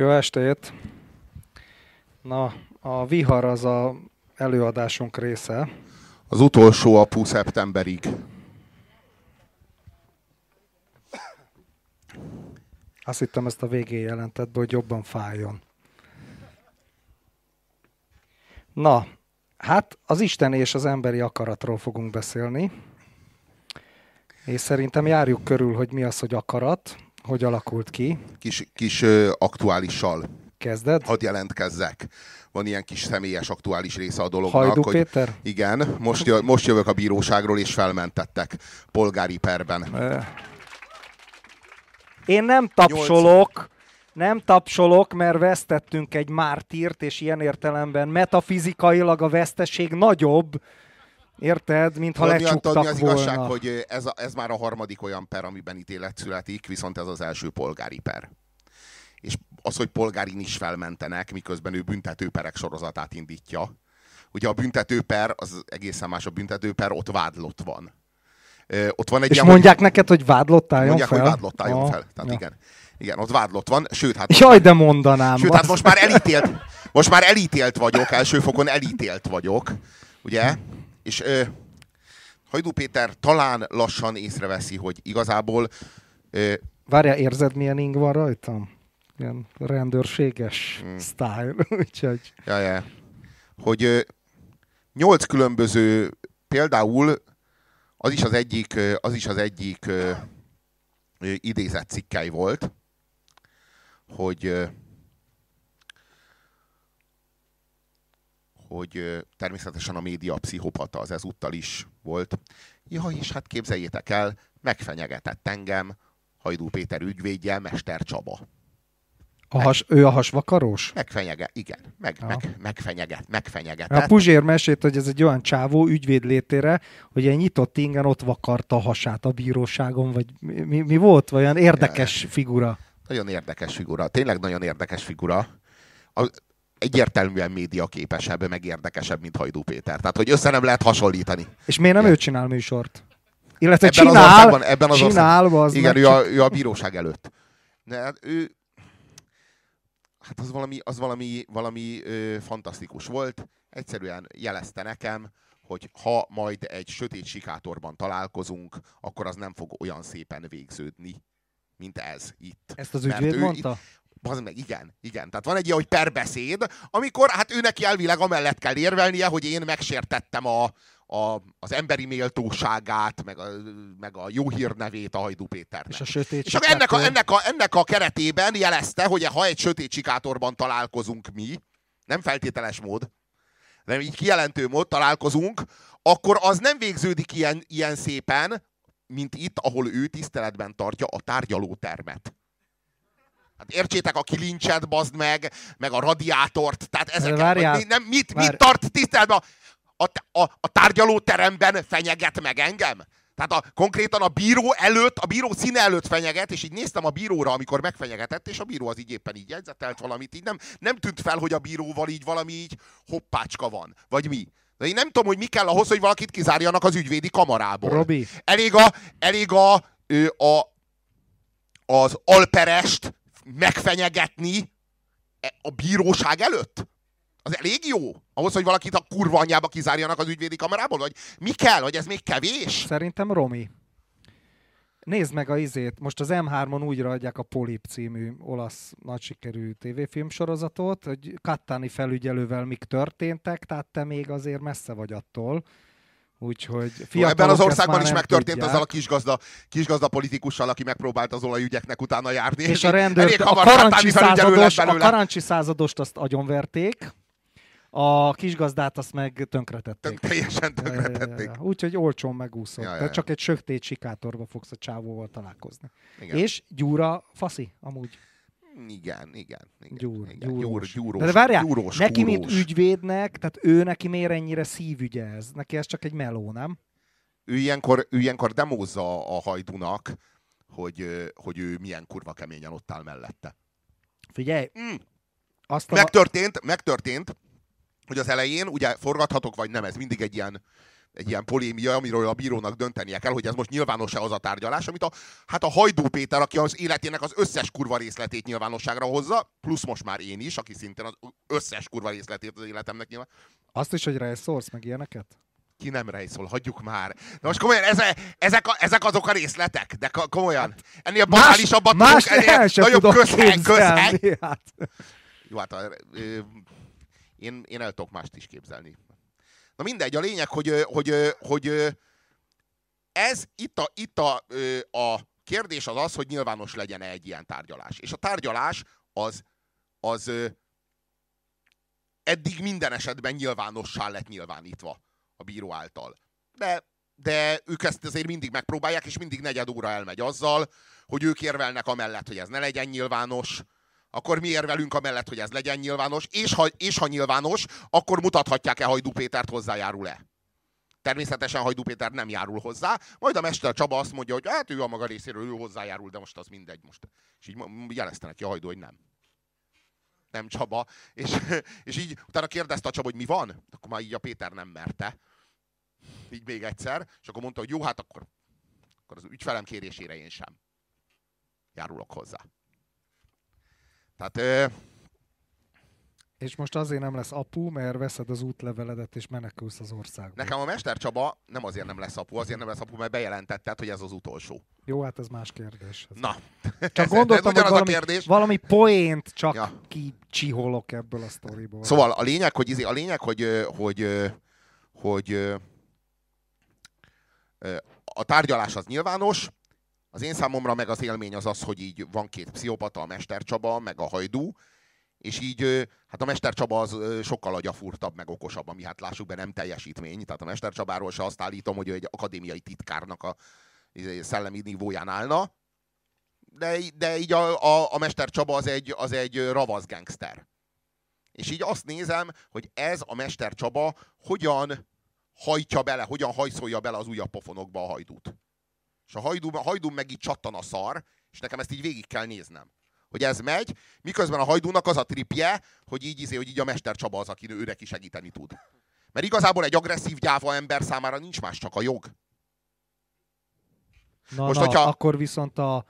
Jó estét! Na, a vihar az a előadásunk része. Az utolsó apu szeptemberig. Azt hittem ezt a végén jelentett be, hogy jobban fájjon. Na, hát az Isten és az emberi akaratról fogunk beszélni. És szerintem járjuk körül, hogy mi az, hogy akarat, hogy alakult ki. Kis, kis ö, aktuálissal. Kezded? Hadd jelentkezzek. Van ilyen kis személyes aktuális része a dolognak. Hajdú hogy Péter? Igen, most, jö, most jövök a bíróságról, és felmentettek polgári perben. Én nem tapsolok, nem tapsolok, mert vesztettünk egy mártírt, és ilyen értelemben metafizikailag a veszteség nagyobb, érted, mintha Tudod, lecsuktak mi az volna. igazság, hogy ez, a, ez már a harmadik olyan per, amiben ítélet születik, viszont ez az első polgári per. És az, hogy polgárin is felmentenek, miközben ő büntetőperek sorozatát indítja. Ugye a büntetőper, az egészen más a büntetőper, ott vádlott van. Ö, ott van egy És ilyen, mondják neked, hogy vádlott álljon mondják, fel? hogy vádlott álljon Ah, fel. Tehát ja. igen. Igen, ott vádlott van, sőt, hát Jaj, de mondanám. Sőt, hát most már elítélt, most már elítélt vagyok, első fokon elítélt vagyok, ugye? És ö, Hajdú Péter talán lassan észreveszi, hogy igazából ö, Várjál, érzed, milyen ing van rajtam? Ilyen rendőrséges Hmm. style, úgyhogy... ja, ja, hogy ö, nyolc különböző, például az is az egyik, az is az egyik ö, idézett cikkely volt, hogy ö, hogy természetesen a média pszichopata az ezúttal is volt. Ja, és hát képzeljétek el, megfenyegetett engem Hajdú Péter ügyvédje, Mester Csaba. A has, ő a hasvakarós? Megfenyege, igen, meg, Ja. meg, megfenyeget, megfenyegetett. A Puzsér mesélt, hogy ez egy olyan csávó ügyvéd létére, hogy egy nyitott ingen ott vakarta a hasát a bíróságon, vagy mi, mi, mi volt? Vagy olyan érdekes figura. Nagyon érdekes figura, tényleg nagyon érdekes figura. A, egyértelműen média képesebb, meg érdekesebb, mint Hajdú Péter. Tehát, hogy össze nem lehet hasonlítani. És miért nem Igen. ő csinál műsort? Illetve Ebben az csinál, országban, ebben az csinál, országban. az Igen, ő a, ő a bíróság előtt. De hát ő... Hát az valami, az valami, valami ö, fantasztikus volt. Egyszerűen jelezte nekem, hogy ha majd egy sötét sikátorban találkozunk, akkor az nem fog olyan szépen végződni, mint ez itt. Ezt az Mert ügyvéd ő mondta? Bazd meg, igen, igen. Tehát van egy ilyen, hogy perbeszéd, amikor hát ő neki elvileg amellett kell érvelnie, hogy én megsértettem a, a, az emberi méltóságát, meg a, meg a jó hírnevét a Hajdú Péternek. És a sötét És akkor ennek a, ennek, a, ennek a keretében jelezte, hogy ha egy sötét sikátorban találkozunk mi, nem feltételes mód, hanem így kijelentő mód találkozunk, akkor az nem végződik ilyen, ilyen szépen, mint itt, ahol ő tiszteletben tartja a tárgyalótermet. Hát értsétek a kilincset, bazd meg, meg a radiátort, tehát ezeket, várjál, mi- nem, mit, várj. mit tart tiszteletben? A, a, a tárgyalóteremben fenyeget meg engem? Tehát a, konkrétan a bíró előtt, a bíró színe előtt fenyeget, és így néztem a bíróra, amikor megfenyegetett, és a bíró az így éppen így jegyzetelt valamit, így nem, nem tűnt fel, hogy a bíróval így valami így hoppácska van, vagy mi. De én nem tudom, hogy mi kell ahhoz, hogy valakit kizárjanak az ügyvédi kamarából. Robi, Elég a, elég a, a az alperest megfenyegetni a bíróság előtt? Az elég jó? Ahhoz, hogy valakit a kurva anyjába kizárjanak az ügyvédi kamerából? Vagy mi kell? Vagy ez még kevés? szerintem Romi. Nézd meg a izét, most az M3-on úgy adják a Polip című olasz nagy sikerű tévéfilm sorozatot, hogy Kattani felügyelővel mik történtek, tehát te még azért messze vagy attól. Úgyhogy Jó, ebben az országban is megtörtént tudják. azzal a kisgazda, kisgazda politikussal, aki megpróbált az olajügyeknek utána járni. És a így rendőr, elég a karancsi, százados, a karancsi századost azt agyonverték, a kisgazdát azt meg tönkretették. Tön- Teljesen Ja, ja, ja, tönkretették. ja. Úgyhogy olcsón megúszott. Ja, ja, Ja, ja. Csak egy sötét sikátorba fogsz a csávóval találkozni. Igen. És Gyúra faszi, amúgy. Igen, igen. igen, Gyúr, igen. gyúrós. Gyúr, gyúrós, De várjál, neki, mint kúrós. ügyvédnek, tehát ő neki miért ennyire szívügye ez? Neki ez csak egy meló, nem? ő ilyenkor, ő ilyenkor demózza a hajdunak, hogy, hogy ő milyen kurva keményen ott áll mellette. Figyelj, Mm. azt a... Megtörtént, megtörtént, hogy az elején ugye forgathatok, vagy nem, ez mindig egy ilyen, egy ilyen polémia, amiről a bírónak döntenie kell, hogy ez most nyilvános-e az a tárgyalás, amit a, hát a Hajdú Péter, aki az életének az összes kurva részletét nyilvánosságra hozza, plusz most már én is, aki szintén az összes kurva részletét az életemnek nyilván. Azt is, hogy rejszolsz meg ilyeneket? Ki nem rejszol, hagyjuk már. De most komolyan, ezek, ezek, a, ezek azok a részletek, de komolyan. Ennél banálisabbat más, tudok, ennél nagyobb közhely, közhely. Hát. Jó, hát a, ö, én, én el tudok mást is képzelni. Na mindegy, a lényeg, hogy, hogy, hogy ez itt a, itt a, a kérdés az az, hogy nyilvános legyen-e egy ilyen tárgyalás. És a tárgyalás az, az eddig minden esetben nyilvánossá lett nyilvánítva a bíró által. De, de ők ezt azért mindig megpróbálják, és mindig negyed óra elmegy azzal, hogy ők érvelnek amellett, hogy ez ne legyen nyilvános, akkor mi érvelünk amellett, hogy ez legyen nyilvános, és ha, és ha nyilvános, akkor mutathatják-e Hajdú Pétert hozzájárul-e. Természetesen Hajdú Péter nem járul hozzá, majd a Mester Csaba azt mondja, hogy hát ő a maga részéről ő hozzájárul, de most az mindegy most. És így jelezte neki a Hajdú, hogy nem. Nem Csaba. És, és így utána kérdezte a Csaba, hogy mi van? Akkor már így a Péter nem merte. Így még egyszer. És akkor mondta, hogy jó, hát akkor, akkor az ügyfelem kérésére én sem járulok hozzá. Tehát... És most azért nem lesz apu, mert veszed az útleveledet és menekülsz az országba. Nekem a Mester Csaba nem azért nem lesz apu, azért nem lesz apu, mert bejelentetted, hogy ez az utolsó. Jó, hát ez más kérdés. Ez Na. Csak gondoltam, hogy valami, a kérdés. valami poént csak ja. kicsiholok ebből a sztoriból. Szóval a lényeg, hogy, izé, a lényeg, hogy, hogy, hogy, hogy a tárgyalás az nyilvános, az én számomra meg az élmény az az, hogy így van két pszichopata, a Mester Csaba, meg a Hajdú, és így, hát a Mester Csaba az sokkal agyafúrtabb, meg okosabb, ami hát lássuk be nem teljesítmény. Tehát a Mester Csabáról se azt állítom, hogy ő egy akadémiai titkárnak a izé, szellemi nívóján állna, de, de így a, a, a Mester Csaba az egy, az egy ravasz gangster. És így azt nézem, hogy ez a Mester Csaba hogyan hajtja bele, hogyan hajszolja bele az újabb pofonokba a hajdút. És a hajdú, a hajdú meg így csattan a szar, és nekem ezt így végig kell néznem. Hogy ez megy, miközben a hajdúnak az a tripje, hogy így, izé, hogy így a Mester Csaba az, aki ő neki segíteni tud. Mert igazából egy agresszív gyáva ember számára nincs más, csak a jog. Na, Most, na hogyha... akkor viszont a,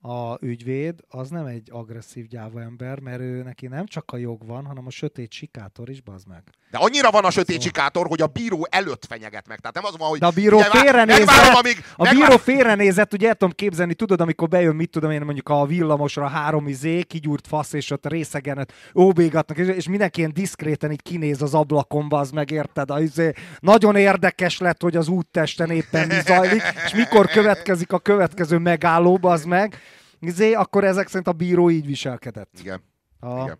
a ügyvéd az nem egy agresszív gyáva ember, mert ő neki nem csak a jog van, hanem a sötét sikátor is, bazd meg. De annyira van a sötét szóval. sikátor, hogy a bíró előtt fenyeget meg. Tehát nem az van, hogy... De a bíró félrenézett, amíg, a bíró félrenézett, ugye el tudom képzelni, tudod, amikor bejön, mit tudom én, mondjuk a villamosra három izé, kigyúrt fasz, és ott részegenet óbégatnak, és, és mindenki ilyen diszkréten így kinéz az ablakon, az meg, érted? Az, izé, nagyon érdekes lett, hogy az úttesten éppen mi zajlik, és mikor következik a következő megálló, az meg izé, akkor ezek szerint a bíró így viselkedett. Igen. A... Igen.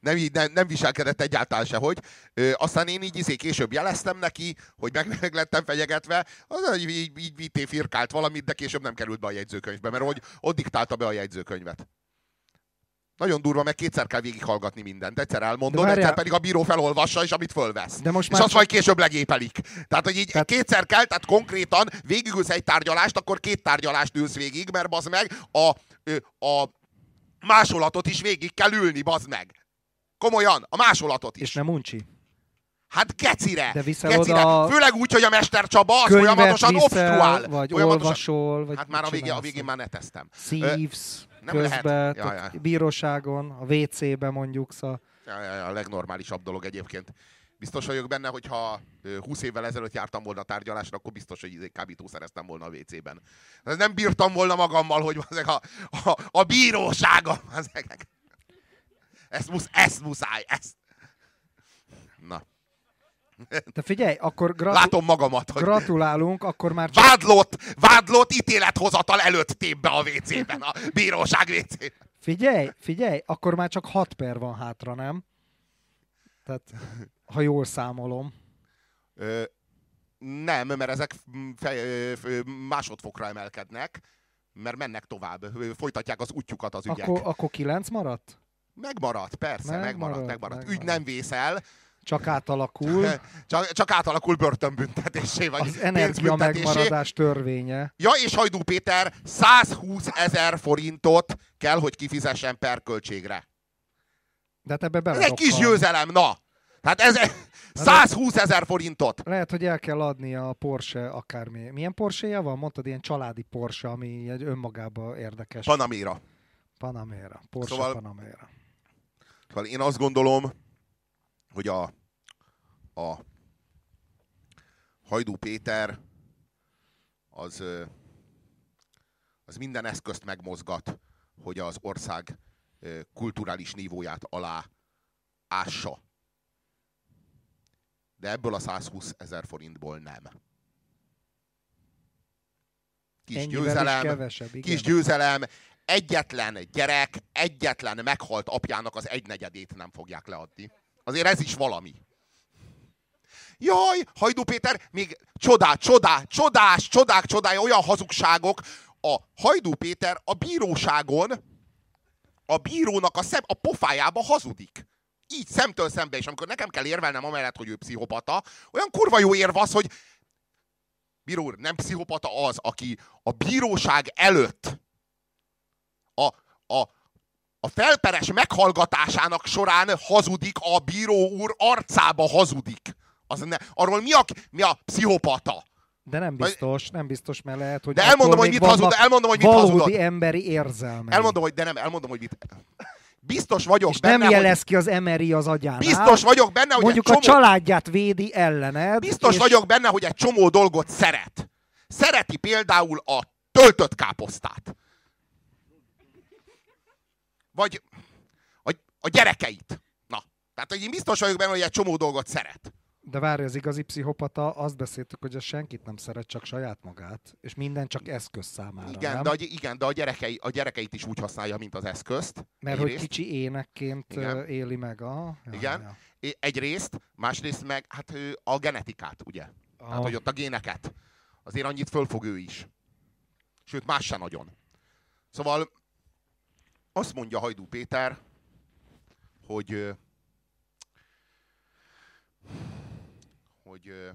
Nem, nem, nem viselkedett egyáltalán sehogy. Ö, aztán én így izé később jeleztem neki, hogy meg, meg lettem fenyegetve, az így, így, így, így firkált valamit, de később nem került be a jegyzőkönyvbe, mert hogy ott diktálta be a jegyzőkönyvet. Nagyon durva, meg kétszer kell végighallgatni mindent. Egyszer elmondod, egyszer pedig a bíró felolvassa, és amit fölvesz. De most és azt majd később legépelik. Tehát, hogy így tehát... kétszer kell, tehát konkrétan végigülsz egy tárgyalást, akkor két tárgyalást ülsz végig, mert bazd meg, a, a másolatot is végig kell ülni, bazd meg. Komolyan, a másolatot is. És nem uncsi. Hát gecire! De gecire. Oda Főleg úgy, hogy a Mester Csaba az folyamatosan obstruál. Vagy folyamatosan... olvasol, vagy Hát már a végén, a végén már neteztem. Szívsz nem közben, ja, ja. bíróságon, a WC-be mondjuk. Szóval... Ja, ja, ja, a legnormálisabb dolog egyébként. Biztos vagyok benne, hogy ha 20 évvel ezelőtt jártam volna a tárgyalásra, akkor biztos, hogy kábítószereztem volna a WC-ben. Nem bírtam volna magammal, hogy ezek a, a, a bíróságom. Ezek. Ezt, musz, ezt muszáj, ezt. Na. De figyelj, akkor gratu- Látom magamat, hogy... gratulálunk, akkor már csak... Vádlott, vádlott ítélethozatal előtt tép be a WC-ben, a bíróság wc. Figyelj, figyelj, akkor már csak hat per van hátra, nem? Tehát, ha jól számolom. Ö, nem, mert ezek fej, másodfokra emelkednek, mert mennek tovább, folytatják az útjukat az ügyek. Akkor, akkor kilenc maradt? Megmaradt, persze, megmaradt, megmaradt. megmaradt. megmaradt. Ügy nem vészel, csak átalakul. Csak, csak átalakul börtönbüntetésé, vagy Az energia megmaradás törvénye. Ja, és Hajdú Péter 120 ezer forintot kell, hogy kifizessen per költségre. De hát ebbe Ez egy kis győzelem, na! Tehát ez 120 ezer forintot. Lehet, hogy el kell adni a Porsche akármi. Milyen porsche van? Mondtad, ilyen családi Porsche, ami egy önmagában érdekes. Panamera. Panamera. Porsche szóval, Panamera. Szóval én azt gondolom, hogy a, a Hajdú Péter az, az minden eszközt megmozgat, hogy az ország kulturális nívóját alá ássa. De ebből a 120 ezer forintból nem. Kis Ennyivel győzelem, kevesebb, igen. kis győzelem, egyetlen gyerek, egyetlen meghalt apjának az egynegyedét nem fogják leadni. Azért ez is valami. Jaj, Hajdú Péter, még csodát, csodát, csodás, csodák, csodája, olyan hazugságok. A Hajdú Péter a bíróságon a bírónak a, szem, a pofájába hazudik. Így szemtől szembe, és amikor nekem kell érvelnem amellett, hogy ő pszichopata, olyan kurva jó érv az, hogy bíró úr, nem pszichopata az, aki a bíróság előtt a, a, a felperes meghallgatásának során hazudik, a bíró úr arcába hazudik. Az ne, arról mi a, mi a pszichopata? De nem biztos, nem biztos, mert lehet, hogy... De elmondom, hogy mit hazud, elmondom, hogy mit hazudott. emberi érzelme. Elmondom, hogy de nem, elmondom, hogy mit... Biztos vagyok És benne, nem jelez hogy... ki az emeri az agyánál. Biztos vagyok benne, hogy Mondjuk csomó... a családját védi ellened. Biztos és... vagyok benne, hogy egy csomó dolgot szeret. Szereti például a töltött káposztát. Vagy a, a gyerekeit. Na, tehát hogy én biztos vagyok benne, hogy egy csomó dolgot szeret. De várj, az igazi pszihopata, azt beszéltük, hogy a senkit nem szeret, csak saját magát, és minden csak eszköz számára, Igen, nem? de, a, igen, de a, gyerekei, a gyerekeit is úgy használja, mint az eszközt. Mert hogy kicsi énekként igen. éli meg a... Ja, igen, ja. egyrészt, másrészt meg hát a genetikát, ugye? A... Hát, hogy ott a géneket. Azért annyit fölfog ő is. Sőt, más se nagyon. Szóval azt mondja Hajdú Péter, hogy hogy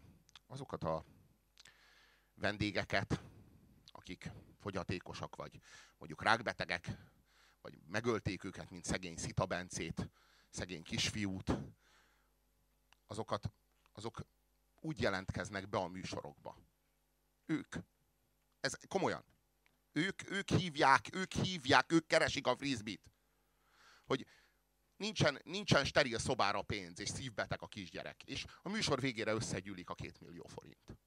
azokat a vendégeket, akik fogyatékosak, vagy mondjuk rákbetegek, vagy megölték őket, mint szegény Szita Bencét, szegény kisfiút, azokat, azok úgy jelentkeznek be a műsorokba. Ők. Ez komolyan. Ők, ők hívják, ők hívják, ők keresik a frisbit. Hogy nincsen, nincsen steril szobára pénz, és szívbeteg a kisgyerek. És a műsor végére összegyűlik a két millió forint.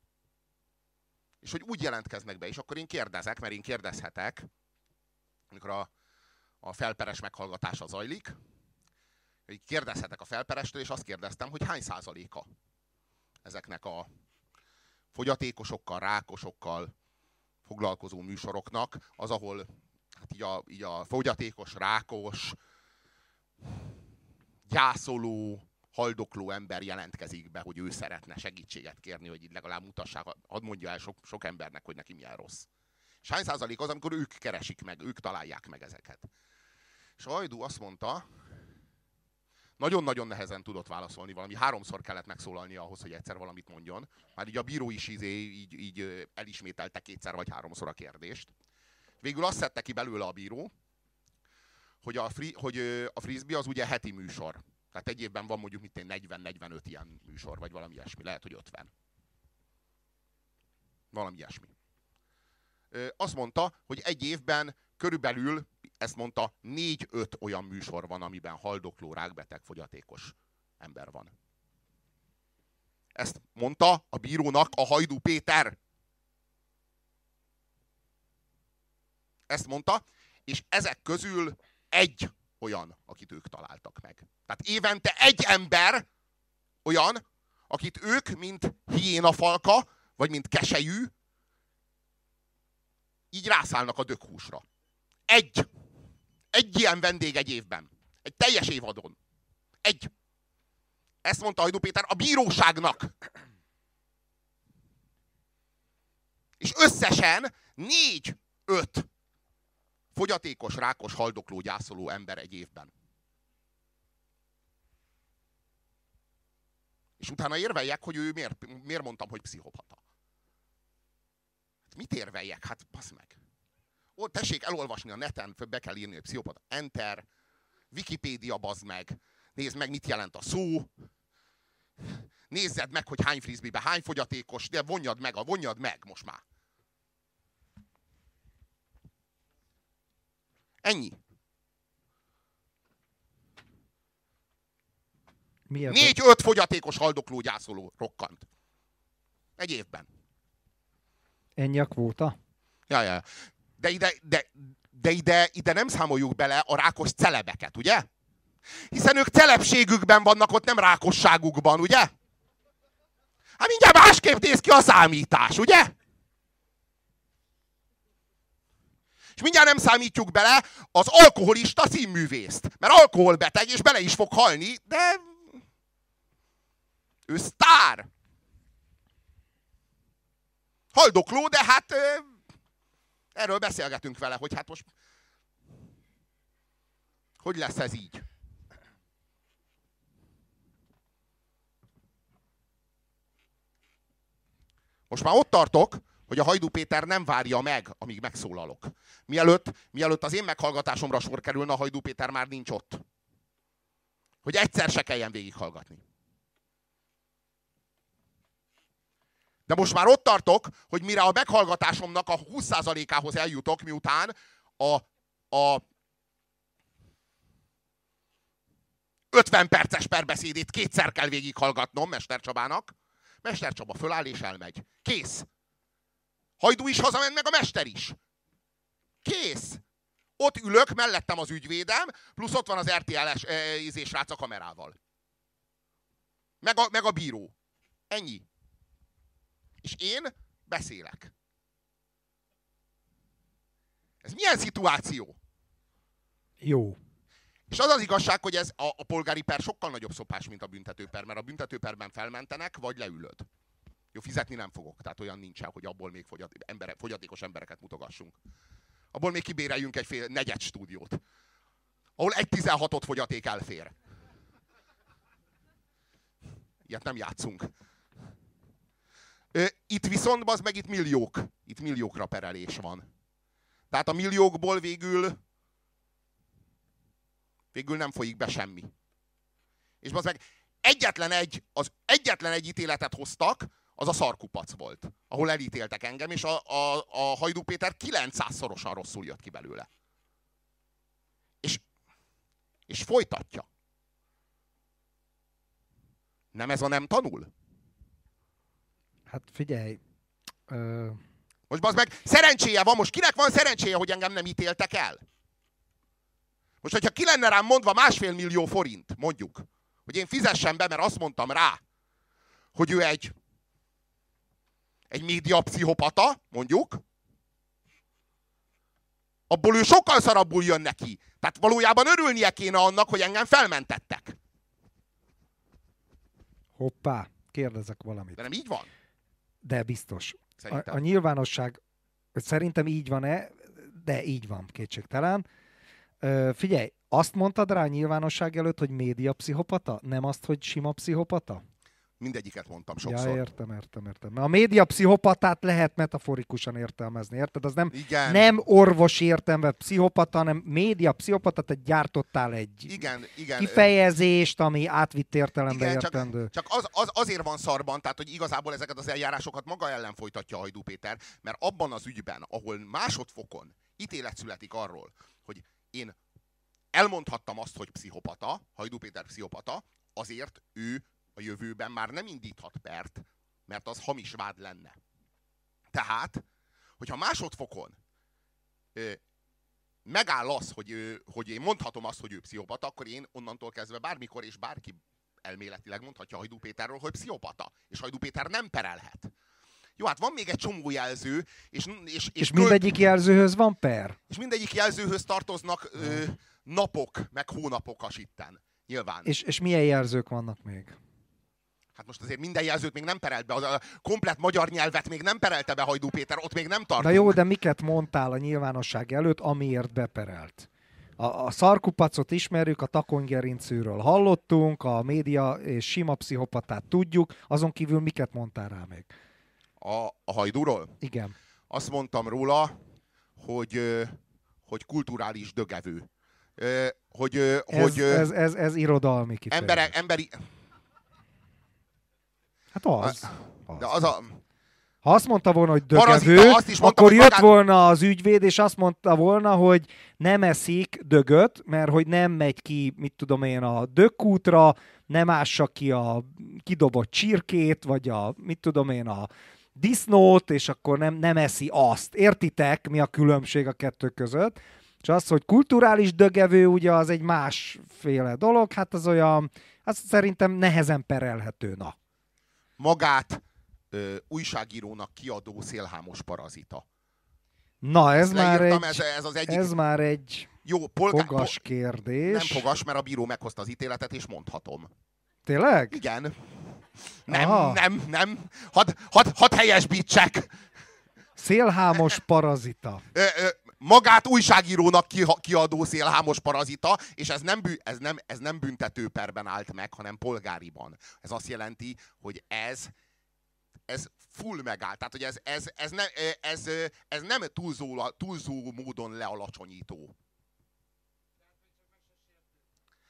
És hogy úgy jelentkeznek be, és akkor én kérdezek, mert én kérdezhetek, amikor a, a felperes meghallgatása zajlik, hogy kérdezhetek a felperestől, és azt kérdeztem, hogy hány százaléka ezeknek a fogyatékosokkal, rákosokkal foglalkozó műsoroknak, az, ahol hát így a, így a fogyatékos, rákos, gyászoló, haldokló ember jelentkezik be, hogy ő szeretne segítséget kérni, hogy így legalább mutassák, hadd mondja el sok, sok embernek, hogy neki milyen rossz. És hány százalék az, amikor ők keresik meg, ők találják meg ezeket. És Ajdú azt mondta, nagyon-nagyon nehezen tudott válaszolni valami. Háromszor kellett megszólalni ahhoz, hogy egyszer valamit mondjon. Már így a bíró is izé, így, így elismételte kétszer vagy háromszor a kérdést. Végül azt szedte ki belőle a bíró, hogy a, free, hogy a frisbee az ugye heti műsor. Tehát egy évben van mondjuk mint 40-45 ilyen műsor, vagy valami ilyesmi. Lehet, hogy 50. Valami ilyesmi. Azt mondta, hogy egy évben körülbelül, ezt mondta, 4-5 olyan műsor van, amiben haldokló, rákbeteg, fogyatékos ember van. Ezt mondta a bírónak a Hajdú Péter. Ezt mondta, és ezek közül egy olyan, akit ők találtak meg. Tehát évente egy ember olyan, akit ők, mint hiénafalka, vagy mint keselyű, így rászállnak a dökhúsra. Egy. Egy ilyen vendég egy évben. Egy teljes évadon. Egy. Ezt mondta Hajdú Péter a bíróságnak. És összesen négy, öt fogyatékos, rákos, haldokló, gyászoló ember egy évben. És utána érveljek, hogy ő miért, miért mondtam, hogy pszichopata. Hát mit érveljek? Hát basz meg. Ó, tessék elolvasni a neten, be kell írni, hogy pszichopata. Enter. Wikipédia, bazd meg. Nézd meg, mit jelent a szó. Nézzed meg, hogy hány frisbee hány fogyatékos, de vonjad meg, vonjad meg most már. Ennyi. Négy-öt fogyatékos haldokló gyászoló rokkant. Egy évben. Ennyi a kvóta? Ja, ja. De ide, de, de ide, ide nem számoljuk bele a rákos celebeket, ugye? Hiszen ők celebségükben vannak, ott nem rákosságukban, ugye? Hát mindjárt másképp néz ki a számítás, ugye? És mindjárt nem számítjuk bele az alkoholista színművészt. Mert alkoholbeteg, és bele is fog halni, de ő sztár. Haldokló, de hát erről beszélgetünk vele, hogy hát most hogy lesz ez így? Most már ott tartok, hogy a Hajdú Péter nem várja meg, amíg megszólalok. Mielőtt, mielőtt az én meghallgatásomra sor kerülne, a Hajdú Péter már nincs ott. Hogy egyszer se kelljen végighallgatni. De most már ott tartok, hogy mire a meghallgatásomnak a 20%-ához eljutok, miután a, a 50 perces perbeszédét kétszer kell végighallgatnom Mester Csabának. Mester Csaba föláll és elmegy. Kész. Hajdú is hazament, meg a mester is. Kész. Ott ülök, mellettem az ügyvédem, plusz ott van az RTL-es e, izés a kamerával. Meg a, meg a bíró. Ennyi. És én beszélek. Ez milyen szituáció? Jó. És az az igazság, hogy ez a, a polgári per sokkal nagyobb szopás, mint a büntetőper, mert a büntetőperben felmentenek, vagy leülöd. Jó, fizetni nem fogok, tehát olyan nincsen, hogy abból még fogyat, emberek, fogyatékos embereket mutogassunk. Abból még kibéreljünk egy fél, negyed stúdiót, ahol egy 16-ot fogyaték elfér. Ilyet nem játszunk. Itt viszont, az meg itt milliók. Itt milliókra perelés van. Tehát a milliókból végül végül nem folyik be semmi. És az meg egyetlen egy, az egyetlen egy ítéletet hoztak, az a szarkupac volt, ahol elítéltek engem, és a, a, a Hajdú Péter 900-szorosan rosszul jött ki belőle. És, és folytatja. Nem ez a nem tanul? Hát figyelj. Ö... Most az meg szerencséje van, most kinek van szerencséje, hogy engem nem ítéltek el? Most, hogyha ki lenne rám mondva másfél millió forint, mondjuk, hogy én fizessem be, mert azt mondtam rá, hogy ő egy, egy médiapszichopata, mondjuk, abból ő sokkal szarabbul jön neki. Tehát valójában örülnie kéne annak, hogy engem felmentettek. Hoppá, kérdezek valamit. De nem így van? De biztos. A, a nyilvánosság, szerintem így van-e, de így van, kétségtelen. Ö, figyelj, azt mondtad rá a nyilvánosság előtt, hogy média pszichopata? Nem azt, hogy sima pszichopata? Mindegyiket mondtam sokszor. Ja, értem, értem, értem. A média pszichopatát lehet metaforikusan értelmezni, érted? Az nem, Igen. nem orvosi értelme pszichopata, hanem média pszichopata, te gyártottál egy igen, igen. kifejezést, ami átvitt értelembe igen, értendő. Csak, csak az, az, azért van szarban, tehát hogy igazából ezeket az eljárásokat maga ellen folytatja Hajdú Péter, mert abban az ügyben, ahol másodfokon ítélet születik arról, hogy én elmondhattam azt, hogy pszichopata, Hajdú Péter pszichopata, azért ő a jövőben már nem indíthat pert, mert az hamis vád lenne. Tehát, hogyha másodfokon ö, megáll az, hogy, ő, hogy én mondhatom azt, hogy ő pszichopata, akkor én onnantól kezdve bármikor és bárki elméletileg mondhatja Hajdú Péterről, hogy pszichopata. És Hajdú Péter nem perelhet. Jó, hát van még egy csomó jelző, és... És, és, és mindegyik jelzőhöz van per? És mindegyik jelzőhöz tartoznak ö, napok, meg hónapok a sitten. Nyilván. És, és milyen jelzők vannak még? Hát most azért minden jelzőt még nem perelt be, a komplet magyar nyelvet még nem perelte be Hajdú Péter, ott még nem tartunk. Na jó, de miket mondtál a nyilvánosság előtt, amiért beperelt? A, a szarkupacot ismerjük, a takongerincűről hallottunk, a média és sima pszichopatát tudjuk, azon kívül miket mondtál rá még? A, a hajdúról? Igen. Azt mondtam róla, hogy, hogy kulturális dögevő. Hogy, ez, hogy, ez, ez, ez irodalmi kifejezés. Emberek, emberi, Hát az. az. De az a, ha azt mondta volna, hogy dögevő, azt is mondta, akkor jött magát- volna az ügyvéd, és azt mondta volna, hogy nem eszik dögöt, mert hogy nem megy ki, mit tudom én, a dökkútra, nem ássa ki a kidobott csirkét, vagy a, mit tudom én, a disznót, és akkor nem, nem eszi azt. Értitek, mi a különbség a kettő között? És az, hogy kulturális dögevő, ugye az egy másféle dolog, hát az olyan, az szerintem nehezen perelhető, na. Magát ö, újságírónak kiadó szélhámos parazita. Na, ez Ezt már leírtam, egy... ez, ez az egyik. Ez már egy Jó, polgár, fogas kérdés. Nem fogas, mert a bíró meghozta az ítéletet, és mondhatom. Tényleg? Igen. Nem, Aha. nem, nem. Hadd had, had helyesbítsek. Szélhámos parazita. Ö, ö, magát újságírónak ki, kiadó szélhámos parazita, és ez nem, bű, ez, nem, ez nem büntetőperben állt meg, hanem polgáriban. Ez azt jelenti, hogy ez ez full megállt. Tehát, hogy ez, ez, ez, ne, ez, ez nem túlzó, túlzó módon lealacsonyító.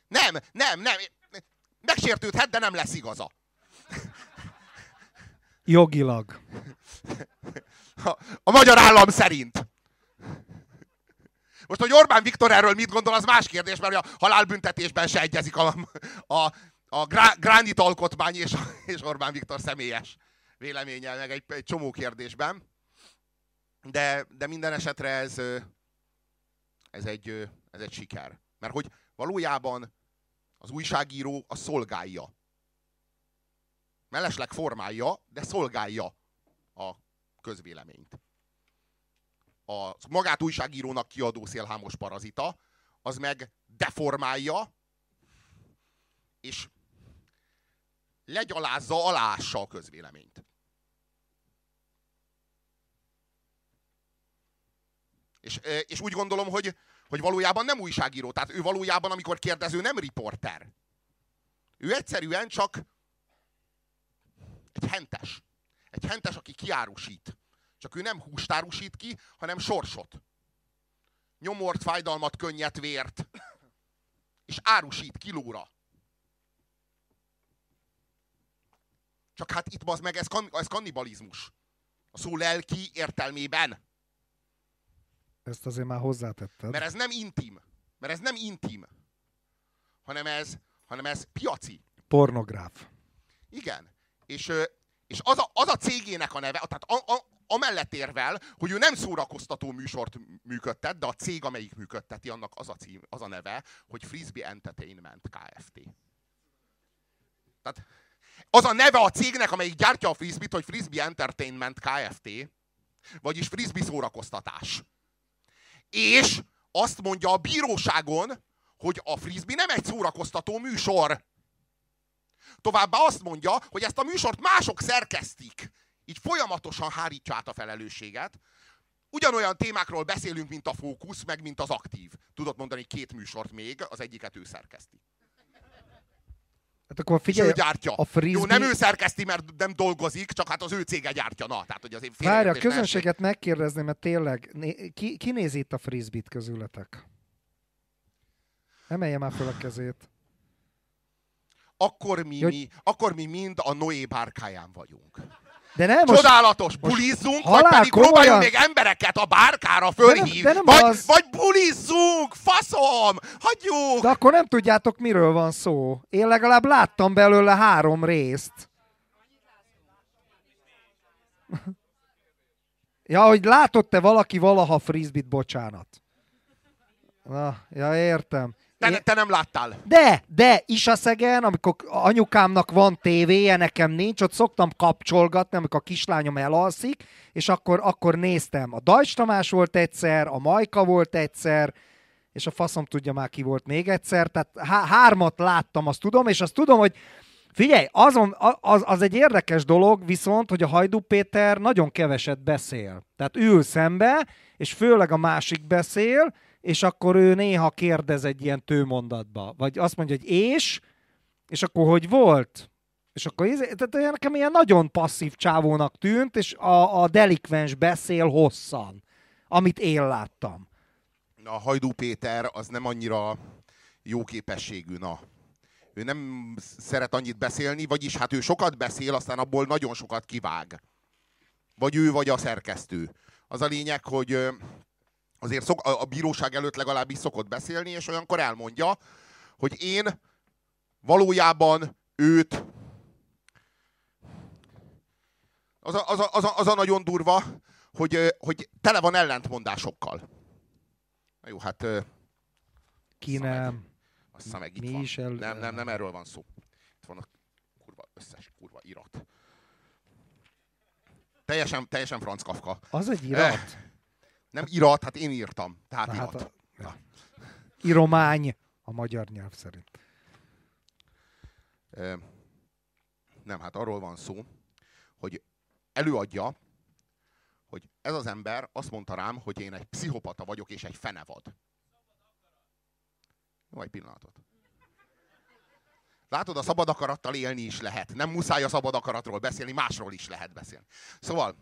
Nem, nem, nem. Megsértődhet, de nem lesz igaza. Jogilag. A, a magyar állam szerint. Most, hogy Orbán Viktor erről mit gondol, az más kérdés, mert a halálbüntetésben se egyezik a, a, a grá, Gránit alkotmány és, és Orbán Viktor személyes véleménye, meg egy, egy csomó kérdésben. De, de minden esetre ez, ez, egy, ez egy siker. Mert hogy valójában az újságíró a szolgálja. Mellesleg formálja, de szolgálja a közvéleményt. A magát újságírónak kiadó szélhámos parazita, az meg deformálja, és legyalázza, alássa a közvéleményt. És, és úgy gondolom, hogy, hogy valójában nem újságíró. Tehát ő valójában, amikor kérdező, nem riporter. Ő egyszerűen csak egy hentes. Egy hentes, aki kiárusít. Csak ő nem húst árusít ki, hanem sorsot. Nyomort, fájdalmat, könnyet, vért. És árusít kilóra. Csak hát itt az meg, ez, kan, ez kannibalizmus. A szó lelki értelmében. Ezt azért már hozzátetted. Mert ez nem intim. Mert ez nem intim. Hanem ez, hanem ez piaci. Pornográf. Igen. És, és az, a, az a cégének a neve, tehát a, a, amellett érvel, hogy ő nem szórakoztató műsort működtet, de a cég, amelyik működteti, annak az a, cím, az a neve, hogy Frisbee Entertainment Kft. Tehát az a neve a cégnek, amelyik gyártja a Frisbee-t, hogy Frisbee Entertainment Kft. Vagyis Frisbee szórakoztatás. És azt mondja a bíróságon, hogy a Frisbee nem egy szórakoztató műsor. Továbbá azt mondja, hogy ezt a műsort mások szerkesztik. Így folyamatosan hárítja át a felelősséget. Ugyanolyan témákról beszélünk, mint a fókusz, meg mint az aktív. Tudod mondani két műsort még, az egyiket ő szerkeszti. Hát akkor És figyelj, ő gyártja. a frisbee... Jó, nem ő szerkeszti, mert nem dolgozik, csak hát az ő cége gyártja. Na, tehát, hogy azért Várj, a félreértés ne közönséget megkérdezni, mert tényleg, ki, ki nézi itt a frisbee-t közületek? Emelje már fel a kezét. Akkor mi, Jó, mi, akkor mi mind a Noé bárkáján vagyunk. De nem most... Csodálatos, bulizzunk, vagy halál pedig komolyan- próbáljunk még embereket a bárkára fölhívni. de nem vagy, az. vagy bulizzunk, faszom, hagyjuk. De akkor nem tudjátok, miről van szó. Én legalább láttam belőle három részt. Ja, hogy látott-e valaki valaha frisbee bocsánat. Na, ja, értem. Te, Én... te nem láttál. De, de, Isaszegen, amikor anyukámnak van tévéje, nekem nincs, ott szoktam kapcsolgatni, amikor a kislányom elalszik, és akkor, akkor néztem. A Dajcs Tamás volt egyszer, a Majka volt egyszer, és a faszom tudja már ki volt még egyszer, tehát há- hármat láttam, azt tudom, és azt tudom, hogy figyelj, azon, a- az, az egy érdekes dolog, viszont, hogy a Hajdú Péter nagyon keveset beszél. Tehát ül szembe, és főleg a másik beszél, és akkor ő néha kérdez egy ilyen tőmondatba. Vagy azt mondja, hogy és, és akkor hogy volt? És akkor tehát nekem ilyen nagyon passzív csávónak tűnt, és a, a delikvens beszél hosszan, amit én láttam. A Hajdú Péter az nem annyira jó képességű, na. ő nem szeret annyit beszélni, vagyis hát ő sokat beszél, aztán abból nagyon sokat kivág. Vagy ő, vagy a szerkesztő. Az a lényeg, hogy azért szok, a, a bíróság előtt legalábbis szokott beszélni, és olyankor elmondja, hogy én valójában őt az a, az a, az a, az a nagyon durva, hogy, hogy tele van ellentmondásokkal. Na jó, hát... Ki nem? Azt hiszem meg itt Mi van. is el... Nem, nem, nem erről van szó. Itt van a kurva, összes kurva irat. Teljesen, teljesen Franz Kafka. Az egy irat? Eh, nem irat, hát én írtam. Tehát Na, irat. hát a- Na. Iromány a magyar nyelv szerint. Ö, Nem, hát arról van szó, hogy előadja, hogy ez az ember azt mondta rám, hogy én egy pszichopata vagyok, és egy fenevad. Jó, egy pillanatot. Látod, a szabad akarattal élni is lehet. Nem muszáj a szabad akaratról beszélni, másról is lehet beszélni. Szóval,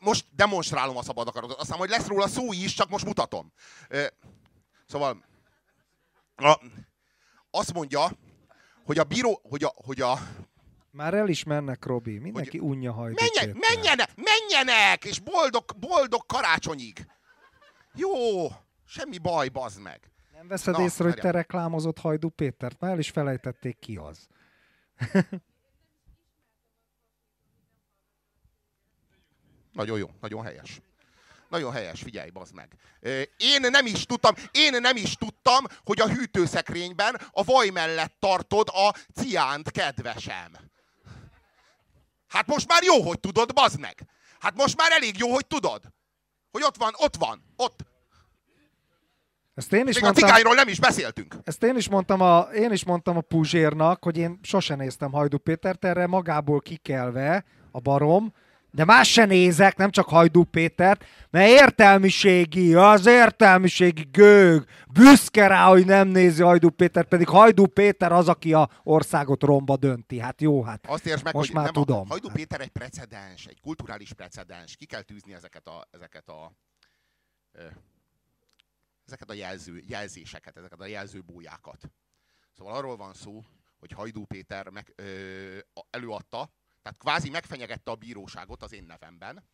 most demonstrálom a szabad akaratot. Aztán majd lesz róla szó is, csak most mutatom. Szóval, a, azt mondja, hogy a bíró, hogy a, hogy a Már el is mennek, Robi. Mindenki unja hajtó. menjen, menjenek, menjenek, és boldog, boldog karácsonyig. Jó, semmi baj, bazd meg. Nem veszed Na, észre, hogy te reklámozott Hajdú Pétert? Már el is felejtették ki az. Nagyon jó, nagyon helyes. Nagyon helyes, figyelj, bazd meg. Én nem is tudtam, én nem is tudtam, hogy a hűtőszekrényben a vaj mellett tartod a ciánt, kedvesem. Hát most már jó, hogy tudod, bazd meg. Hát most már elég jó, hogy tudod. Hogy ott van, ott van, ott. Ezt én is Még a mondtam, cigányról nem is beszéltünk. ezt én is mondtam a, én is mondtam a Puzsérnak, hogy én sose néztem Hajdú Pétert, erre magából kikelve a barom, de más se nézek, nem csak Hajdú Pétert, mert értelmiségi, az értelmiségi gőg, büszke rá, hogy nem nézi Hajdú Pétert, pedig Hajdú Péter az, aki a országot romba dönti. Hát jó, hát Azt értsd meg, Most hogy már nem tudom. A Hajdú Péter egy precedens, egy kulturális precedens. Ki kell tűzni ezeket a, ezeket a, ezeket a jelző, jelzéseket, ezeket a jelzőbójákat. Szóval arról van szó, hogy Hajdú Péter meg, ö, előadta, tehát kvázi megfenyegette a bíróságot az én nevemben.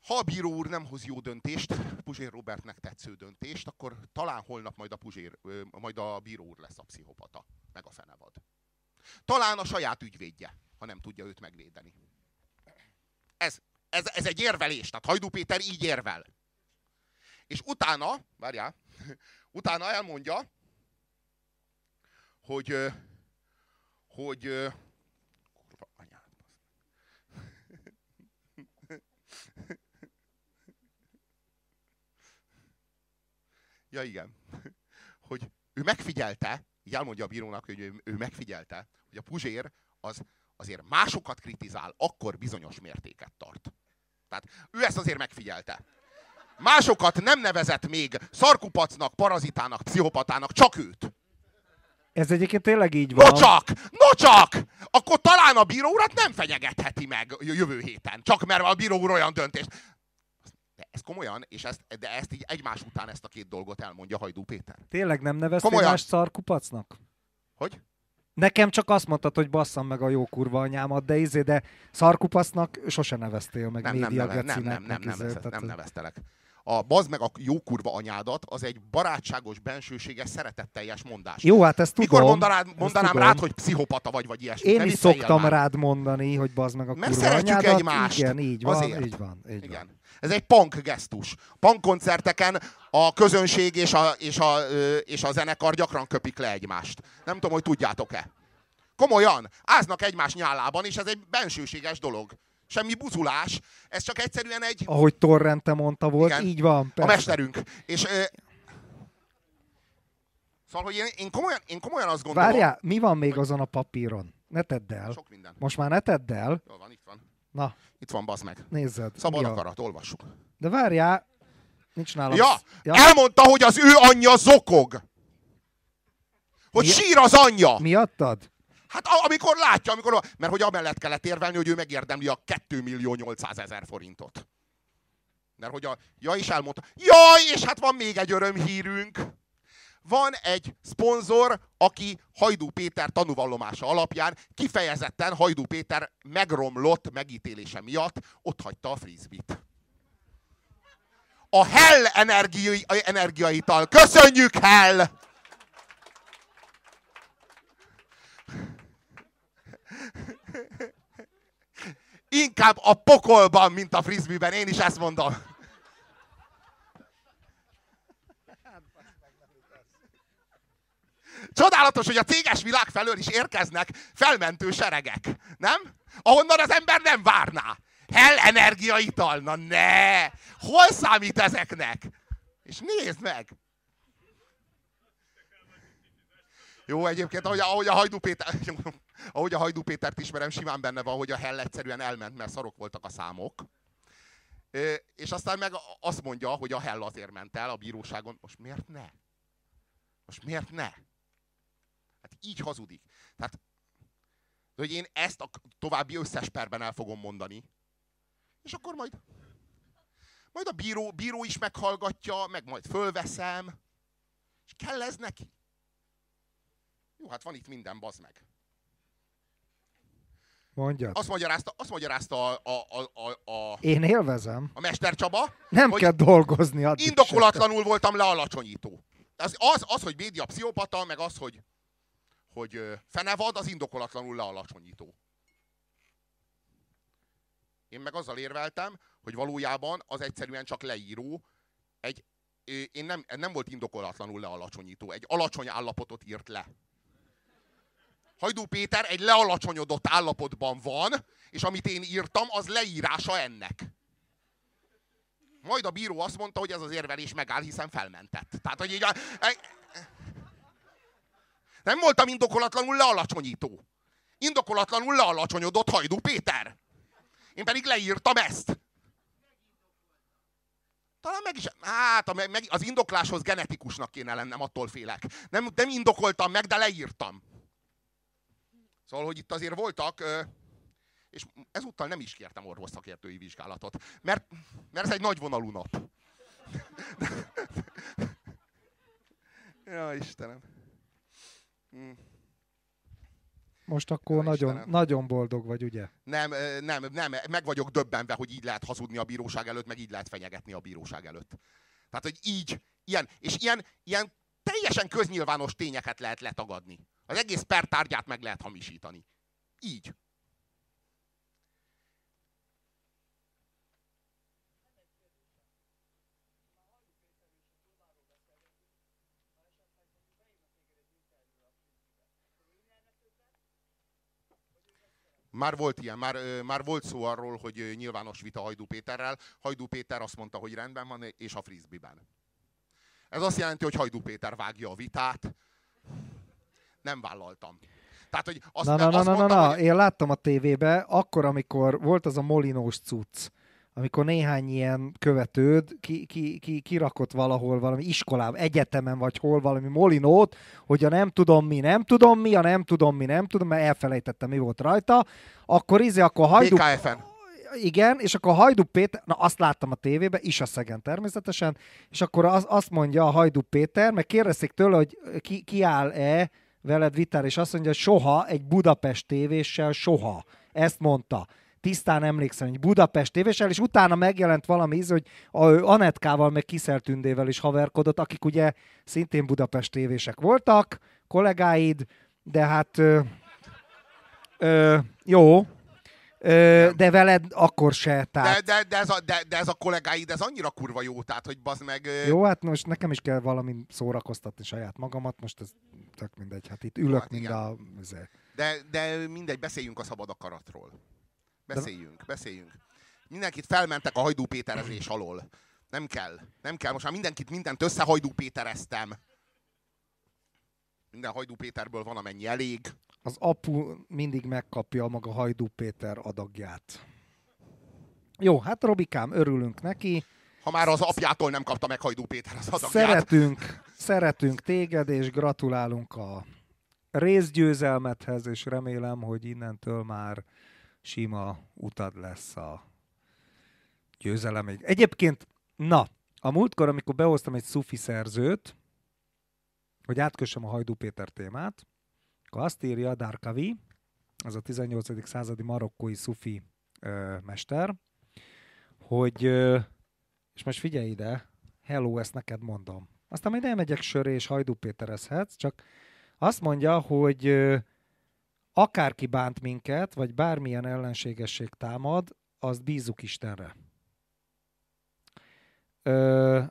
Ha a bíró úr nem hoz jó döntést, Puzsér Robertnek tetsző döntést, akkor talán holnap majd a, Puzsér, majd a bíró úr lesz a pszichopata, meg a fenevad. Talán a saját ügyvédje, ha nem tudja őt megvédeni. Ez, ez, ez egy érvelés, tehát Hajdú Péter így érvel. És utána, várjál, utána elmondja, hogy, hogy, ö, kurva anyád, Ja igen, hogy ő megfigyelte, így elmondja a bírónak, hogy ő, ő megfigyelte, hogy a Puzsér az azért másokat kritizál, akkor bizonyos mértéket tart. Tehát ő ezt azért megfigyelte. Másokat nem nevezett még szarkupacnak, parazitának, pszichopatának, csak őt. ez egyébként tényleg így van. No csak! No csak! Akkor talán a bíró urat nem fenyegetheti meg jövő héten. Csak mert a bíró úr olyan döntést. Ez komolyan, és ezt, de ezt így egymás után ezt a két dolgot elmondja Hajdú Péter. Tényleg nem neveztél Komolyan. más szarkupacnak? Hogy? Nekem csak azt mondtad, hogy basszam meg a jó kurva anyámat, de izé, de szarkupasznak sose neveztél meg Nem, nem, média nem, nem, nem, gecinek, nem, nem, meg nem, izé, vezet, tehát nem ez- neveztelek. A bazd meg a jó kurva anyádat, az egy barátságos, bensőséges, szeretetteljes mondás. Jó, hát ezt tudom. Mikor mondanád, mondanám tudom. rád, hogy pszichopata vagy, vagy ilyesmi? Én is szoktam már. rád mondani, hogy bazd meg a Mert kurva szeretjük anyádat. egymást. Igen, így van, Azért. így van, így van. Igen. Ez egy punk gesztus. Punk koncerteken a közönség és a, és, a, és a zenekar gyakran köpik le egymást. Nem tudom, hogy tudjátok-e. Komolyan, áznak egymás nyálában, és ez egy bensőséges dolog. Semmi buzulás, ez csak egyszerűen egy Ahogy Torrente mondta volt, Igen. így van. a Persze. mesterünk. És, ö, szóval, hogy én, én, komolyan, én komolyan azt gondolom... Várjál, mi van még azon a papíron? Ne tedd el. Sok minden. Most már ne tedd el. Jól van, itt van. Na, Itt van, bazd meg. nézzed. Szabad mi a- akarat, olvassuk. De várjál, nincs nálam. Ja, ja. elmondta, hogy az ő anyja zokog. Hogy Mi- sír az anyja. Miattad? Hát amikor látja, amikor, mert hogy amellett kellett érvelni, hogy ő megérdemli a 2 millió 800 ezer forintot. Mert hogy a, ja is elmondta, jaj, és hát van még egy örömhírünk. van egy szponzor, aki Hajdú Péter tanúvallomása alapján kifejezetten Hajdú Péter megromlott megítélése miatt ott hagyta a frisbit. A Hell energiai, energiaital. Köszönjük, Hell! Inkább a pokolban, mint a frisbee-ben. Én is ezt mondom. Csodálatos, hogy a céges világ felől is érkeznek felmentő seregek. Nem? Ahonnan az ember nem várná. Hell energiaital. Na ne! Hol számít ezeknek? És nézd meg! Jó, egyébként, ahogy, ahogy a Hajdú Péter, ahogy a Hajdú Pétert ismerem, simán benne van, hogy a Hell egyszerűen elment, mert szarok voltak a számok. És aztán meg azt mondja, hogy a Hell azért ment el a bíróságon. Most miért ne? Most miért ne? Hát így hazudik. Tehát, hogy én ezt a további összes perben el fogom mondani. És akkor majd majd a bíró, bíró is meghallgatja, meg majd fölveszem. És kell ez neki? Jó, hát van itt minden, bazd meg. Mondja. Azt magyarázta, azt magyarázta a, a, a, a, Én élvezem. a Mester Csaba. Nem kell dolgozni addig Indokolatlanul se. voltam lealacsonyító. Az, az, az, hogy média pszichopata, meg az, hogy, hogy fenevad, az indokolatlanul lealacsonyító. Én meg azzal érveltem, hogy valójában az egyszerűen csak leíró, egy, én nem, nem volt indokolatlanul lealacsonyító, egy alacsony állapotot írt le. Hajdú Péter egy lealacsonyodott állapotban van, és amit én írtam, az leírása ennek. Majd a bíró azt mondta, hogy ez az érvelés megáll, hiszen felmentett. Tehát, hogy így a, nem voltam indokolatlanul lealacsonyító. Indokolatlanul lealacsonyodott Hajdú Péter. Én pedig leírtam ezt. Talán meg is, hát meg, az indokláshoz genetikusnak kéne lennem, attól félek. Nem, nem indokoltam meg, de leírtam. Szóval, hogy itt azért voltak, és ezúttal nem is kértem orvosszakértői vizsgálatot, mert, mert ez egy nagy vonalú nap. ja, Istenem. Hm. Most akkor nagyon, nagyon boldog vagy, ugye? Nem, nem, nem, meg vagyok döbbenve, hogy így lehet hazudni a bíróság előtt, meg így lehet fenyegetni a bíróság előtt. Tehát, hogy így, ilyen, és ilyen, ilyen teljesen köznyilvános tényeket lehet letagadni. Az egész pertárgyát meg lehet hamisítani. Így. Már volt ilyen, már, már volt szó arról, hogy nyilvános vita Hajdú Péterrel. Hajdú Péter azt mondta, hogy rendben van, és a frisbee-ben. Ez azt jelenti, hogy Hajdú Péter vágja a vitát. Nem vállaltam. Tehát, hogy azt, na, na, azt na, na, na, na, hogy... én láttam a tévébe, akkor, amikor volt az a molinós cucc, amikor néhány ilyen követőd ki, ki, ki, kirakott valahol valami iskolában, egyetemen vagy hol valami molinót, hogy a nem tudom mi, nem tudom mi, a nem tudom mi, nem tudom, mert elfelejtettem, mi volt rajta, akkor izé, akkor hajdú... BKF-en. Igen, és akkor a Hajdú Péter, na azt láttam a tévébe, is a szegen természetesen, és akkor az, azt mondja a Hajdú Péter, meg kérdezik tőle, hogy ki, ki áll-e veled vitára, és azt mondja, hogy soha egy Budapest tévéssel, soha. Ezt mondta tisztán emlékszem, hogy Budapest tévéssel, és utána megjelent valami íz, hogy a, Anetkával, meg Kiszeltündével is haverkodott, akik ugye szintén Budapest tévések voltak, kollégáid, de hát ö, ö, jó, Ö, de veled akkor se. Tehát... De, de, de, ez a, de, de ez a kollégáid, ez annyira kurva jó, tehát hogy bazd meg... Jó, hát most nekem is kell valami szórakoztatni saját magamat, most ez tök mindegy, hát itt ülök, hát, mind igen. a... De, de mindegy, beszéljünk a szabad akaratról. Beszéljünk, beszéljünk. Mindenkit felmentek a Hajdú Péterezés alól. Nem kell, nem kell. Most már mindenkit mindent összehajdú Pétereztem. Minden Hajdú Péterből van, amennyi elég. Az apu mindig megkapja a maga Hajdú Péter adagját. Jó, hát Robikám, örülünk neki. Ha már az apjától nem kapta meg Hajdú Péter az adagját. Szeretünk, szeretünk téged, és gratulálunk a részgyőzelmethez, és remélem, hogy innentől már sima utad lesz a győzelemig. Egyébként, na, a múltkor, amikor behoztam egy szufi szerzőt, hogy átkössem a Hajdú Péter témát, akkor azt írja Darkavi, az a 18. századi marokkói szufi ö, mester, hogy, ö, és most figyelj ide, hello, ezt neked mondom. Aztán majd elmegyek söré és Hajdú Péterezhetsz, csak azt mondja, hogy ö, akárki bánt minket, vagy bármilyen ellenségesség támad, azt bízzuk Istenre. Ö,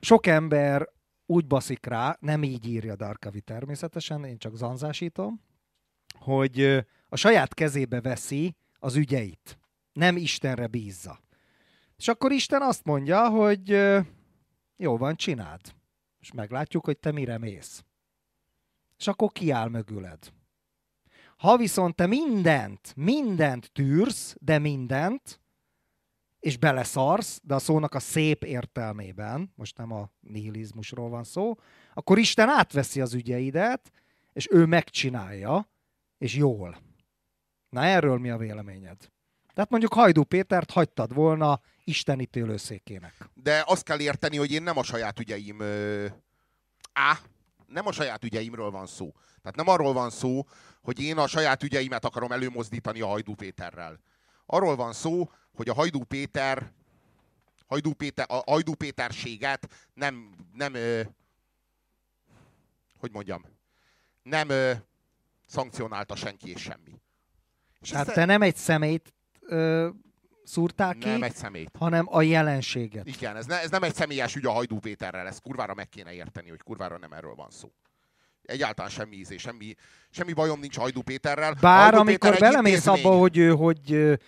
sok ember úgy baszik rá, nem így írja Darkavi természetesen, én csak zanzásítom, hogy a saját kezébe veszi az ügyeit. Nem Istenre bízza. És akkor Isten azt mondja, hogy jó van, csináld. És meglátjuk, hogy te mire mész. És akkor kiáll mögüled. Ha viszont te mindent, mindent tűrsz, de mindent, és beleszarsz, de a szónak a szép értelmében, most nem a nihilizmusról van szó, akkor Isten átveszi az ügyeidet, és ő megcsinálja, és jól. Na erről mi a véleményed? Tehát mondjuk Hajdú Pétert hagytad volna Isten ítélőszékének. De azt kell érteni, hogy én nem a saját ügyeim... Ö... Á, nem a saját ügyeimről van szó. Tehát nem arról van szó, hogy én a saját ügyeimet akarom előmozdítani a Hajdú Péterrel. Arról van szó, hogy a Hajdú Péter Hajdú, Péter, a Hajdú Péterséget nem, nem ö, hogy mondjam, nem ö, szankcionálta senki és semmi. És hát te nem egy szemét ö, szúrták ki, nem egy szemét. hanem a jelenséget. Igen, ez, ne, ez nem egy személyes ügy a Hajdú Péterrel, ezt kurvára meg kéne érteni, hogy kurvára nem erről van szó. Egyáltalán semmi ízé, semmi, semmi bajom nincs Hajdú Péterrel. Bár Hajdú amikor Péter belemész abba, hogy, ő, hogy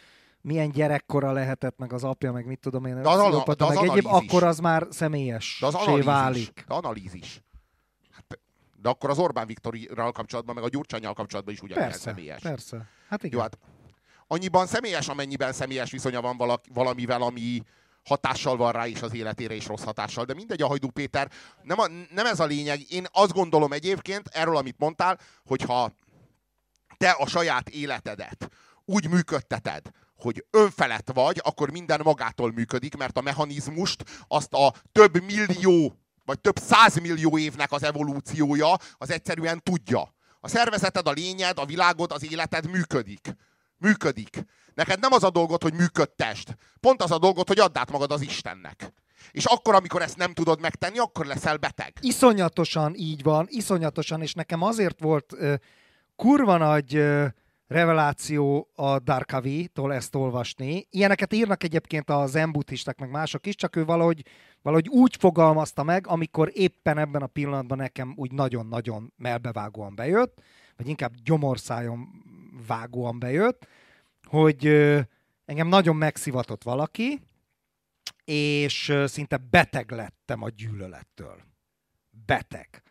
milyen gyerekkora lehetett, meg az apja, meg mit tudom én, De az pszichopata, de az meg egyéb, akkor az már személyes De az analízis. válik. De analízis. Hát, de akkor az Orbán Viktorral kapcsolatban, meg a Gyurcsányjal kapcsolatban is ugyanilyen Persze, személyes. persze. Hát igen. Jó, hát annyiban személyes, amennyiben személyes viszonya van valaki, valamivel, ami hatással van rá is az életére, és rossz hatással. De mindegy, a Hajdú Péter, nem, a, nem ez a lényeg. Én azt gondolom egyébként, erről, amit mondtál, hogyha te a saját életedet úgy működteted, hogy önfelett vagy, akkor minden magától működik, mert a mechanizmust azt a több millió, vagy több százmillió évnek az evolúciója az egyszerűen tudja. A szervezeted, a lényed, a világod, az életed működik. Működik. Neked nem az a dolgod, hogy működtest. Pont az a dolgod, hogy add át magad az Istennek. És akkor, amikor ezt nem tudod megtenni, akkor leszel beteg. Iszonyatosan így van, iszonyatosan, és nekem azért volt ö, kurva nagy ö, reveláció a Darkavi-tól ezt olvasni. Ilyeneket írnak egyébként a zenbuddhisták, meg mások is, csak ő valahogy, valahogy úgy fogalmazta meg, amikor éppen ebben a pillanatban nekem úgy nagyon-nagyon melbevágóan bejött, vagy inkább gyomorszájon vágóan bejött, hogy engem nagyon megszivatott valaki, és szinte beteg lettem a gyűlölettől. Beteg.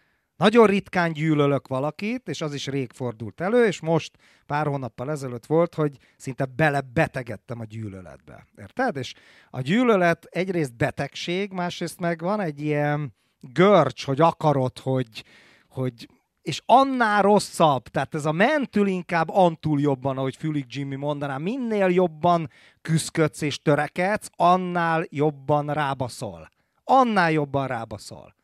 Nagyon ritkán gyűlölök valakit, és az is rég fordult elő, és most pár hónappal ezelőtt volt, hogy szinte belebetegedtem a gyűlöletbe. Érted? És a gyűlölet egyrészt betegség, másrészt meg van egy ilyen görcs, hogy akarod, hogy, hogy és annál rosszabb, tehát ez a mentül inkább antul jobban, ahogy Fülig Jimmy mondaná, minél jobban küzdködsz és törekedsz, annál jobban rábaszol. Annál jobban rábaszol.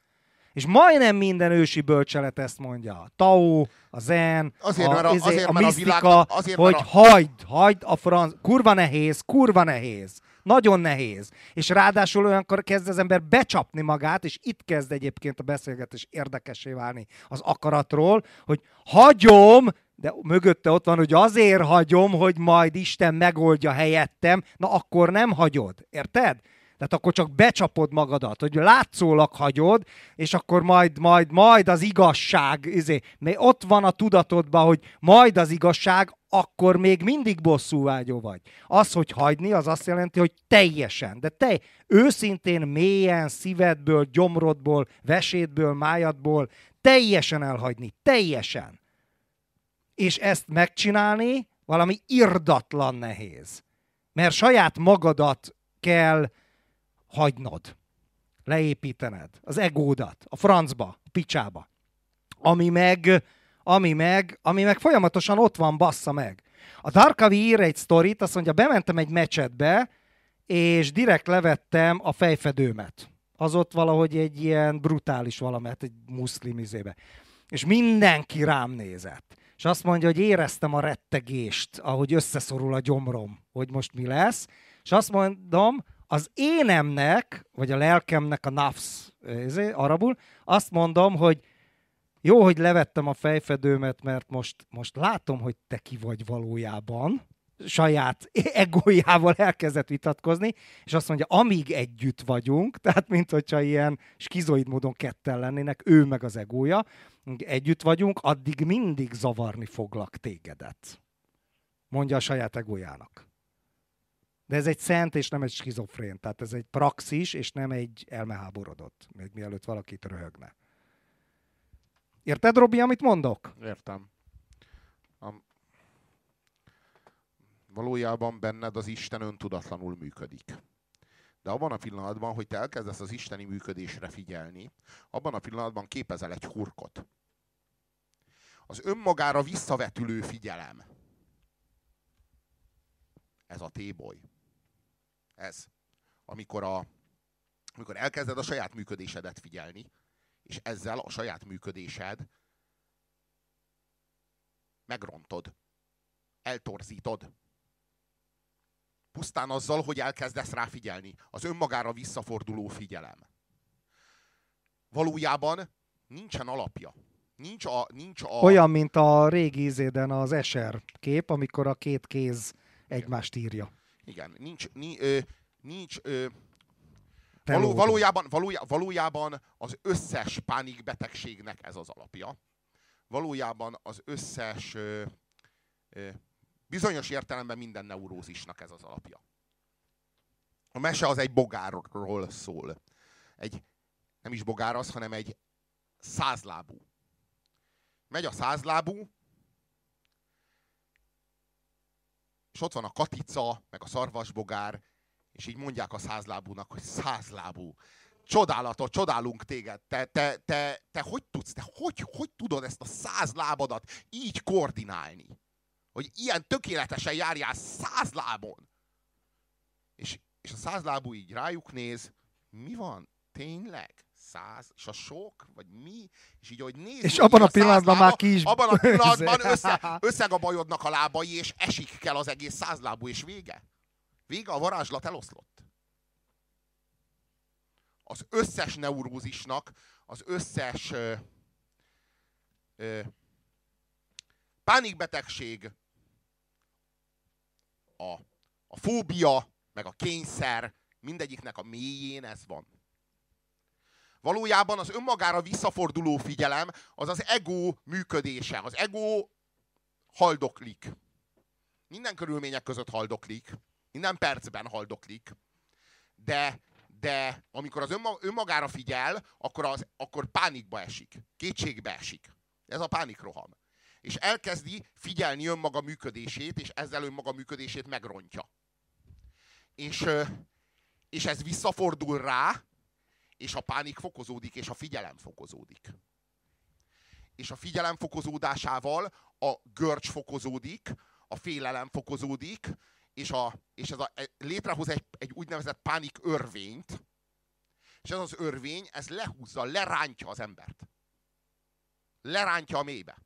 És majdnem minden ősi bölcselet ezt mondja. A Tao, a Zen, Azért, a, mert a- izé, azért, a mert a misztika, világnak- azért, hogy a- hagyd, hagyd a franc, kurva nehéz, kurva nehéz. Nagyon nehéz. És ráadásul olyankor kezd az ember becsapni magát, és itt kezd egyébként a beszélgetés érdekessé válni az akaratról, hogy hagyom, de mögötte ott van, hogy azért hagyom, hogy majd Isten megoldja helyettem, na akkor nem hagyod. Érted? Tehát akkor csak becsapod magadat, hogy látszólag hagyod, és akkor majd, majd, majd az igazság, izé, mert ott van a tudatodban, hogy majd az igazság, akkor még mindig bosszúvágyó vagy. Az, hogy hagyni, az azt jelenti, hogy teljesen, de te őszintén, mélyen, szívedből, gyomrodból, vesédből, májadból, teljesen elhagyni, teljesen. És ezt megcsinálni valami irdatlan nehéz. Mert saját magadat kell hagynod, leépítened, az egódat, a francba, a picsába. Ami meg, ami meg, ami meg folyamatosan ott van, bassza meg. A Darkavi ír egy sztorit, azt mondja, bementem egy mecsetbe, és direkt levettem a fejfedőmet. az ott valahogy egy ilyen brutális valamet, egy muszlim izébe. És mindenki rám nézett. És azt mondja, hogy éreztem a rettegést, ahogy összeszorul a gyomrom, hogy most mi lesz. És azt mondom, az énemnek, vagy a lelkemnek a nafs, izé, arabul, azt mondom, hogy jó, hogy levettem a fejfedőmet, mert most, most látom, hogy te ki vagy valójában, saját egójával elkezdett vitatkozni, és azt mondja, amíg együtt vagyunk, tehát mint hogyha ilyen skizoid módon ketten lennének, ő meg az egója, együtt vagyunk, addig mindig zavarni foglak tégedet. Mondja a saját egójának. De ez egy szent, és nem egy skizofrén. Tehát ez egy praxis, és nem egy elmeháborodott, még mielőtt valakit röhögne. Érted, Robi, amit mondok? Értem. A... Valójában benned az Isten öntudatlanul működik. De abban a pillanatban, hogy te elkezdesz az isteni működésre figyelni, abban a pillanatban képezel egy hurkot. Az önmagára visszavetülő figyelem. Ez a téboly. Ez. Amikor, a, amikor elkezded a saját működésedet figyelni, és ezzel a saját működésed megrontod, eltorzítod. Pusztán azzal, hogy elkezdesz rá figyelni. Az önmagára visszaforduló figyelem. Valójában nincsen alapja. Nincs a, nincs a... Olyan, mint a régi ízéden az Eser kép, amikor a két kéz egymást írja. Igen, nincs, nincs, nincs ö, való, valójában, valójában, valójában az összes pánikbetegségnek ez az alapja. Valójában az összes ö, ö, bizonyos értelemben minden neurózisnak ez az alapja. A mese az egy bogárról szól. Egy, nem is bogár az, hanem egy százlábú. Megy a százlábú, és ott van a katica, meg a szarvasbogár, és így mondják a százlábúnak, hogy százlábú. Csodálatos, csodálunk téged. Te, te, te, te hogy tudsz, te hogy, hogy tudod ezt a száz lábadat így koordinálni? Hogy ilyen tökéletesen járjál száz lábon. És, és a százlábú így rájuk néz, mi van? Tényleg? Száz, és a sok, vagy mi, és így, hogy néz, És abban a, pillanatban már ki is... Abban a pillanatban össze, összegabajodnak a lábai, és esik kell az egész százlábú, és vége. Vége, a varázslat eloszlott. Az összes neurózisnak, az összes ö, ö, pánikbetegség, a, a fóbia, meg a kényszer, mindegyiknek a mélyén ez van. Valójában az önmagára visszaforduló figyelem az az ego működése. Az ego haldoklik. Minden körülmények között haldoklik. Minden percben haldoklik. De, de amikor az önmagára figyel, akkor, az, akkor pánikba esik. Kétségbe esik. Ez a pánikroham. És elkezdi figyelni önmaga működését, és ezzel önmaga működését megrontja. És, és ez visszafordul rá, és a pánik fokozódik, és a figyelem fokozódik. És a figyelem fokozódásával a görcs fokozódik, a félelem fokozódik, és, a, és ez a, e, létrehoz egy, egy úgynevezett pánik örvényt, és ez az örvény, ez lehúzza, lerántja az embert. Lerántja a mélybe.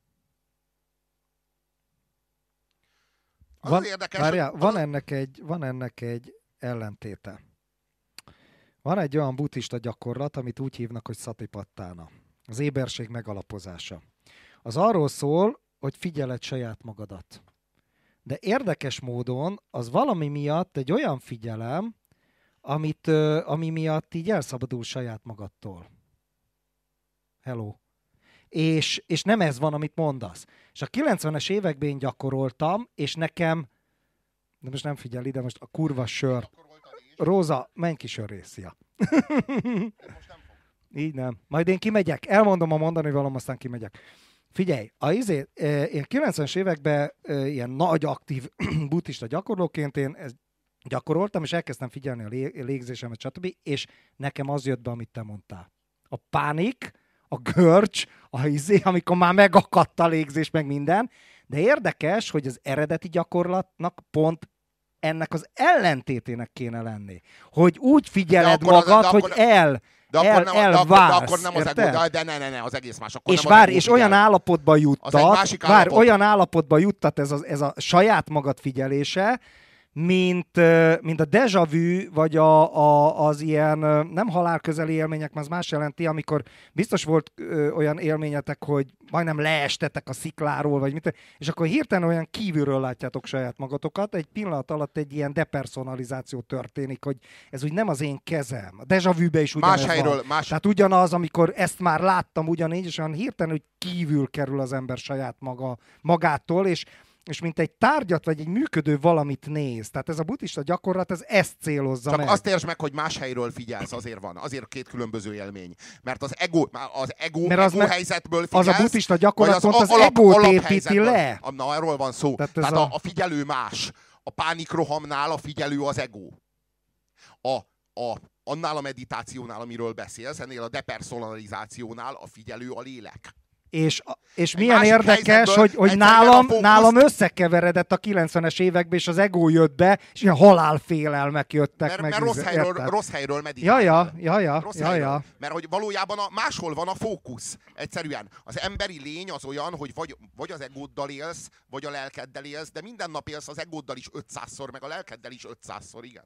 Az van, érdekes, várjál, hogy... van, ennek egy, van ennek egy ellentéte. Van egy olyan buddhista gyakorlat, amit úgy hívnak, hogy szatipattána. Az éberség megalapozása. Az arról szól, hogy figyeled saját magadat. De érdekes módon az valami miatt egy olyan figyelem, amit, ami miatt így elszabadul saját magadtól. Hello. És, és nem ez van, amit mondasz. És a 90-es években én gyakoroltam, és nekem, de most nem figyel ide, most a kurva sör. Róza, menj ki sörrészia. Így nem. Majd én kimegyek, elmondom a mondani valam, aztán kimegyek. Figyelj, a izé, én 90-es években ilyen nagy aktív buddhista gyakorlóként én ezt gyakoroltam, és elkezdtem figyelni a légzésemet, stb. És nekem az jött be, amit te mondtál. A pánik, a görcs, a izé, amikor már megakadt a légzés, meg minden. De érdekes, hogy az eredeti gyakorlatnak pont ennek az ellentétének kéne lenni. Hogy úgy figyeled De akkor az- magad, de hogy akkor- el, De akkor, el, nem, de, akkor, de elválsz, akkor nem az érted? de, ne, ne, ne, az egész más. Akkor és nem vár, és figyel. olyan állapotba juttat, vár, állapot. olyan állapotba juttat ez a, ez a saját magad figyelése, mint, mint a déjà vu, vagy a, a, az ilyen nem halálközeli élmények, mert az más jelenti, amikor biztos volt ö, olyan élményetek, hogy majdnem leestetek a szikláról, vagy mit, és akkor hirtelen olyan kívülről látjátok saját magatokat, egy pillanat alatt egy ilyen depersonalizáció történik, hogy ez úgy nem az én kezem. A déjà vu-be is ugyanez Más van. helyről, más, Tehát ugyanaz, amikor ezt már láttam ugyanígy, és olyan hirtelen, hogy kívül kerül az ember saját maga, magától, és, és mint egy tárgyat, vagy egy működő valamit néz. Tehát ez a buddhista gyakorlat, ez ezt célozza Csak meg. azt értsd meg, hogy más helyről figyelsz, azért van. Azért két különböző élmény. Mert az ego, az ego, Mert az ego helyzetből az figyelsz, a buddhista gyakorlat pont az alap- egót építi le. Na, erről van szó. Tehát Tehát, A, a figyelő más. A pánikrohamnál a figyelő az ego. A, a, annál a meditációnál, amiről beszélsz, ennél a depersonalizációnál a figyelő a lélek. És, és milyen érdekes, hogy, hogy nálam, fókusz- nálam összekeveredett a 90-es években, és az ego jött be, és ilyen halálfélelmek jöttek Mert, meg. mert rossz, helyről, érted? rossz helyről Ja, meditálsz. ja, ja, ja, Rossz ja, helyről. ja. Mert hogy valójában a, máshol van a fókusz. Egyszerűen az emberi lény az olyan, hogy vagy, vagy az egóddal élsz, vagy a lelkeddel élsz, de minden nap élsz az egóddal is 500-szor, meg a lelkeddel is 500-szor, igen.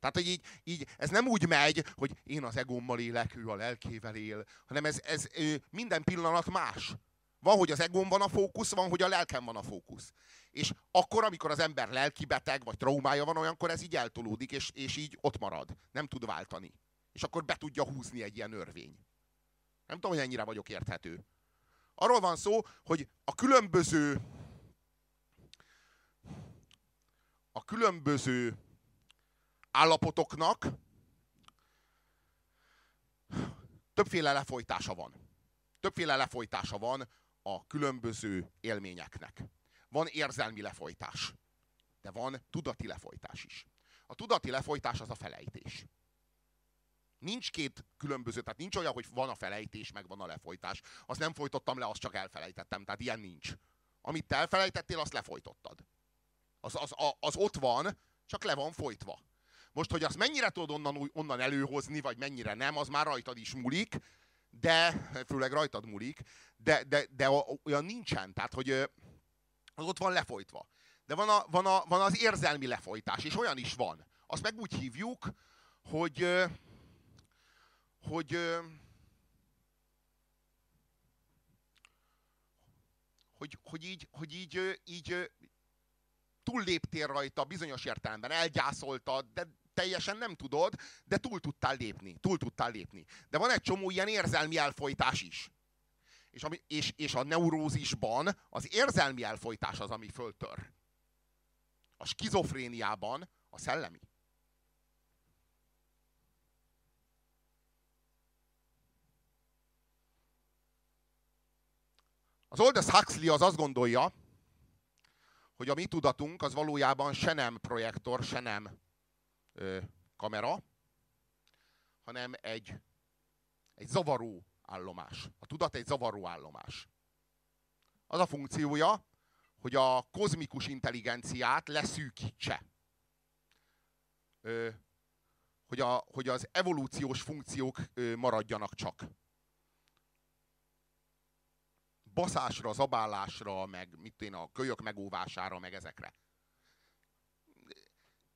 Tehát, hogy így, így, ez nem úgy megy, hogy én az egómmal élek, ő a lelkével él, hanem ez, ez minden pillanat más. Van, hogy az egóm van a fókusz, van, hogy a lelkem van a fókusz. És akkor, amikor az ember lelkibeteg, vagy traumája van, olyankor ez így eltolódik, és, és így ott marad. Nem tud váltani. És akkor be tudja húzni egy ilyen örvény. Nem tudom, hogy ennyire vagyok érthető. Arról van szó, hogy a különböző a különböző állapotoknak többféle lefolytása van. Többféle lefolytása van a különböző élményeknek. Van érzelmi lefolytás, de van tudati lefolytás is. A tudati lefolytás az a felejtés. Nincs két különböző, tehát nincs olyan, hogy van a felejtés, meg van a lefolytás. Azt nem folytottam le, azt csak elfelejtettem. Tehát ilyen nincs. Amit te elfelejtettél, azt lefolytottad. Az, az, a- az ott van, csak le van folytva. Most, hogy azt mennyire tudod onnan, onnan előhozni, vagy mennyire nem, az már rajtad is múlik, de, főleg rajtad múlik, de, de, de olyan nincsen. Tehát, hogy az ott van lefolytva. De van, a, van, a, van az érzelmi lefolytás, és olyan is van. Azt meg úgy hívjuk, hogy, hogy, hogy, hogy így, hogy így, így túlléptél rajta bizonyos értelemben, elgyászoltad, de teljesen nem tudod, de túl tudtál lépni, túl tudtál lépni. De van egy csomó ilyen érzelmi elfolytás is. És, ami, és, és a neurózisban az érzelmi elfolytás az, ami föltör. A skizofréniában a szellemi. Az Aldous Huxley az azt gondolja, hogy a mi tudatunk az valójában se nem projektor, se nem ö, kamera, hanem egy, egy zavaró állomás. A tudat egy zavaró állomás. Az a funkciója, hogy a kozmikus intelligenciát leszűkítse. Ö, hogy, a, hogy az evolúciós funkciók ö, maradjanak csak. Baszásra, zabálásra, meg mit én, a kölyök megóvására, meg ezekre.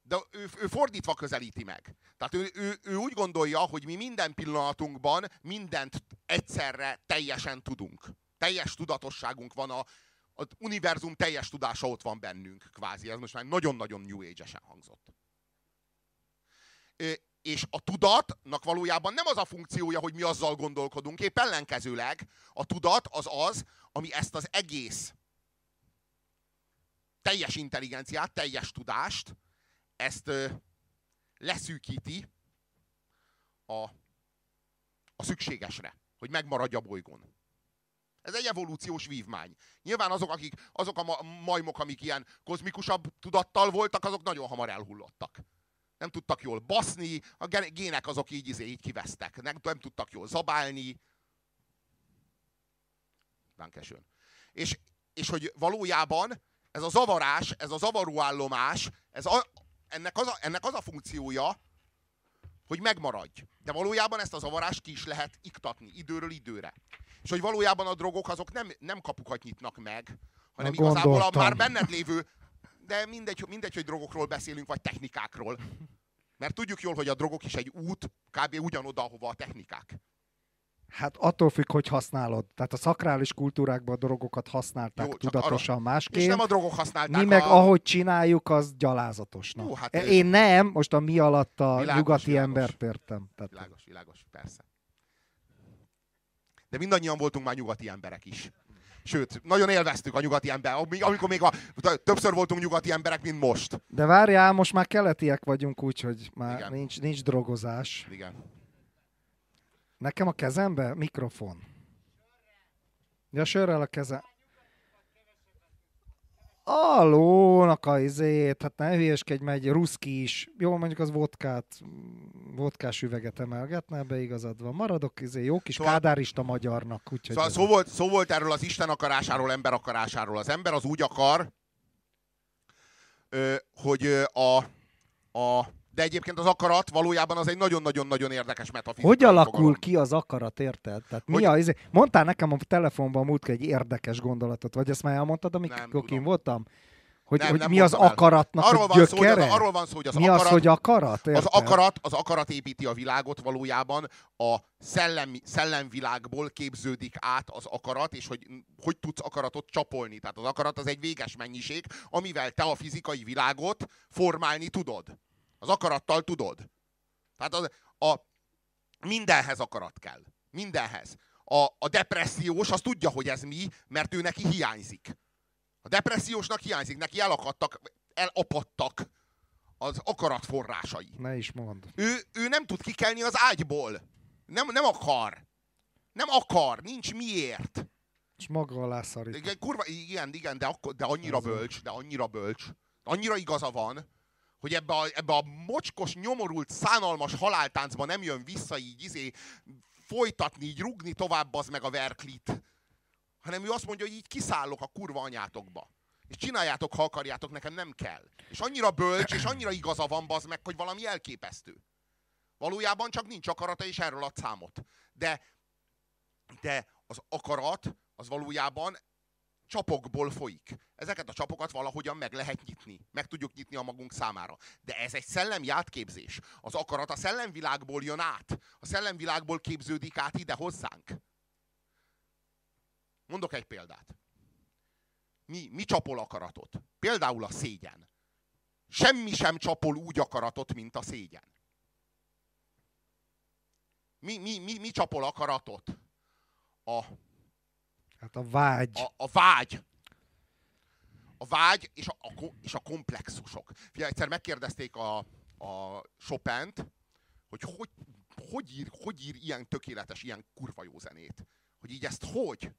De ő, ő fordítva közelíti meg. Tehát ő, ő, ő úgy gondolja, hogy mi minden pillanatunkban mindent egyszerre teljesen tudunk. Teljes tudatosságunk van, a, az univerzum teljes tudása ott van bennünk, kvázi. Ez most már nagyon-nagyon New Age-esen hangzott. És a tudatnak valójában nem az a funkciója, hogy mi azzal gondolkodunk, épp ellenkezőleg a tudat az az, ami ezt az egész teljes intelligenciát, teljes tudást, ezt ö, leszűkíti a, a szükségesre, hogy megmaradja a bolygón. Ez egy evolúciós vívmány. Nyilván azok, akik, azok a ma- majmok, amik ilyen kozmikusabb tudattal voltak, azok nagyon hamar elhullottak. Nem tudtak jól baszni, a gének azok így, izé, így kivesztek. Nem, nem tudtak jól zabálni. Dankeschön. És, és hogy valójában ez a zavarás, ez a zavaró állomás, ez a, ennek az, a, ennek az a funkciója, hogy megmaradj. De valójában ezt a zavarást ki is lehet iktatni időről időre. És hogy valójában a drogok azok nem, nem kapukat nyitnak meg, hanem Na, igazából a már benned lévő, de mindegy, mindegy, hogy drogokról beszélünk, vagy technikákról. Mert tudjuk jól, hogy a drogok is egy út, kb. ugyanoda, ahova a technikák. Hát attól függ, hogy használod. Tehát a szakrális kultúrákban a drogokat használták Jó, tudatosan És másként. nem a drogok használták Mi meg a... ahogy csináljuk, az gyalázatosnak. Jó, hát E- Én nem, most a mi alatt a Világos, nyugati világos. embert értem. Tehát Világos, világos, persze. De mindannyian voltunk már nyugati emberek is. Sőt, nagyon élveztük a nyugati ember, ami- amikor még a, többször voltunk nyugati emberek, mint most. De várjál, most már keletiek vagyunk, úgyhogy már Igen. nincs, nincs drogozás. Igen. Nekem a kezembe mikrofon. Ja, sörrel a keze. Alónak a izét, hát ne hülyeskedj, megy ruszki is. Jó, mondjuk az vodkát, vodkás üveget emelgetne, ebbe igazad van. Maradok izé, jó kis Szóval- kádárista magyarnak, úgyhogy... Szóval szó volt, szó volt erről az Isten akarásáról, ember akarásáról. Az ember az úgy akar, hogy a, a... De egyébként az akarat valójában az egy nagyon-nagyon-nagyon érdekes metafizikai Hogy alakul fogalom. ki az akarat, érted? Tehát mi Hogy- a, izé... Mondtál nekem a telefonban múltkor egy érdekes gondolatot, vagy ezt már elmondtad, amikor tudom. voltam? Hogy, Nem, hogy nem mi az el. akaratnak Arról van, szó, hogy gyökere? az, arról van szó, hogy az mi akarat, az, hogy akarat? Érted? Az akarat, az akarat építi a világot valójában, a szellem, szellemvilágból képződik át az akarat, és hogy hogy tudsz akaratot csapolni. Tehát az akarat az egy véges mennyiség, amivel te a fizikai világot formálni tudod. Az akarattal tudod. Tehát az, a, mindenhez akarat kell. Mindenhez. A, a depressziós az tudja, hogy ez mi, mert ő neki hiányzik. A depressziósnak hiányzik, neki elakadtak, elapadtak az akarat forrásai. Ne is mond. Ő, ő nem tud kikelni az ágyból. Nem, nem akar. Nem akar, nincs miért. És maga alá szarít. Igen, Kurva, igen, igen, de, akkor, de annyira bölcs, de annyira bölcs. Annyira igaza van, hogy ebbe a, ebbe a mocskos, nyomorult, szánalmas haláltáncba nem jön vissza így izé, folytatni, így rugni tovább az meg a verklit. Hanem ő azt mondja, hogy így kiszállok a kurva anyátokba. És csináljátok, ha akarjátok, nekem nem kell. És annyira bölcs, és annyira igaza van, bazd meg, hogy valami elképesztő. Valójában csak nincs akarata, és erről ad számot. De, de az akarat, az valójában csapokból folyik. Ezeket a csapokat valahogyan meg lehet nyitni. Meg tudjuk nyitni a magunk számára. De ez egy szellemi átképzés. Az akarat a szellemvilágból jön át. A szellemvilágból képződik át ide hozzánk. Mondok egy példát. Mi, mi csapol akaratot? Például a szégyen. Semmi sem csapol úgy akaratot, mint a szégyen. Mi, mi, mi, mi csapol akaratot? A, Hát a vágy. a, a vágy. A vágy és a, a, és a komplexusok. Figyelj, egyszer megkérdezték a, a Chopin-t, hogy hogy, hogy, ír, hogy ír ilyen tökéletes, ilyen kurva jó zenét. Hogy így ezt hogy?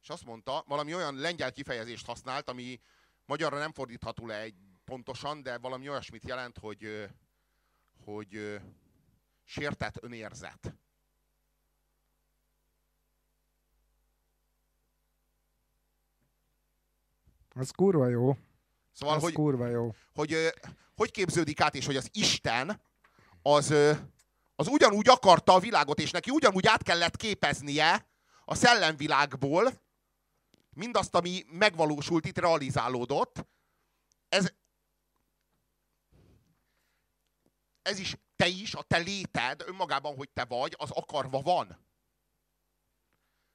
És azt mondta, valami olyan lengyel kifejezést használt, ami magyarra nem fordítható le egy pontosan, de valami olyasmit jelent, hogy, hogy sértett önérzet. Az kurva jó. Szóval, az hogy, kurva jó. hogy ö, hogy képződik át, és hogy az Isten az, az ugyanúgy akarta a világot, és neki ugyanúgy át kellett képeznie a szellemvilágból mindazt, ami megvalósult, itt realizálódott. Ez, ez is te is, a te léted önmagában, hogy te vagy, az akarva van.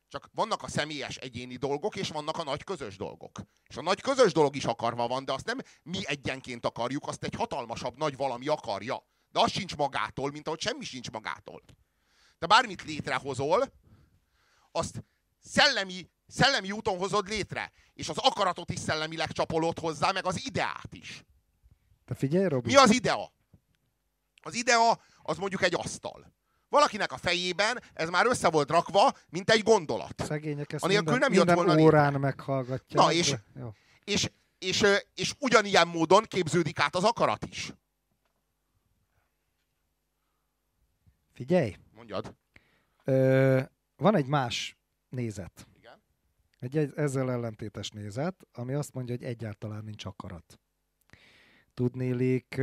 Csak vannak a személyes egyéni dolgok, és vannak a nagy közös dolgok. És a nagy közös dolog is akarva van, de azt nem mi egyenként akarjuk, azt egy hatalmasabb nagy valami akarja. De az sincs magától, mint ahogy semmi sincs magától. Te bármit létrehozol, azt szellemi, szellemi úton hozod létre. És az akaratot is szellemileg csapolod hozzá, meg az ideát is. Te figyelj, Robi. Mi az idea? Az idea az mondjuk egy asztal. Valakinek a fejében ez már össze volt rakva, mint egy gondolat. Szegények ezt Anélkül minden, nem jött minden volna órán létre. meghallgatják. Na, és- Jó. És, és, ö, és ugyanilyen módon képződik át az akarat is. Figyelj, Mondjad. ö, van egy más nézet. Igen. Egy, egy ezzel ellentétes nézet, ami azt mondja, hogy egyáltalán nincs akarat. tudnélik,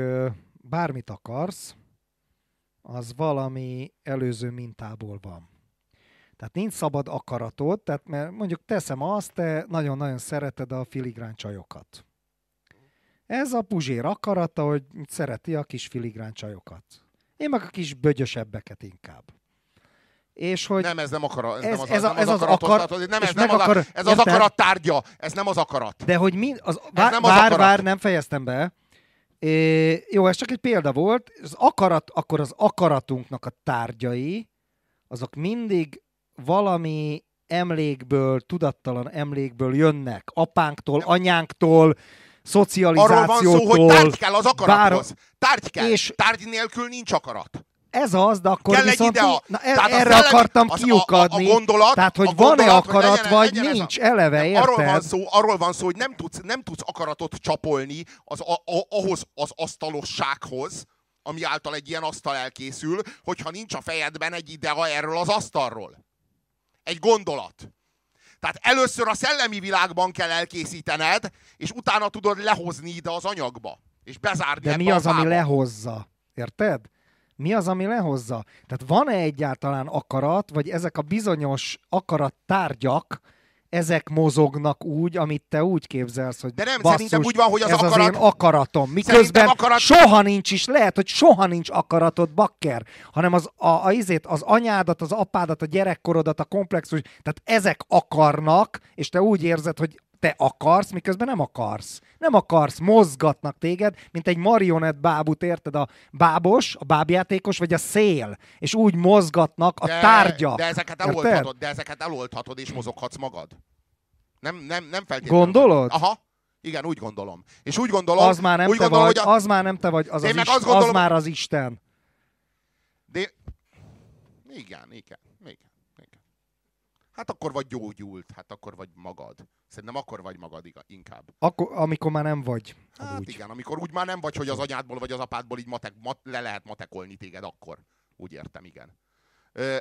bármit akarsz, az valami előző mintából van. Tehát nincs szabad akaratod, tehát mert mondjuk teszem azt, te nagyon-nagyon szereted a filigrán csajokat. Ez a puzsér akarata, hogy szereti a kis filigrán csajokat. Én meg a kis bögyösebbeket inkább. És hogy nem, ez nem akarat. Ez, ez, nem az, ez, a, ez az, az akaratot, akar... tehát, nem, ez nem az, akar... ez az akarat tárgya, ez nem az akarat. De hogy mi... Az, vár, nem az vár, akarat. vár, nem fejeztem be. É, jó, ez csak egy példa volt. Az akarat, akkor az akaratunknak a tárgyai, azok mindig valami emlékből, tudattalan emlékből jönnek. Apánktól, anyánktól, szocializációtól. Arról van szó, hogy tárgy kell az akarathoz. bár- Tárgy kell. És- Tárgy nélkül nincs akarat. Ez az, de akkor Kell egy viszont... idea. Na, e- Tehát a erre szellemi- akartam az- a- kiukadni. A, a gondolat, Tehát, hogy a van-e akarat, legyen- vagy legyen ez a- nincs eleve, Nem, arról van érted? szó, arról van szó, hogy nem tudsz, nem tudsz akaratot csapolni az, a, a, ahhoz az asztalossághoz, ami által egy ilyen asztal elkészül, hogyha nincs a fejedben egy idea erről az asztalról. Egy gondolat. Tehát először a szellemi világban kell elkészítened, és utána tudod lehozni ide az anyagba. És bezárni De mi a az, ami fába. lehozza? Érted? Mi az, ami lehozza? Tehát van-e egyáltalán akarat, vagy ezek a bizonyos akarattárgyak, ezek mozognak úgy, amit te úgy képzelsz, hogy De nem, basszus, szerintem úgy van, hogy az ez akarat- az én akaratom. Miközben akarat- soha nincs is, lehet, hogy soha nincs akaratod, bakker, hanem az, a, a, izét, az anyádat, az apádat, a gyerekkorodat, a komplexus, tehát ezek akarnak, és te úgy érzed, hogy te akarsz, miközben nem akarsz. Nem akarsz, mozgatnak téged, mint egy marionett bábút, érted? A bábos, a bábjátékos, vagy a szél. És úgy mozgatnak a de, tárgyak. De ezeket Érted? eloldhatod, de ezeket eloldhatod, és mozoghatsz magad. Nem, nem, nem feltétlenül. Gondolod? Aha. Igen, úgy gondolom. És úgy gondolom, Az már nem úgy te gondolom, vagy, hogy a, az már nem te vagy, az, az, is, azt gondolom- az már az Isten. De... Igen, igen. Hát akkor vagy gyógyult, hát akkor vagy magad. Szerintem akkor vagy magad inkább. Akkor, amikor már nem vagy. Hát úgy. igen, amikor úgy már nem vagy, hogy az anyádból vagy az apádból így matek, mat, le lehet matekolni téged, akkor. Úgy értem, igen. Ö,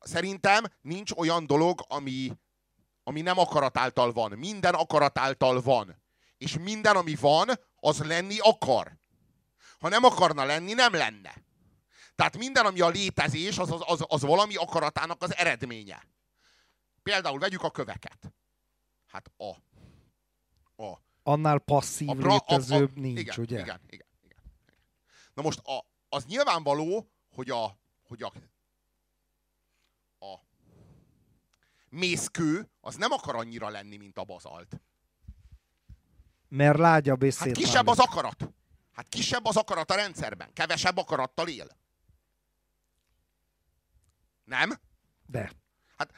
szerintem nincs olyan dolog, ami, ami nem akarat által van. Minden akarat által van. És minden, ami van, az lenni akar. Ha nem akarna lenni, nem lenne. Tehát minden, ami a létezés, az, az, az, az valami akaratának az eredménye. Például vegyük a köveket. Hát a, a Annál passzív a pra- a- létezőbb a- nincs, igen, ugye? Igen, igen, igen. Na most a, az nyilvánvaló, hogy a, hogy a, a mészkő az nem akar annyira lenni, mint a bazalt. Mert lágyabb és Hát kisebb az akarat. Hát kisebb az akarat a rendszerben. Kevesebb akarattal él. Nem? De. Hát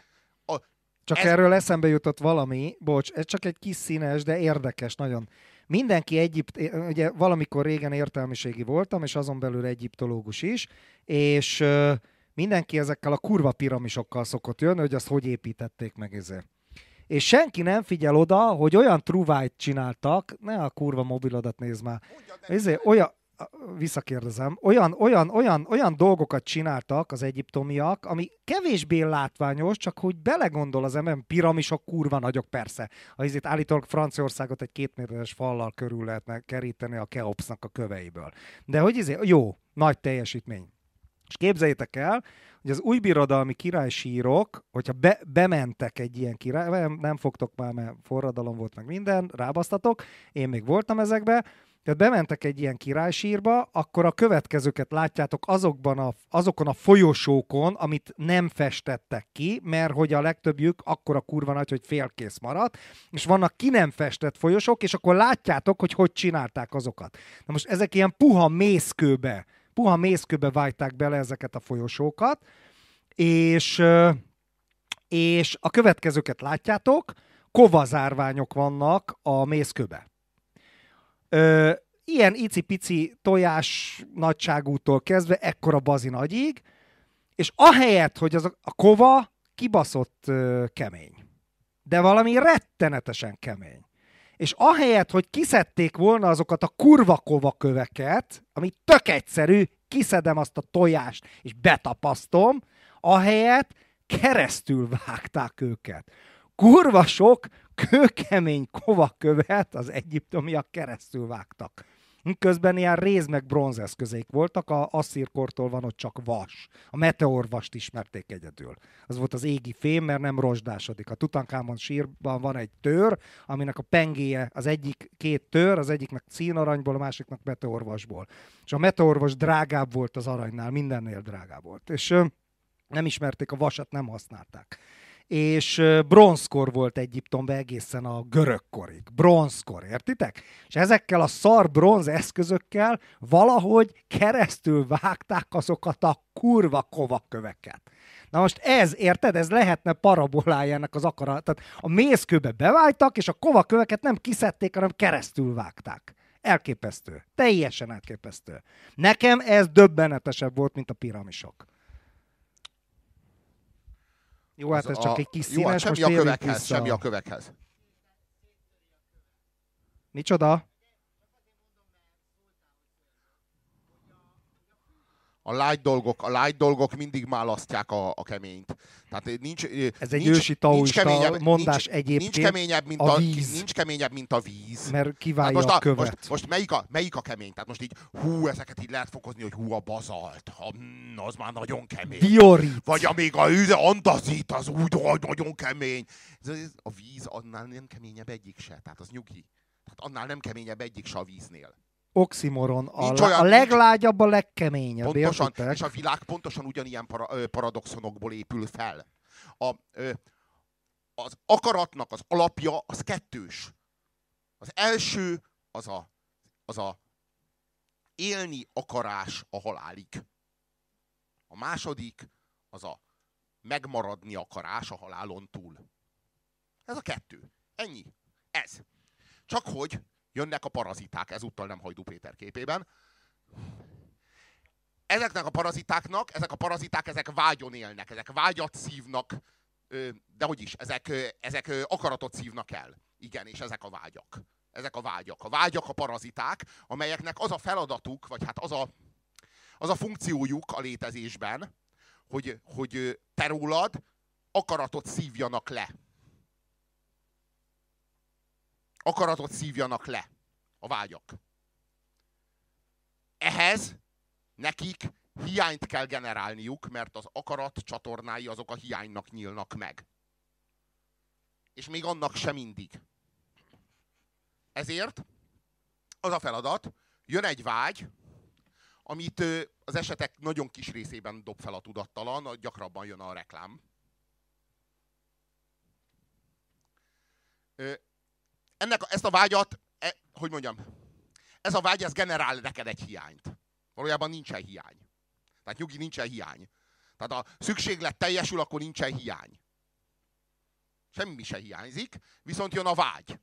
a, Csak Ez- erről eszembe jutott valami, bocs, ez csak egy kis színes, de érdekes nagyon. Mindenki Egyipt, ugye valamikor régen értelmiségi voltam, és azon belül egyiptológus is, és ö, mindenki ezekkel a kurva piramisokkal szokott jönni, hogy azt hogy építették meg ezért. És senki nem figyel oda, hogy olyan truvájt csináltak, ne a kurva mobilodat nézd már, Ezért olyan, visszakérdezem, olyan, olyan, olyan, olyan dolgokat csináltak az egyiptomiak, ami kevésbé látványos, csak hogy belegondol az ember, piramisok kurva nagyok persze. Azért állítólag Franciaországot egy kétméteres fallal körül lehetne keríteni a Keopsnak a köveiből. De hogy ezért, jó, nagy teljesítmény. És képzeljétek el, hogy az új birodalmi királysírok, hogyha be, bementek egy ilyen király, nem, fogtok már, mert forradalom volt meg minden, rábasztatok, én még voltam ezekbe, tehát bementek egy ilyen királysírba, akkor a következőket látjátok azokban a, azokon a folyosókon, amit nem festettek ki, mert hogy a legtöbbjük akkora kurva nagy, hogy félkész maradt, és vannak ki nem festett folyosók, és akkor látjátok, hogy hogy csinálták azokat. Na most ezek ilyen puha mészkőbe, puha mészkőbe vájták bele ezeket a folyosókat, és, és a következőket látjátok, kovazárványok vannak a mészkőbe. Ö, ilyen icipici tojás nagyságútól kezdve ekkora bazi nagyig, és ahelyett, hogy az a, a kova kibaszott ö, kemény, de valami rettenetesen kemény. És ahelyett, hogy kiszedték volna azokat a kurva kova köveket, ami tök egyszerű, kiszedem azt a tojást, és betapasztom, ahelyett keresztül vágták őket. Kurva sok kőkemény kovakövet az egyiptomiak keresztül vágtak. Közben ilyen réz meg bronzeszközék voltak, a asszírkortól van ott csak vas. A meteorvast ismerték egyedül. Az volt az égi fém, mert nem rozsdásodik. A Tutankámon sírban van egy tör, aminek a pengéje az egyik két tör, az egyiknek színaranyból, a másiknak meteorvasból. És a meteorvas drágább volt az aranynál, mindennél drágább volt. És nem ismerték, a vasat nem használták és bronzkor volt Egyiptomban egészen a görögkorig. Bronzkor, értitek? És ezekkel a szar bronz eszközökkel valahogy keresztül vágták azokat a kurva kovaköveket. Na most ez, érted, ez lehetne parabolája ennek az akarat. Tehát a mészkőbe bevágtak, és a kovaköveket nem kiszedték, hanem keresztül vágták. Elképesztő. Teljesen elképesztő. Nekem ez döbbenetesebb volt, mint a piramisok. Jó, hát ez a, csak egy kis színes, jó, hát semmi most a kövekhez, vissza. semmi a kövekhez. Micsoda? A light dolgok, a light dolgok mindig málasztják a, a keményt. Tehát nincs, Ez egy nincs, ősi nincs mondás nincs, egyébként. Nincs keményebb, mint a, a víz. Nincs keményebb, mint a víz. Mert kiválja most a, a követ. Most, most melyik, a, melyik a kemény? Tehát most így, hú, ezeket így lehet fokozni, hogy hú, a bazalt. Ha, mm, az már nagyon kemény. Diorit. Vagy amíg a üze, andazit, az úgy nagyon kemény. A víz annál nem keményebb egyik se. Tehát az nyugi. Tehát annál nem keményebb egyik se a víznél oximoron. A, olyan, a leglágyabb, a legkeményebb. Pontosan, értitek? és a világ pontosan ugyanilyen para, paradoxonokból épül fel. A, ö, az akaratnak az alapja az kettős. Az első az a, az a élni akarás a halálig. A második az a megmaradni akarás a halálon túl. Ez a kettő. Ennyi. Ez. Csak hogy jönnek a paraziták, ezúttal nem Hajdú Péter képében. Ezeknek a parazitáknak, ezek a paraziták, ezek vágyon élnek, ezek vágyat szívnak, de hogy is, ezek, ezek akaratot szívnak el. Igen, és ezek a vágyak. Ezek a vágyak. A vágyak a paraziták, amelyeknek az a feladatuk, vagy hát az a, az a funkciójuk a létezésben, hogy, hogy te rólad akaratot szívjanak le akaratot szívjanak le a vágyak. Ehhez nekik hiányt kell generálniuk, mert az akarat csatornái azok a hiánynak nyílnak meg. És még annak sem mindig. Ezért az a feladat, jön egy vágy, amit az esetek nagyon kis részében dob fel a tudattalan, gyakrabban jön a reklám ennek, ezt a vágyat, e, hogy mondjam, ez a vágy, ez generál neked egy hiányt. Valójában nincsen hiány. Tehát nyugi, nincsen hiány. Tehát a szükséglet teljesül, akkor nincsen hiány. Semmi se hiányzik, viszont jön a vágy.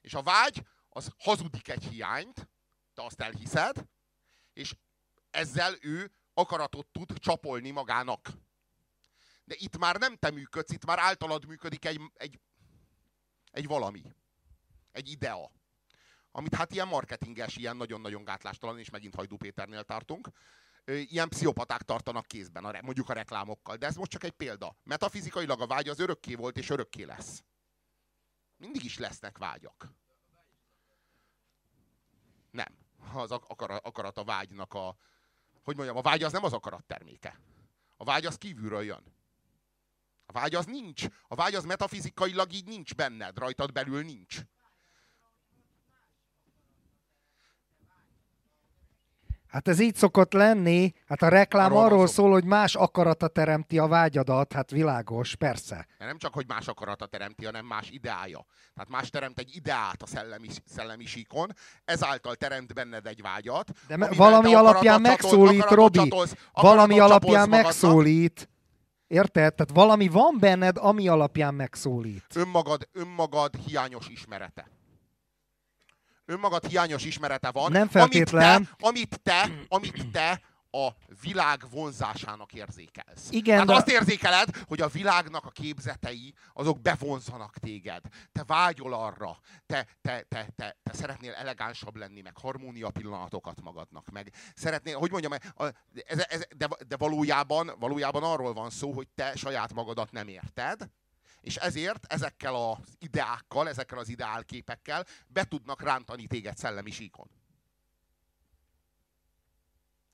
És a vágy, az hazudik egy hiányt, te azt elhiszed, és ezzel ő akaratot tud csapolni magának. De itt már nem te működsz, itt már általad működik egy, egy, egy valami egy idea. Amit hát ilyen marketinges, ilyen nagyon-nagyon gátlástalan, és megint Hajdú Péternél tartunk, ilyen pszichopaták tartanak kézben, a, mondjuk a reklámokkal. De ez most csak egy példa. Metafizikailag a vágy az örökké volt, és örökké lesz. Mindig is lesznek vágyak. Nem. Az akarat, akarat a vágynak a... Hogy mondjam, a vágy az nem az akarat terméke. A vágy az kívülről jön. A vágy az nincs. A vágy az metafizikailag így nincs benned, rajtad belül nincs. Hát ez így szokott lenni. Hát a reklám arról, arról szól, hogy más akarata teremti a vágyadat. Hát világos, persze. De nem csak, hogy más akarata teremti, hanem más ideája. Tehát más teremt egy ideát a szellemi, szellemi síkon, ezáltal teremt benned egy vágyat. De valami alapján megszólít, csatolsz, Robi. Csatolsz, valami alapján megszólít. Érted? Tehát valami van benned, ami alapján megszólít. Önmagad, önmagad hiányos ismerete önmagad hiányos ismerete van, nem feltétlen. Amit te, amit te, amit te a világ vonzásának érzékelsz. Igen, Tehát de... azt érzékeled, hogy a világnak a képzetei, azok bevonzanak téged. Te vágyol arra, te, te, te, te, te szeretnél elegánsabb lenni, meg harmónia pillanatokat magadnak, meg szeretnél, hogy mondjam, ez, ez, de, de valójában, valójában arról van szó, hogy te saját magadat nem érted, És ezért ezekkel az ideákkal, ezekkel az ideálképekkel be tudnak rántani téged szellemi síkon.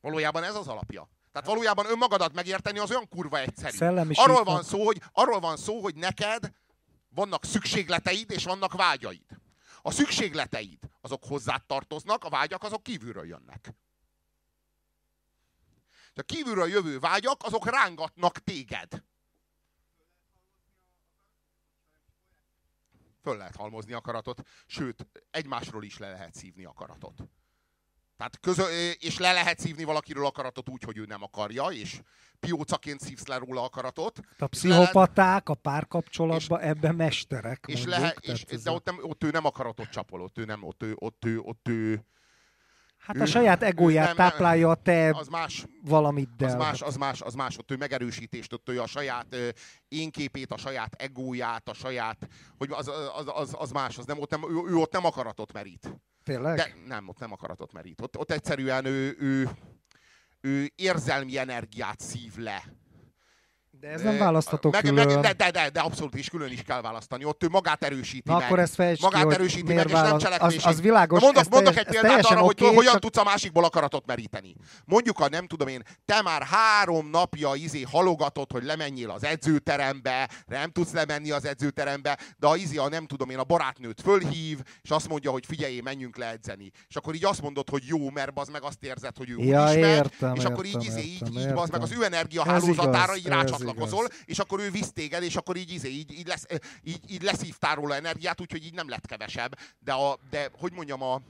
Valójában ez az alapja. Tehát valójában önmagadat megérteni az olyan kurva egyszerű. Szellemi arról van, szó, hogy, arról van szó, hogy neked vannak szükségleteid és vannak vágyaid. A szükségleteid azok hozzád tartoznak, a vágyak azok kívülről jönnek. A kívülről jövő vágyak azok rángatnak téged. Föl lehet halmozni akaratot, sőt, egymásról is le lehet szívni akaratot. Tehát közö, és le lehet szívni valakiről akaratot úgy, hogy ő nem akarja, és piócaként szívsz le róla akaratot, A pszichopaták a párkapcsolatban ebben mesterek. és mondjuk, tehát és, de ott, nem, ott ő nem akaratot csapol, ott ő nem, ott ő, ott ő, ott ő Hát ő- a saját egóját nem, táplálja a te az más, valamiddel. az más, az más, az más, ott ő megerősítést, ott ő a saját ö, énképét, a saját egóját, a saját, hogy az, az, az, az más, az nem, ott nem, ő, ő, ott nem akaratot merít. Tényleg? De nem, ott nem akaratot merít. Ott, ott egyszerűen ő, ő, ő érzelmi energiát szív le. De ez nem választható meg, külön. Meg, de, de, de, de, abszolút is külön is kell választani. Ott ő magát erősíti Na meg. akkor ezt fejtsd ki, magát hogy erősíti meg, és nem cselekvési. az, az világos, Na mondok, mondok teljes- egy példát arra, hogy oké, hogyan csak- tudsz a másikból akaratot meríteni. Mondjuk a nem tudom én, te már három napja izé halogatod, hogy lemenjél az edzőterembe, nem tudsz lemenni az edzőterembe, de a izé a nem tudom én, a barátnőt fölhív, és azt mondja, hogy figyelj, menjünk le edzeni. És akkor így azt mondod, hogy jó, mert az meg azt érzed, hogy ő Ja, úgyis megy, és akkor így, izé, így, így bazd meg az ő energia Ez hálózatára igaz, így ez rácsatlakozol, igaz. és akkor ő visz téged, és akkor így, izé, így, így, lesz, így, így leszívtál róla energiát, úgyhogy így nem lett kevesebb. De, a, de hogy mondjam, a,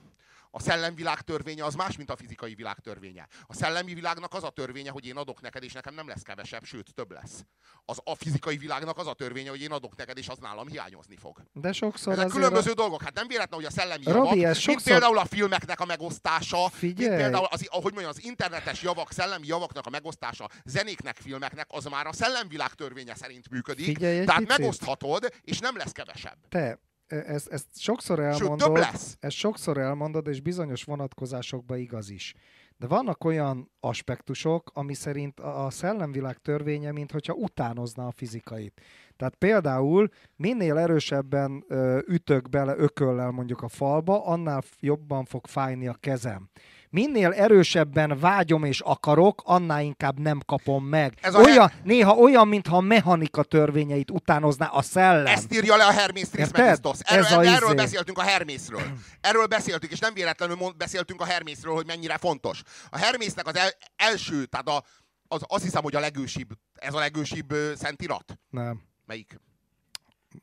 a szellemvilág törvénye az más, mint a fizikai világ törvénye. A szellemi világnak az a törvénye, hogy én adok neked, és nekem nem lesz kevesebb, sőt, több lesz. Az a fizikai világnak az a törvénye, hogy én adok neked, és az nálam hiányozni fog. De sokszor Ezek különböző a... dolgok. Hát nem véletlen, hogy a szellemi Robi, javak, mint sokszor- például a filmeknek a megosztása, Figyelj! mint például az, ahogy mondjam, az internetes javak, szellemi javaknak a megosztása, zenéknek, filmeknek, az már a szellemvilág törvénye szerint működik. Figyelj Tehát megoszthatod, és nem lesz kevesebb. Te, ezt, ezt sokszor elmondod, ezt sokszor elmondod, és bizonyos vonatkozásokban igaz is. De vannak olyan aspektusok, ami szerint a szellemvilág törvénye, mint hogyha utánozna a fizikait. Tehát például minél erősebben ütök bele ököllel mondjuk a falba, annál jobban fog fájni a kezem. Minél erősebben vágyom és akarok, annál inkább nem kapom meg. Ez olyan, néha olyan, mintha a mechanika törvényeit utánozná a szellem. Ezt írja le a Hermész Érted? Trismegistos. Erről, Ez a erről izé. beszéltünk a Hermészről. Erről beszéltünk, és nem véletlenül mond, beszéltünk a Hermészről, hogy mennyire fontos. A Hermésznek az el, első, tehát a, az, azt hiszem, hogy a legősibb, ez a legősibb ö, szentirat. Nem, Melyik?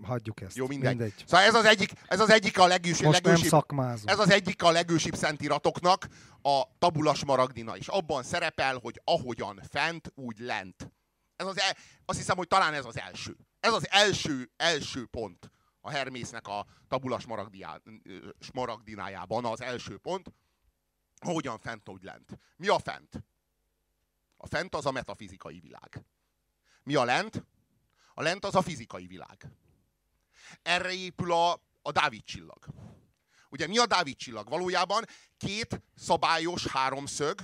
Hagyjuk ezt. Jó, mindegy. mindegy. Szóval ez az egyik, ez az egyik a legősibb, Most nem legősibb szakmázunk. ez az egyik a legősibb szentiratoknak, a tabula smaragdina, és abban szerepel, hogy ahogyan fent, úgy lent. Ez az el, azt hiszem, hogy talán ez az első. Ez az első, első pont a Hermésznek a tabula smaragdiá- smaragdinájában az első pont, ahogyan fent, úgy lent. Mi a fent? A fent az a metafizikai világ. Mi a lent? A lent az a fizikai világ. Erre épül a, a Dávid csillag. Ugye mi a Dávid csillag? Valójában két szabályos háromszög,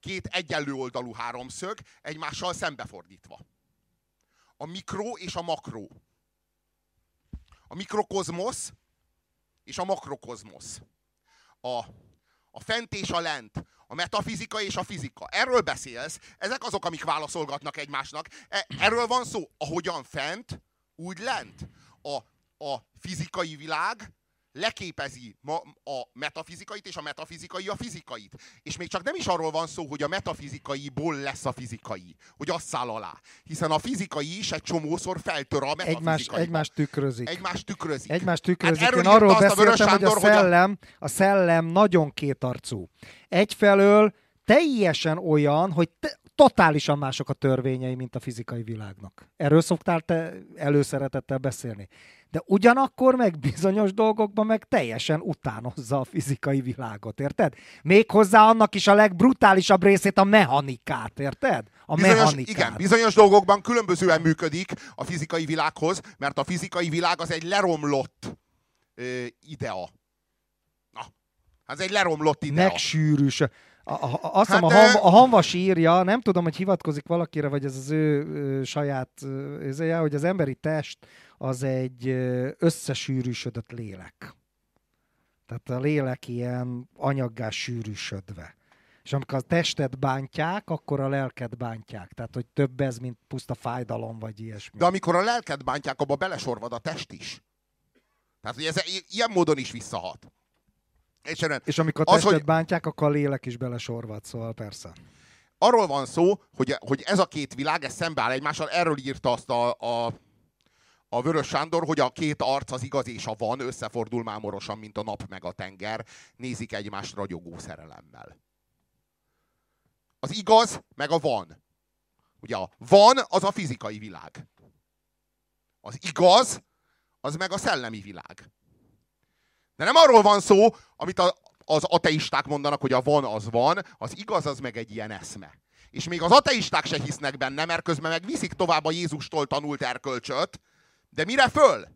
két egyenlő oldalú háromszög egymással szembefordítva. A mikro és a makro. A mikrokozmosz és a makrokozmosz. A, a fent és a lent. A metafizika és a fizika. Erről beszélsz, ezek azok, amik válaszolgatnak egymásnak. E- Erről van szó, ahogyan fent, úgy lent. A, a fizikai világ leképezi ma a metafizikait, és a metafizikai a fizikait. És még csak nem is arról van szó, hogy a metafizikaiból lesz a fizikai, hogy azt száll alá. Hiszen a fizikai is egy csomószor feltör a Egymás, metafizikaiba. egymást tükrözik. Egymás tükrözik. Egymást tükrözik. Hát Én arról azt a beszéltem, hogy a Sándor, hogy a- szellem, a szellem nagyon kétarcú. Egyfelől teljesen olyan, hogy te, totálisan mások a törvényei, mint a fizikai világnak. Erről szoktál te előszeretettel beszélni. De ugyanakkor meg bizonyos dolgokban meg teljesen utánozza a fizikai világot, érted? Méghozzá annak is a legbrutálisabb részét, a mechanikát, érted? A Bizonyos, mechanikát. igen, bizonyos dolgokban különbözően működik a fizikai világhoz, mert a fizikai világ az egy leromlott ö, idea. Na, az egy leromlott idea. megsűrűs. A, a, azt Hát, hát, a, ö- ham, a Hanvas írja, nem tudom, hogy hivatkozik valakire, vagy ez az ő, ő saját ö, izéje, hogy az emberi test az egy összesűrűsödött lélek. Tehát a lélek ilyen anyaggá sűrűsödve. És amikor a testet bántják, akkor a lelket bántják. Tehát, hogy több ez, mint puszta fájdalom, vagy ilyesmi. De amikor a lelked bántják, abba belesorvad a test is. Tehát, hogy ez ilyen módon is visszahat. Egyszerűen És amikor a Az, testet hogy- bántják, akkor a lélek is belesorvad, szóval persze. arról van szó, hogy, hogy ez a két világ, ez szembeáll egymással, erről írta azt a, a, a Vörös Sándor, hogy a két arc, az igaz és a van, összefordul mámorosan, mint a nap meg a tenger, nézik egymást ragyogó szerelemmel. Az igaz, meg a van. Ugye a van, az a fizikai világ. Az igaz, az meg a szellemi világ. De nem arról van szó, amit a, az ateisták mondanak, hogy a van az van, az igaz az meg egy ilyen eszme. És még az ateisták se hisznek benne, mert közben meg viszik tovább a Jézustól tanult erkölcsöt, de mire föl?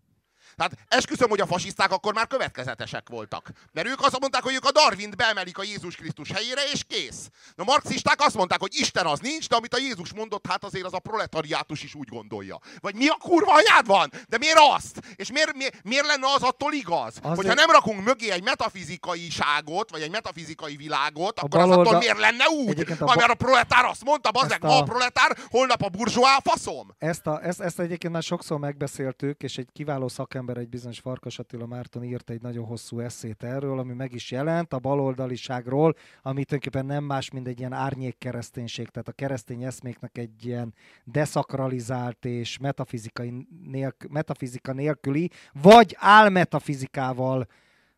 Tehát esküszöm, hogy a fasiszták akkor már következetesek voltak. Mert ők azt mondták, hogy ők a Darwint beemelik a Jézus Krisztus helyére, és kész. A marxisták azt mondták, hogy Isten az nincs, de amit a Jézus mondott, hát azért az a proletariátus is úgy gondolja. Vagy mi a kurva anyád van? De miért azt? És miért, miért, miért lenne az attól igaz? Azért- Hogyha nem rakunk mögé egy metafizikai ságot, vagy egy metafizikai világot, A akkor az attól miért lenne úgy? A ba- a proletár azt mondta, ma a a- proletár, holnap a burzsóá, faszom. Ezt, a, ezt, ezt egyébként már sokszor megbeszéltük, és egy kiváló szakember, egy bizonyos Farkas Attila Márton írt egy nagyon hosszú eszét erről, ami meg is jelent a baloldaliságról, ami tulajdonképpen nem más, mint egy ilyen árnyék kereszténység, tehát a keresztény eszméknek egy ilyen deszakralizált és metafizikai nélk, metafizika nélküli, vagy álmetafizikával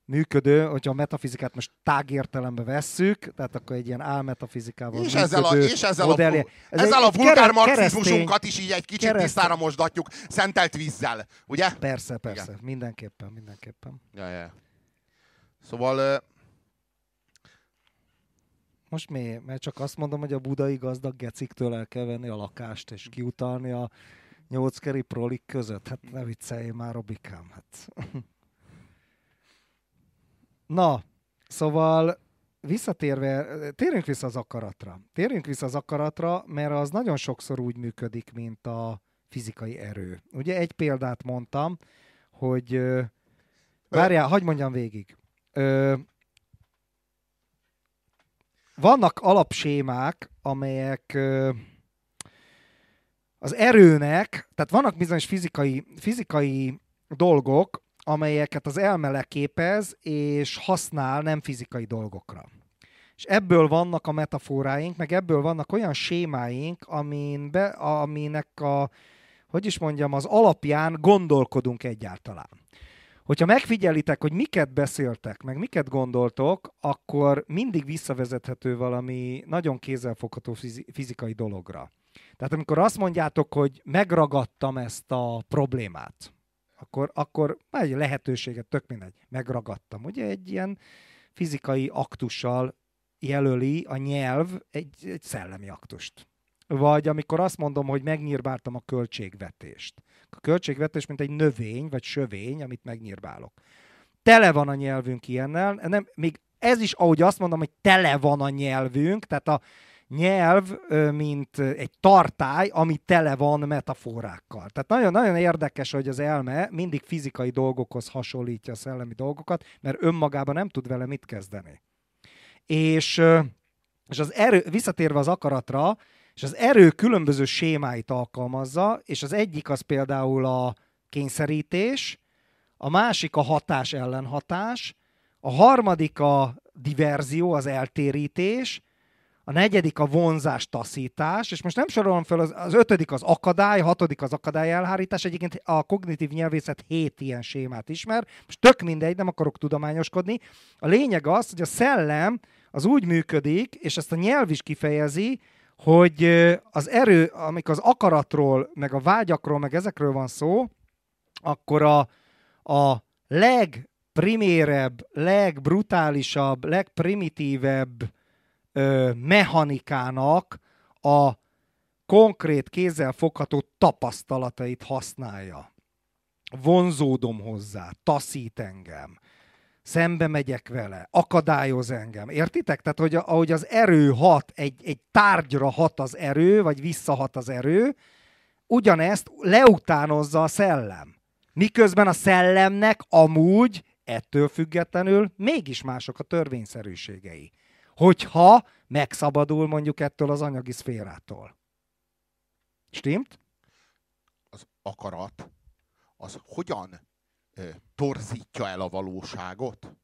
működő, hogyha a metafizikát most tágértelembe vesszük, tehát akkor egy ilyen álmetafizikával És ezzel a, és ezzel a, modellje. Ez egy- ezzel a egy vulgár kere- marxizmusunkat is így egy kicsit keresztény- tisztára mosdatjuk, szentelt vízzel, ugye? Persze, persze, mindenképpen, mindenképpen. Ja, ja. Szóval ö, Most mi? Mert csak azt mondom, hogy a budai gazdag geciktől el kell venni a lakást, és kiutalni a nyolckeri prolik között. Hát ne viccelj már, Robikám. Hát. Na, szóval visszatérve, térjünk vissza az akaratra. Térjünk vissza az akaratra, mert az nagyon sokszor úgy működik, mint a fizikai erő. Ugye egy példát mondtam, hogy várjál, hagyd mondjam végig. Ö, vannak alapsémák, amelyek ö, az erőnek, tehát vannak bizonyos fizikai, fizikai dolgok, amelyeket az elme leképez, és használ nem fizikai dolgokra. És ebből vannak a metaforáink, meg ebből vannak olyan sémáink, amin be, aminek a, hogy is mondjam, az alapján gondolkodunk egyáltalán. Hogyha megfigyelitek, hogy miket beszéltek, meg miket gondoltok, akkor mindig visszavezethető valami nagyon kézzelfogható fizi- fizikai dologra. Tehát amikor azt mondjátok, hogy megragadtam ezt a problémát, akkor, akkor egy lehetőséget, tök mindegy, megragadtam. Ugye egy ilyen fizikai aktussal jelöli a nyelv egy, egy szellemi aktust. Vagy amikor azt mondom, hogy megnyírbáltam a költségvetést. A költségvetés, mint egy növény, vagy sövény, amit megnyírbálok. Tele van a nyelvünk ilyennel. Nem, még ez is, ahogy azt mondom, hogy tele van a nyelvünk, tehát a nyelv, mint egy tartály, ami tele van metaforákkal. Tehát nagyon-nagyon érdekes, hogy az elme mindig fizikai dolgokhoz hasonlítja a szellemi dolgokat, mert önmagában nem tud vele mit kezdeni. És, és az erő, visszatérve az akaratra, és az erő különböző sémáit alkalmazza, és az egyik az például a kényszerítés, a másik a hatás ellenhatás, a harmadik a diverzió, az eltérítés, a negyedik a vonzás, taszítás, és most nem sorolom fel, az, az ötödik az akadály, hatodik az akadály elhárítás, egyébként a kognitív nyelvészet hét ilyen sémát ismer, most tök mindegy, nem akarok tudományoskodni. A lényeg az, hogy a szellem az úgy működik, és ezt a nyelv is kifejezi, hogy az erő, amikor az akaratról, meg a vágyakról, meg ezekről van szó, akkor a, a legprimérebb, legbrutálisabb, legprimitívebb ö, mechanikának a konkrét kézzel fogható tapasztalatait használja. Vonzódom hozzá, taszít engem. szembe megyek vele, akadályoz engem. Értitek? Tehát, hogy ahogy az erő hat, egy, egy tárgyra hat az erő, vagy visszahat az erő, ugyanezt leutánozza a szellem. Miközben a szellemnek amúgy ettől függetlenül mégis mások a törvényszerűségei. Hogyha megszabadul mondjuk ettől az anyagi szférától. Stimmt? Az akarat, az hogyan ö, torzítja el a valóságot?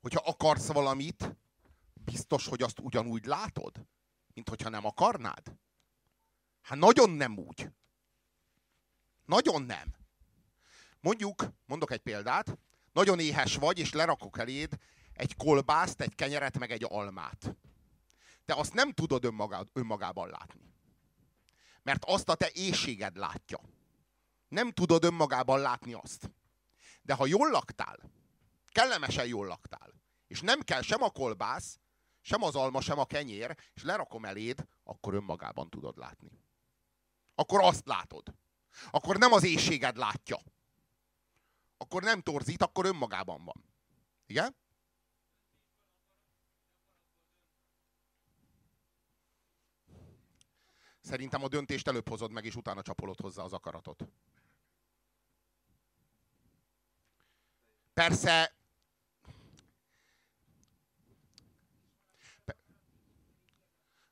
Hogyha akarsz valamit, biztos, hogy azt ugyanúgy látod, mint hogyha nem akarnád? Hát nagyon nem úgy. Nagyon nem. Mondjuk, mondok egy példát, nagyon éhes vagy, és lerakok eléd egy kolbászt, egy kenyeret, meg egy almát. Te azt nem tudod önmagá, önmagában látni. Mert azt a te éjséged látja. Nem tudod önmagában látni azt. De ha jól laktál, kellemesen jól laktál, és nem kell sem a kolbász, sem az alma, sem a kenyér, és lerakom eléd, akkor önmagában tudod látni. Akkor azt látod. Akkor nem az éjséged látja. Akkor nem torzít, akkor önmagában van. Igen? Szerintem a döntést előbb hozod meg, és utána csapolod hozzá az akaratot. Persze,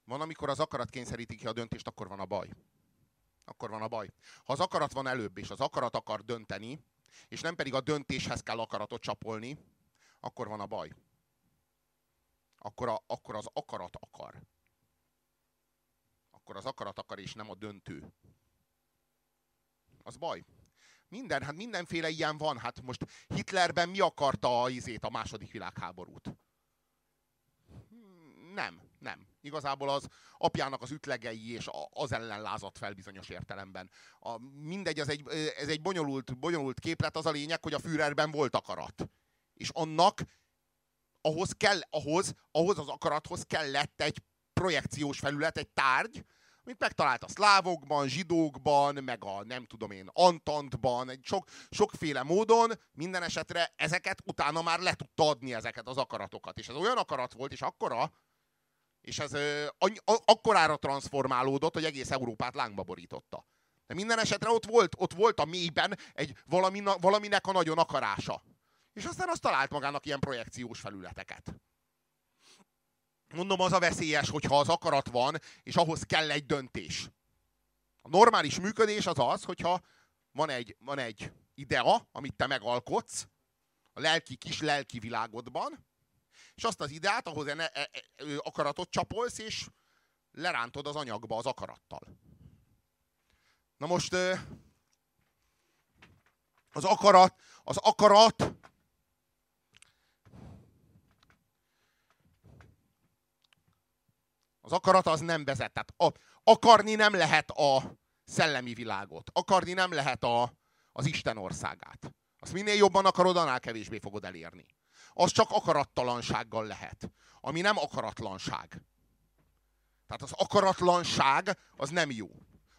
van, amikor az akarat kényszeríti ki a döntést, akkor van a baj. Akkor van a baj. Ha az akarat van előbb, és az akarat akar dönteni, és nem pedig a döntéshez kell akaratot csapolni, akkor van a baj. Akkor, a, akkor az akarat akar akkor az akarat akar, és nem a döntő. Az baj. Minden, hát mindenféle ilyen van. Hát most Hitlerben mi akarta a izét, a második világháborút? Nem, nem. Igazából az apjának az ütlegei és az ellen lázadt fel bizonyos értelemben. A, mindegy, ez egy, ez egy bonyolult, bonyolult képlet, az a lényeg, hogy a Führerben volt akarat. És annak ahhoz kell, ahhoz, ahhoz az akarathoz kellett egy projekciós felület, egy tárgy, amit megtalált a szlávokban, zsidókban, meg a nem tudom én, Antantban, egy sok, sokféle módon, minden esetre ezeket utána már le tudta adni ezeket az akaratokat. És ez olyan akarat volt, és akkora, és ez ö, akkorára transformálódott, hogy egész Európát lángba borította. De minden esetre ott volt, ott volt a mélyben egy valami, valaminek a nagyon akarása. És aztán azt talált magának ilyen projekciós felületeket. Mondom, az a veszélyes, hogyha az akarat van, és ahhoz kell egy döntés. A normális működés az az, hogyha van egy, van egy idea, amit te megalkotsz, a lelki, kis lelki világodban, és azt az ideát, ahhoz ene, e, e, akaratot csapolsz, és lerántod az anyagba az akarattal. Na most az akarat, az akarat Az akarat az nem vezet. Tehát a, akarni nem lehet a szellemi világot. Akarni nem lehet a, az Isten országát. Azt minél jobban akarod, annál kevésbé fogod elérni. Az csak akarattalansággal lehet. Ami nem akaratlanság. Tehát az akaratlanság az nem jó.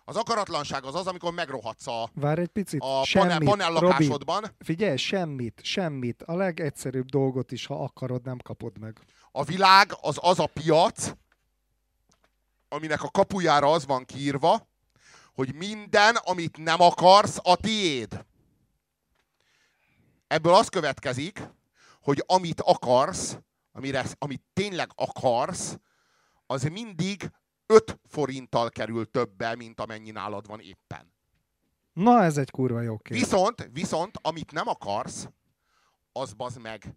Az akaratlanság az az, amikor megrohadsz a, Várj egy picit. a panel, panel lakásodban. Robi, figyelj, semmit, semmit. A legegyszerűbb dolgot is, ha akarod, nem kapod meg. A világ az az a piac, aminek a kapujára az van kiírva, hogy minden, amit nem akarsz, a tiéd. Ebből az következik, hogy amit akarsz, amire, amit tényleg akarsz, az mindig 5 forinttal kerül többe, mint amennyi nálad van éppen. Na, ez egy kurva jó kérdés. Viszont, viszont, amit nem akarsz, az bazd meg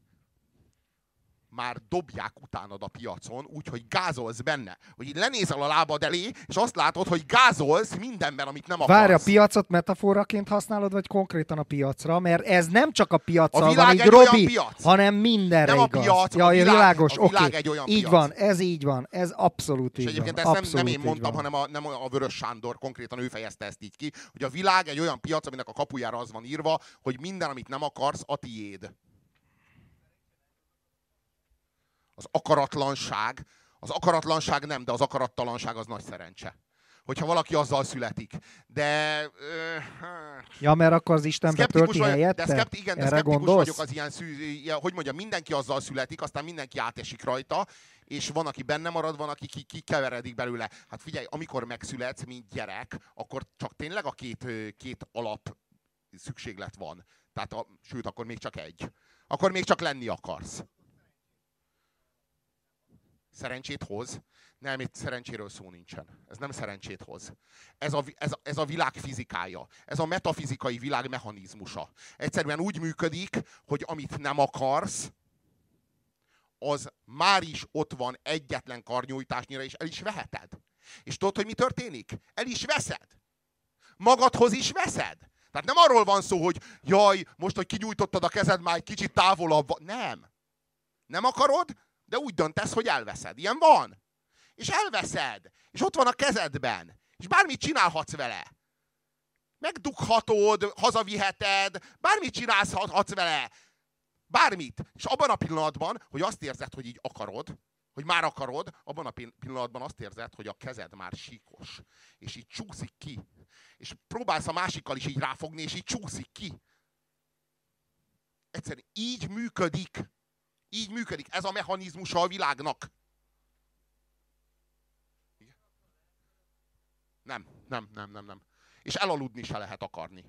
már dobják utánad a piacon, úgyhogy gázolsz benne. Hogy így lenézel a lábad elé, és azt látod, hogy gázolsz mindenben, amit nem akarsz. Várj, a piacot metaforaként használod, vagy konkrétan a piacra? Mert ez nem csak a piacra van, így Robi, piac. hanem mindenre nem igaz. a piac, ja, a világ, világos, a világ okay. egy olyan Így piac. van, ez így van, ez abszolút és így egyébként van. ezt nem, nem én mondtam, hanem a, nem a Vörös Sándor, konkrétan ő fejezte ezt így ki, hogy a világ egy olyan piac, aminek a kapujára az van írva, hogy minden, amit nem akarsz, a tiéd. Az akaratlanság, az akaratlanság nem, de az akarattalanság az nagy szerencse. hogyha valaki azzal születik. De... Ö, ja, mert akkor az Isten betölti helyette? De szkepti, igen, de szkeptikus gondolsz? vagyok az ilyen szű, hogy mondjam, mindenki azzal születik, aztán mindenki átesik rajta, és van, aki benne marad, van, aki kikeveredik belőle. Hát figyelj, amikor megszületsz, mint gyerek, akkor csak tényleg a két, két alap szükséglet van. Tehát, a, sőt, akkor még csak egy. Akkor még csak lenni akarsz. Szerencsét hoz? Nem, itt szerencséről szó nincsen. Ez nem szerencsét hoz. Ez a, ez, ez a világ fizikája. Ez a metafizikai világ mechanizmusa. Egyszerűen úgy működik, hogy amit nem akarsz, az már is ott van egyetlen karnyújtásnyira, és el is veheted. És tudod, hogy mi történik? El is veszed. Magadhoz is veszed. Tehát nem arról van szó, hogy jaj, most, hogy kinyújtottad a kezed, már egy kicsit távolabb. Nem. Nem akarod, de úgy döntesz, hogy elveszed. Ilyen van. És elveszed. És ott van a kezedben. És bármit csinálhatsz vele. Megdughatod, hazaviheted, bármit csinálhatsz vele. Bármit. És abban a pillanatban, hogy azt érzed, hogy így akarod, hogy már akarod, abban a pillanatban azt érzed, hogy a kezed már síkos. És így csúszik ki. És próbálsz a másikkal is így ráfogni, és így csúszik ki. Egyszerűen így működik. Így működik. Ez a mechanizmusa a világnak. Nem, nem, nem, nem, nem. És elaludni se lehet akarni.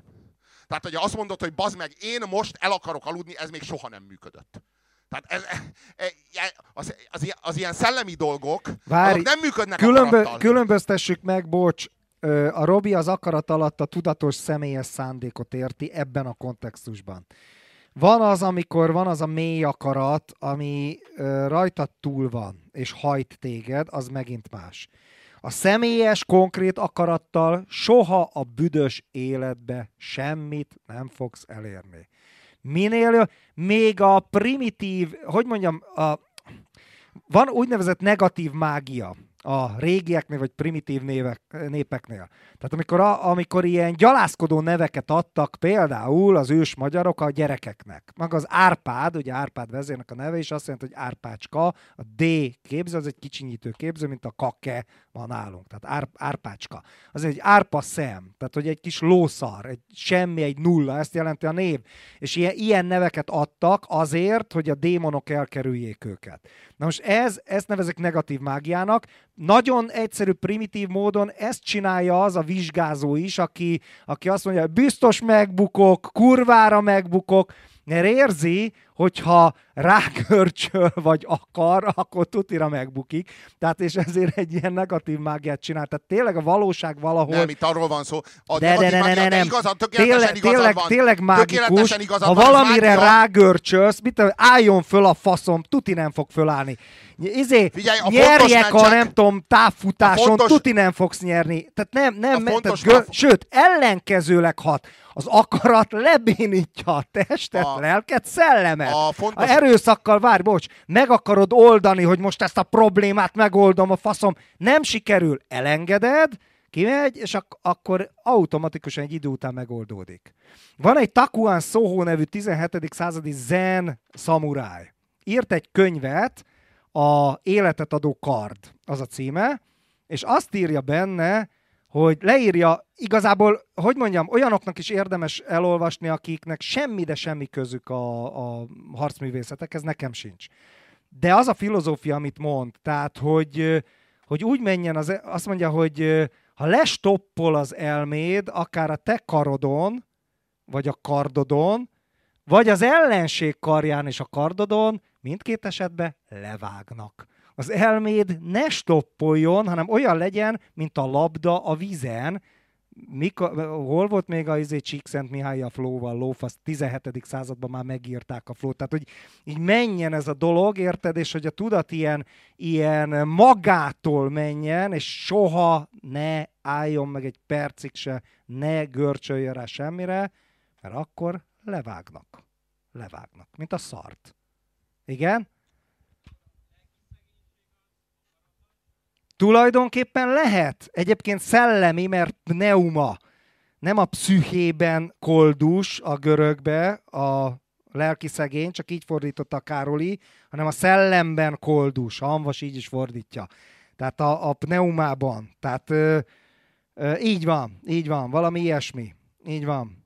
Tehát, hogy azt mondod, hogy bazd meg, én most el akarok aludni, ez még soha nem működött. Tehát ez, e, e, e, az, az, az ilyen szellemi dolgok, Várj, nem működnek különbö, akarattal. Különböztessük meg, bocs, a Robi az akarat alatt a tudatos személyes szándékot érti ebben a kontextusban. Van az, amikor van az a mély akarat, ami rajtad túl van, és hajt téged, az megint más. A személyes, konkrét akarattal soha a büdös életbe semmit nem fogsz elérni. Minél még a primitív, hogy mondjam, a, van úgynevezett negatív mágia a régieknél, vagy primitív névek, népeknél. Tehát amikor, a, amikor ilyen gyalászkodó neveket adtak például az ős magyarok a gyerekeknek. Maga az Árpád, ugye Árpád vezérnek a neve is azt jelenti, hogy Árpácska, a D képző, az egy kicsinyítő képző, mint a kake van nálunk. Tehát ár, Árpácska. Az egy árpa szem, tehát hogy egy kis lószar, egy semmi, egy nulla, ezt jelenti a név. És ilyen, ilyen neveket adtak azért, hogy a démonok elkerüljék őket. Na most ez, ezt nevezek negatív mágiának, nagyon egyszerű, primitív módon ezt csinálja az a vizsgázó is, aki, aki azt mondja, biztos megbukok, kurvára megbukok, mert érzi, hogyha rákörcsöl vagy akar, akkor tutira megbukik. Tehát és ezért egy ilyen negatív mágiát csinál. Tehát tényleg a valóság valahol... Nem, itt arról van szó. A de, de, de, ne, ne, nem. Igazad, tényleg, tényleg, van. tényleg mágikus. Ha valamire mágia... rágörcsölsz, mit, álljon föl a faszom, tuti nem fog fölállni. Izé, Figyelj, a nyerjek a nem tudom, távfutáson, fontos... tuti nem fogsz nyerni. Tehát nem, nem, tehát gö... sőt, ellenkezőleg hat az akarat lebénítja a testet, a, lelket, szellemet. A, fontos... a erőszakkal, várj, bocs, meg akarod oldani, hogy most ezt a problémát megoldom a faszom, nem sikerül, elengeded, kimegy, és ak- akkor automatikusan egy idő után megoldódik. Van egy Takuan Soho nevű 17. századi zen szamuráj. Írt egy könyvet, a Életet adó kard, az a címe, és azt írja benne, hogy leírja, igazából, hogy mondjam, olyanoknak is érdemes elolvasni, akiknek semmi, de semmi közük a, a harcművészetekhez, nekem sincs. De az a filozófia, amit mond, tehát, hogy, hogy úgy menjen, az, azt mondja, hogy ha lestoppol az elméd, akár a te karodon, vagy a kardodon, vagy az ellenség karján és a kardodon, mindkét esetben levágnak az elméd ne stoppoljon, hanem olyan legyen, mint a labda a vízen, Mika, hol volt még a izé Csíkszent Mihály a flóval, lófasz, 17. században már megírták a flót. Tehát, hogy így menjen ez a dolog, érted, és hogy a tudat ilyen, ilyen magától menjen, és soha ne álljon meg egy percig se, ne görcsöljön rá semmire, mert akkor levágnak. Levágnak, mint a szart. Igen? Tulajdonképpen lehet. Egyébként szellemi, mert pneuma. Nem a pszüchében koldus a görögbe, a lelki szegény, csak így fordította Károli, hanem a szellemben koldus. A Hanvas így is fordítja. Tehát a, a pneumában. Tehát ö, Így van, így van, valami ilyesmi. Így van.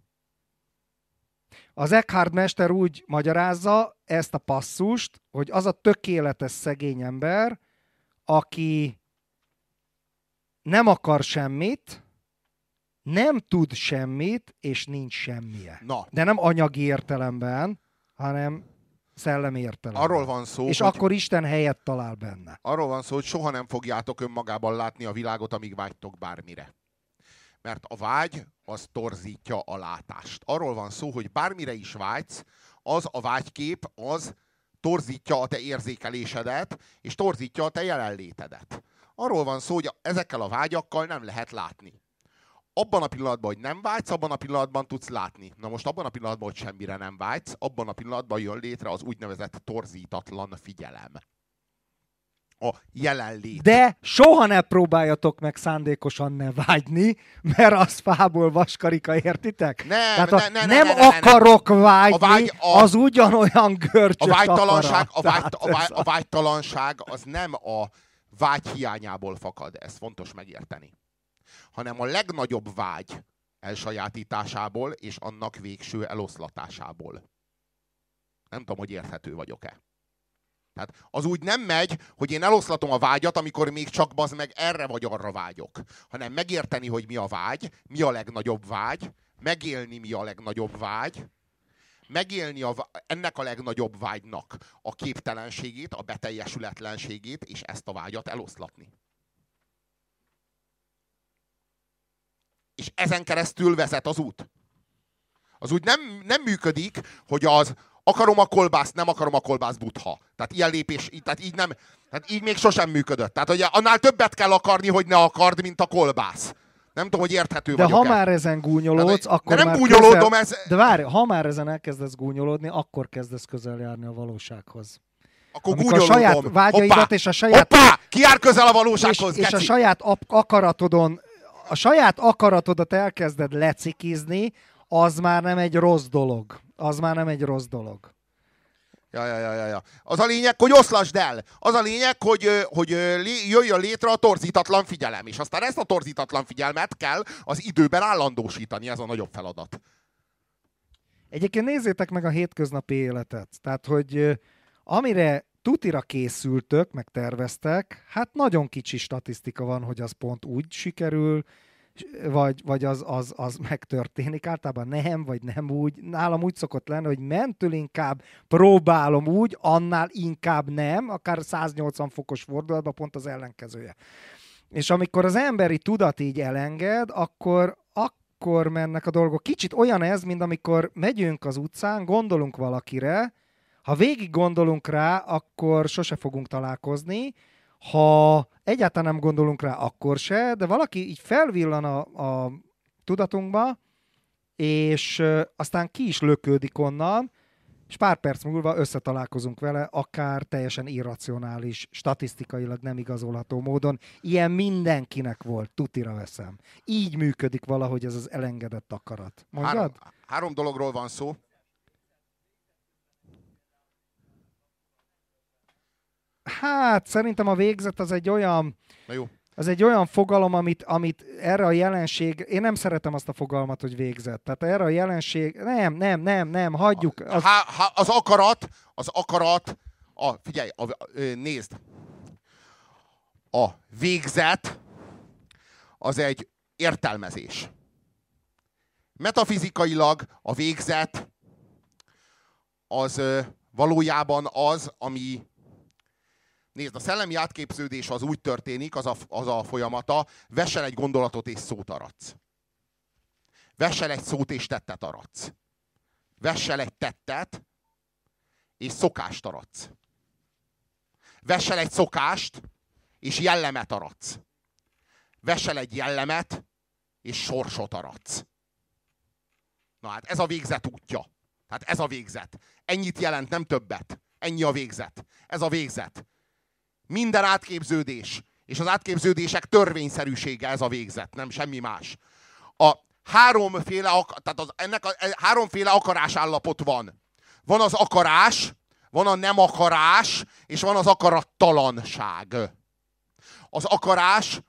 Az Eckhard mester úgy magyarázza ezt a passzust, hogy az a tökéletes szegény ember, aki nem akar semmit, nem tud semmit, és nincs semmije. Na. De nem anyagi értelemben, hanem szellemi értelemben. Arról van szó, És hogy... akkor Isten helyet talál benne. Arról van szó, hogy soha nem fogjátok önmagában látni a világot, amíg vágytok bármire. Mert a vágy az torzítja a látást. Arról van szó, hogy bármire is vágysz, az a vágykép, az torzítja a te érzékelésedet, és torzítja a te jelenlétedet. Arról van szó, hogy ezekkel a vágyakkal nem lehet látni. Abban a pillanatban, hogy nem vágysz, abban a pillanatban tudsz látni. Na most abban a pillanatban, hogy semmire nem vágysz, abban a pillanatban jön létre az úgynevezett torzítatlan figyelem. A jelenlét. De soha ne próbáljatok meg szándékosan ne vágyni, mert az fából vaskarika, értitek? Nem, Tehát ne, ne, ne, nem ne, ne, ne, ne. akarok vágyni, A vágy- a- az ugyanolyan görcsös A vágytalanság, a, vágy, a, vágy, a vágytalanság az nem a vágy hiányából fakad, ez fontos megérteni. Hanem a legnagyobb vágy elsajátításából és annak végső eloszlatásából. Nem tudom, hogy érthető vagyok-e. Tehát az úgy nem megy, hogy én eloszlatom a vágyat, amikor még csak bazd meg erre vagy arra vágyok. Hanem megérteni, hogy mi a vágy, mi a legnagyobb vágy, megélni mi a legnagyobb vágy, megélni a, ennek a legnagyobb vágynak a képtelenségét, a beteljesületlenségét, és ezt a vágyat eloszlatni. És ezen keresztül vezet az út. Az úgy nem, nem működik, hogy az akarom a kolbászt, nem akarom a kolbász butha. Tehát ilyen lépés, így- tehát így nem, tehát így még sosem működött. Tehát ugye annál többet kell akarni, hogy ne akard, mint a kolbász. Nem tudom, hogy érthető De ha vagyok-e. már ezen gúnyolódsz, de akkor nem már gúnyolódom, közel... ez- De várj, ha már ezen elkezdesz gúnyolódni, akkor kezdesz közel járni a valósághoz. Akkor Amikor a saját vágyaidat Hoppá! és a saját- Hoppá! Ki jár közel a És, valósághoz, és a geci? saját akaratodon, a saját akaratodat elkezded lecikizni, az már nem egy rossz dolog. Az már nem egy rossz dolog. Ja, ja, ja, ja, ja. Az a lényeg, hogy oszlasd el. Az a lényeg, hogy, hogy jöjjön létre a torzítatlan figyelem. És aztán ezt a torzítatlan figyelmet kell az időben állandósítani. Ez a nagyobb feladat. Egyébként nézzétek meg a hétköznapi életet. Tehát, hogy amire tutira készültök, meg terveztek, hát nagyon kicsi statisztika van, hogy az pont úgy sikerül, vagy, vagy az, az, az megtörténik. Általában nem, vagy nem úgy. Nálam úgy szokott lenni, hogy mentől inkább próbálom úgy, annál inkább nem, akár 180 fokos fordulatban pont az ellenkezője. És amikor az emberi tudat így elenged, akkor, akkor mennek a dolgok. Kicsit olyan ez, mint amikor megyünk az utcán, gondolunk valakire, ha végig gondolunk rá, akkor sose fogunk találkozni, ha egyáltalán nem gondolunk rá, akkor se, de valaki így felvillan a, a tudatunkba, és aztán ki is lökődik onnan, és pár perc múlva összetalálkozunk vele, akár teljesen irracionális, statisztikailag nem igazolható módon. Ilyen mindenkinek volt, tutira veszem. Így működik valahogy ez az elengedett akarat. Mondjad? Három, három dologról van szó. Hát szerintem a végzet az egy olyan, Na jó. az egy olyan fogalom, amit, amit erre a jelenség, én nem szeretem azt a fogalmat, hogy végzett. Tehát erre a jelenség, nem, nem, nem, nem, hagyjuk. Az, Há, há, az akarat, az akarat, a, figyelj, a, nézd, a végzet az egy értelmezés. Metafizikailag a végzet az valójában az, ami Nézd, a szellemi átképződés az úgy történik, az a, az a folyamata, vessel egy gondolatot és szót aratsz. Vessel egy szót és tettet aratsz. Vessel egy tettet, és szokást aratsz. Vessel egy szokást, és jellemet aratsz. Vessel egy jellemet, és sorsot aratsz. Na hát ez a végzet útja. Tehát ez a végzet. Ennyit jelent, nem többet. Ennyi a végzet. Ez a végzet. Minden átképződés, és az átképződések törvényszerűsége ez a végzet, nem semmi más. A háromféle, tehát az, ennek a, e- háromféle akarás állapot van. Van az akarás, van a nem akarás, és van az akarattalanság. Az akarás,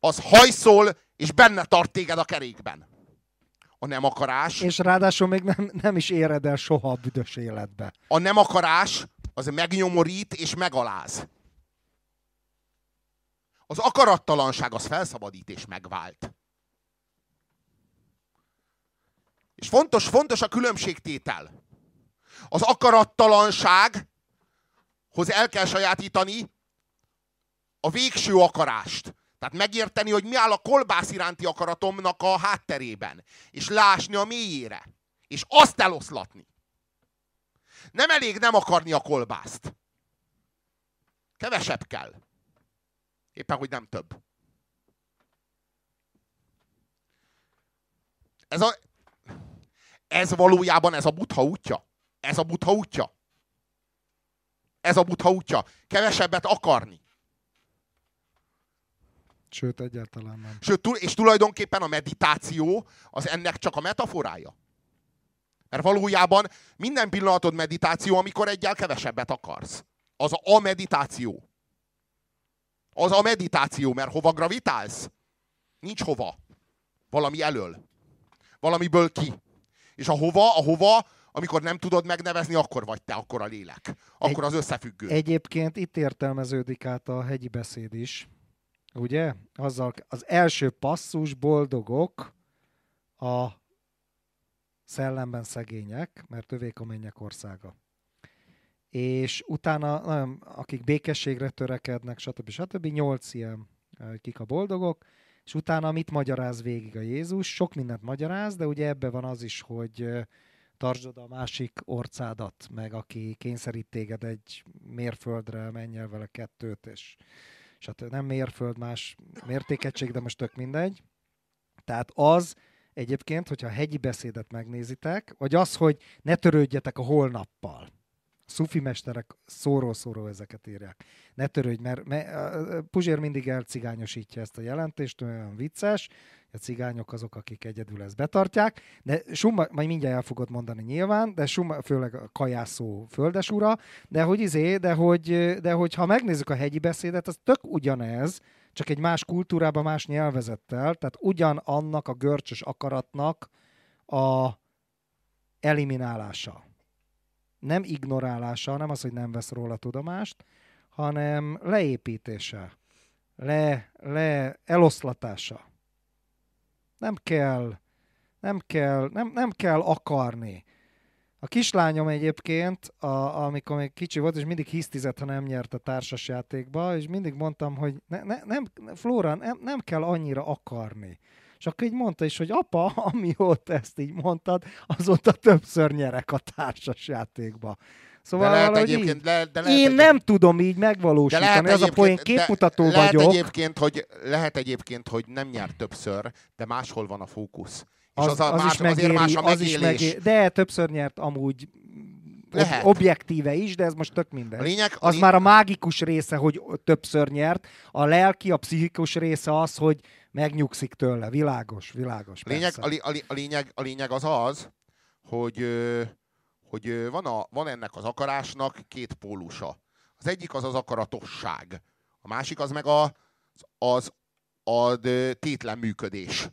az hajszol és benne tart téged a kerékben. A nem akarás, És ráadásul még nem, nem is éred el soha a büdös életbe. a nem akarás az megnyomorít és megaláz. Az akarattalanság az felszabadít és megvált. És fontos, fontos a különbségtétel. Az akarattalansághoz el kell sajátítani a végső akarást. Tehát megérteni, hogy mi áll a kolbász iránti akaratomnak a hátterében. És lásni a mélyére. És azt eloszlatni. Nem elég nem akarni a kolbászt. Kevesebb kell. Éppen, hogy nem több. Ez, a, ez valójában ez a butha útja. Ez a butha útja. Ez a butha útja. Kevesebbet akarni. Sőt, egyáltalán nem. Sőt, és tulajdonképpen a meditáció az ennek csak a metaforája. Mert valójában minden pillanatod meditáció, amikor egyel kevesebbet akarsz. Az a meditáció. Az a meditáció, mert hova gravitálsz? Nincs hova. Valami elől. Valamiből ki. És a hova, a hova, amikor nem tudod megnevezni, akkor vagy te, akkor a lélek. Akkor Egy- az összefüggő. Egyébként itt értelmeződik át a hegyi beszéd is. Ugye? Azzal, az első passzus boldogok a szellemben szegények, mert övék a mennyek országa. És utána, nagyon, akik békességre törekednek, stb. stb. Nyolc ilyen, kik a boldogok, és utána mit magyaráz végig a Jézus? Sok mindent magyaráz, de ugye ebbe van az is, hogy tartsd oda a másik orcádat, meg aki kényszerít téged egy mérföldre, menj el vele kettőt, és stb. Nem mérföld, más mértékegység, de most tök mindegy. Tehát az egyébként, hogyha a hegyi beszédet megnézitek, vagy az, hogy ne törődjetek a holnappal. Szufi mesterek szóról-szóról ezeket írják. Ne törődj, mert me, Puzsér mindig elcigányosítja ezt a jelentést, olyan vicces, a cigányok azok, akik egyedül ezt betartják, de Suma, majd mindjárt el fogod mondani nyilván, de Suma, főleg a kajászó földes ura, de hogy izé, de hogy, de hogy ha megnézzük a hegyi beszédet, az tök ugyanez, csak egy más kultúrában, más nyelvezettel, tehát ugyanannak a görcsös akaratnak a eliminálása. Nem ignorálása, nem az, hogy nem vesz róla tudomást, hanem leépítése, le, le eloszlatása. Nem kell, nem kell, nem, nem kell akarni. A kislányom egyébként, a, amikor még kicsi volt, és mindig hisztizett, ha nem nyert a társasjátékba, és mindig mondtam, hogy ne, ne, nem, Flóra, nem, nem kell annyira akarni. És akkor így mondta is, hogy apa, amióta ezt így mondtad, azóta többször nyerek a társasjátékba. Szóval de lehet valahogy egyébként, így, le, de lehet én egyébként, nem tudom így de megvalósítani. lehet Az a poén egyébként- de képmutató lehet vagyok. Egyébként, hogy, lehet egyébként, hogy nem nyert többször, de máshol van a fókusz. És Az, az, a az, más, is megéri, azért más a az is megéri, de többször nyert amúgy Lehet. ob- objektíve is, de ez most tök A mindegy. lényeg, a Az lény- már a mágikus része, hogy többször nyert, a lelki, a pszichikus része az, hogy megnyugszik tőle. Világos, világos. A lényeg, persze. a, a, lé- a, lényeg, a lényeg az az, hogy, hogy van, a, van ennek az akarásnak két pólusa. Az egyik az az akaratosság. A másik az meg a, az, az ö, tétlen működés.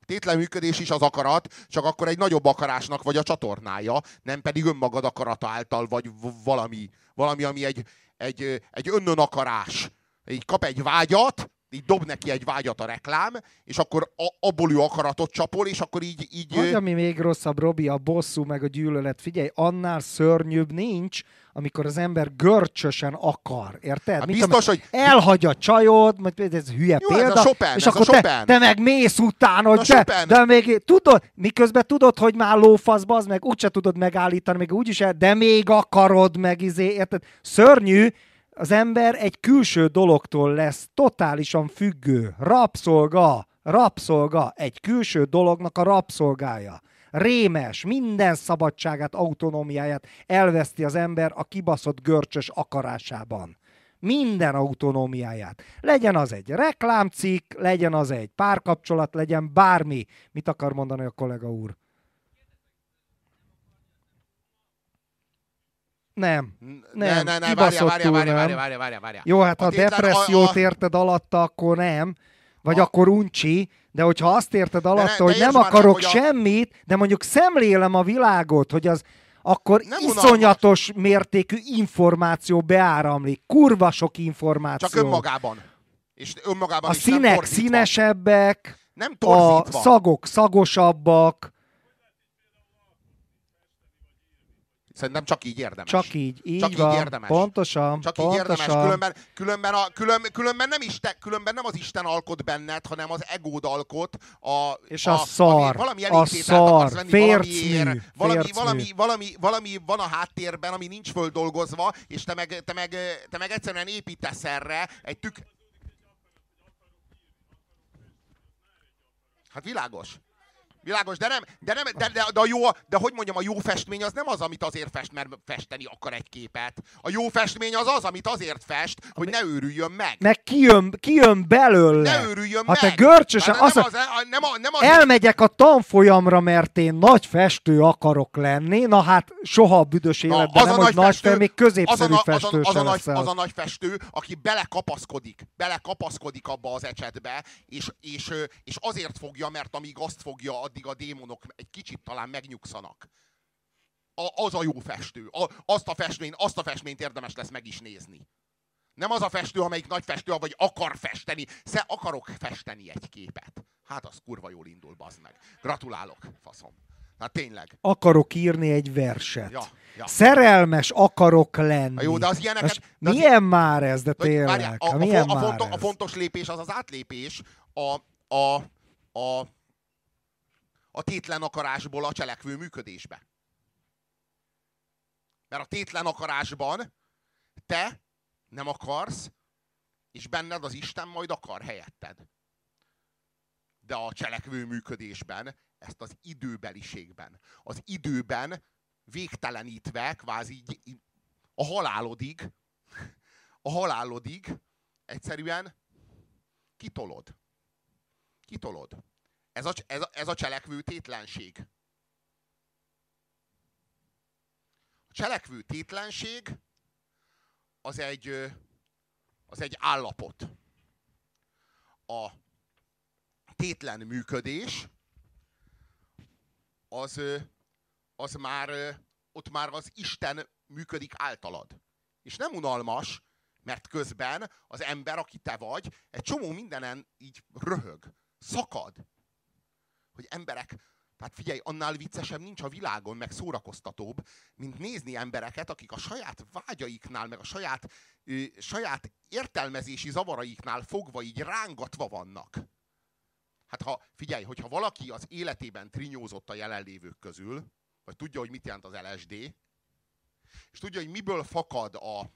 A tétlen működés is az akarat, csak akkor egy nagyobb akarásnak vagy a csatornája, nem pedig önmagad akarata által, vagy valami, valami ami egy, egy, egy önnön akarás. Így kap egy vágyat, így dob neki egy vágyat a reklám, és akkor a, abból ő akaratot csapol, és akkor így... így Vagy ami még rosszabb, Robi, a bosszú meg a gyűlölet. Figyelj, annál szörnyűbb nincs, amikor az ember görcsösen akar. Érted? hát Mit biztos, hogy elhagy a csajod, majd ez hülye Jó, ez a példa, Chopin, és ez a akkor te, Chopin. te meg mész utána, hogy de, Chopin. de még tudod, miközben tudod, hogy már lófasz, az meg úgyse tudod megállítani, még úgyis el, de még akarod meg, izé, érted? Szörnyű, az ember egy külső dologtól lesz totálisan függő. Rabszolga, rabszolga, egy külső dolognak a rabszolgája. Rémes, minden szabadságát, autonómiáját elveszti az ember a kibaszott görcsös akarásában. Minden autonómiáját. Legyen az egy reklámcikk, legyen az egy párkapcsolat, legyen bármi. Mit akar mondani a kollega úr? Nem. ne, nem, ne, ne, várja, várja, várja, nem. várja, várja, várja, várja. Jó, hát A ha depressziót a- a- érted alatta, akkor nem. vagy A- akkor uncsi, de hogyha azt érted alatt, ne- de hogy nem akarok hogy a- semmit, de mondjuk szemlélem a világot, hogy az akkor Nem unalmas. iszonyatos mértékű információ beáramlik. Kurva sok információ. Csak önmagában. És önmagában A is nem színek torzítva. színesebbek, Nem a torzítva. szagok szagosabbak, Szerintem csak így érdemes. csak így, így Csak így van, érdemes. pontosan, Csak így pontosan. érdemes, különben, különben, a, külön, különben, nem Isten, különben nem az Isten alkot benned, hanem az egód alkot. A, És a szar, valami a elégtételt szar, venni fércmű, valamiért, valami, fércmű. valami, valami, valami van a háttérben, ami nincs földolgozva, és te meg, te meg, te meg egyszerűen építesz erre egy tük... Hát világos. Világos, de nem, de nem, de, de, de, a jó, de hogy mondjam, a jó festmény az nem az, amit azért fest, mert festeni akar egy képet. A jó festmény az az, amit azért fest, hogy ne őrüljön meg. Meg kijön, kijön belőle. Ne őrüljön ha meg. te görcsösen, Tehát az, nem, az, nem, a, nem az, elmegyek a tanfolyamra, mert én nagy festő akarok lenni, na hát soha a büdös életben nem, hogy nagy festő, még középszerű az a, festő az, a, az, a nagy, leszel. az a nagy festő, aki belekapaszkodik, belekapaszkodik abba az ecsetbe, és, és, és azért fogja, mert amíg azt fogja, addig a démonok egy kicsit talán megnyugszanak. A, az a jó festő. A, azt, a festményt, azt a festményt érdemes lesz meg is nézni. Nem az a festő, amelyik nagy festő, vagy akar festeni. Sze akarok festeni egy képet. Hát az kurva jól indul, bazd meg. Gratulálok, faszom. Hát tényleg. Akarok írni egy verset. Ja, ja. Szerelmes akarok lenni. Na jó, de az ilyeneket- Most de az milyen már ez, de tényleg? várjál, a, a, milyen a, már fonto, a fontos lépés az az átlépés a, a, a, a tétlen akarásból a cselekvő működésbe. Mert a tétlen akarásban te nem akarsz, és benned az Isten majd akar helyetted. De a cselekvő működésben, ezt az időbeliségben, az időben végtelenítve, kvázi a halálodig, a halálodig egyszerűen kitolod. Kitolod. Ez a, ez a, ez a cselekvő tétlenség. A cselekvő tétlenség az egy, az egy állapot. A tétlen működés az, az már, ott már az Isten működik általad. És nem unalmas, mert közben az ember, aki te vagy, egy csomó mindenen így röhög, szakad. Hogy emberek, tehát figyelj, annál viccesebb nincs a világon, meg szórakoztatóbb, mint nézni embereket, akik a saját vágyaiknál, meg a saját, ö, saját értelmezési zavaraiknál fogva így rángatva vannak. Hát ha, figyelj, hogyha valaki az életében trinyózott a jelenlévők közül, vagy tudja, hogy mit jelent az LSD, és tudja, hogy miből fakad a,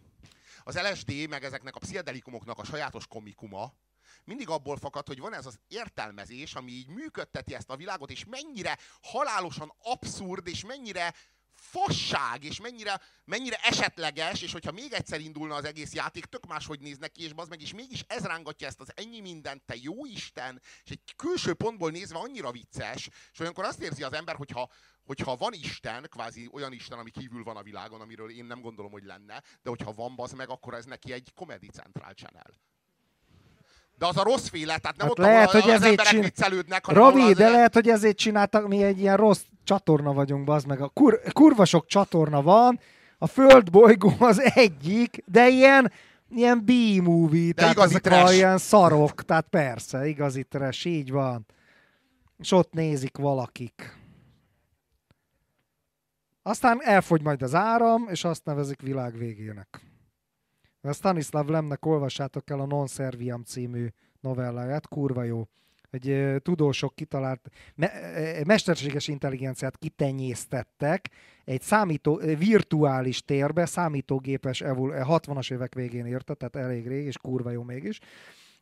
az LSD, meg ezeknek a pszichedelikumoknak a sajátos komikuma, mindig abból fakad, hogy van ez az értelmezés, ami így működteti ezt a világot, és mennyire halálosan abszurd, és mennyire fasság, és mennyire, mennyire esetleges, és hogyha még egyszer indulna az egész játék, tök máshogy néznek ki, és az meg is mégis ez rángatja ezt az ennyi mindent, te jó Isten, és egy külső pontból nézve annyira vicces, és olyankor azt érzi az ember, hogyha, hogyha van Isten, kvázi olyan Isten, ami kívül van a világon, amiről én nem gondolom, hogy lenne, de hogyha van az meg, akkor ez neki egy Comedy Central Channel. De az a rossz féle, tehát nem Hát ott, lehet, ahol hogy az emberek csin- viccelődnek, hanem Robi, ahol az de lehet, hogy ezért csináltak, mi egy ilyen rossz csatorna vagyunk, bazd meg. A kur, kurva sok csatorna van, a földbolygó az egyik, de ilyen, ilyen B-movie, tehát igazi ezek ilyen szarok, tehát persze, igazi trash, így van. És ott nézik valakik. Aztán elfogy majd az áram, és azt nevezik világ végének. A Stanislav Lemnek olvassátok el a Non Serviam című novelláját, kurva jó. Egy tudósok kitalált, me, mesterséges intelligenciát kitenyésztettek egy számító, virtuális térbe, számítógépes evol, 60-as évek végén írta, tehát elég rég, és kurva jó mégis.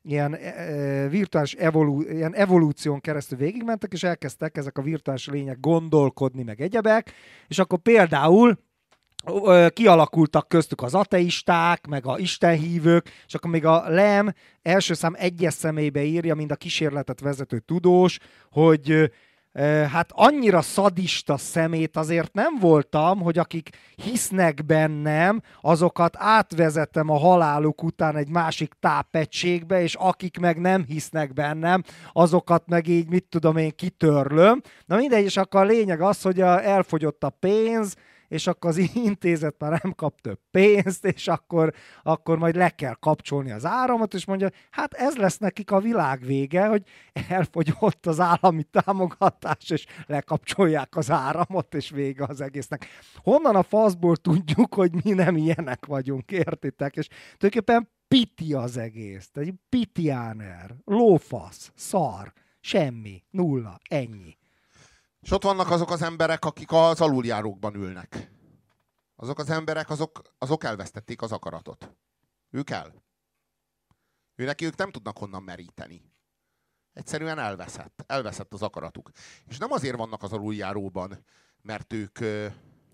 Ilyen ö, virtuális evolú, ilyen evolúción keresztül végigmentek, és elkezdtek ezek a virtuális lények gondolkodni, meg egyebek, és akkor például kialakultak köztük az ateisták, meg a istenhívők, és akkor még a Lem első szám egyes személybe írja, mind a kísérletet vezető tudós, hogy hát annyira szadista szemét azért nem voltam, hogy akik hisznek bennem, azokat átvezetem a haláluk után egy másik tápegységbe, és akik meg nem hisznek bennem, azokat meg így, mit tudom én, kitörlöm. Na mindegy, és akkor a lényeg az, hogy elfogyott a pénz, és akkor az intézet már nem kap több pénzt, és akkor, akkor majd le kell kapcsolni az áramot, és mondja, hát ez lesz nekik a világ vége, hogy elfogyott az állami támogatás, és lekapcsolják az áramot, és vége az egésznek. Honnan a faszból tudjuk, hogy mi nem ilyenek vagyunk, értitek? És tulajdonképpen piti az egész. Egy pitiáner, lófasz, szar, semmi, nulla, ennyi. És ott vannak azok az emberek, akik az aluljárókban ülnek. Azok az emberek, azok, azok elvesztették az akaratot. Ők el. Ő neki ők nem tudnak honnan meríteni. Egyszerűen elveszett. Elveszett az akaratuk. És nem azért vannak az aluljáróban, mert ők...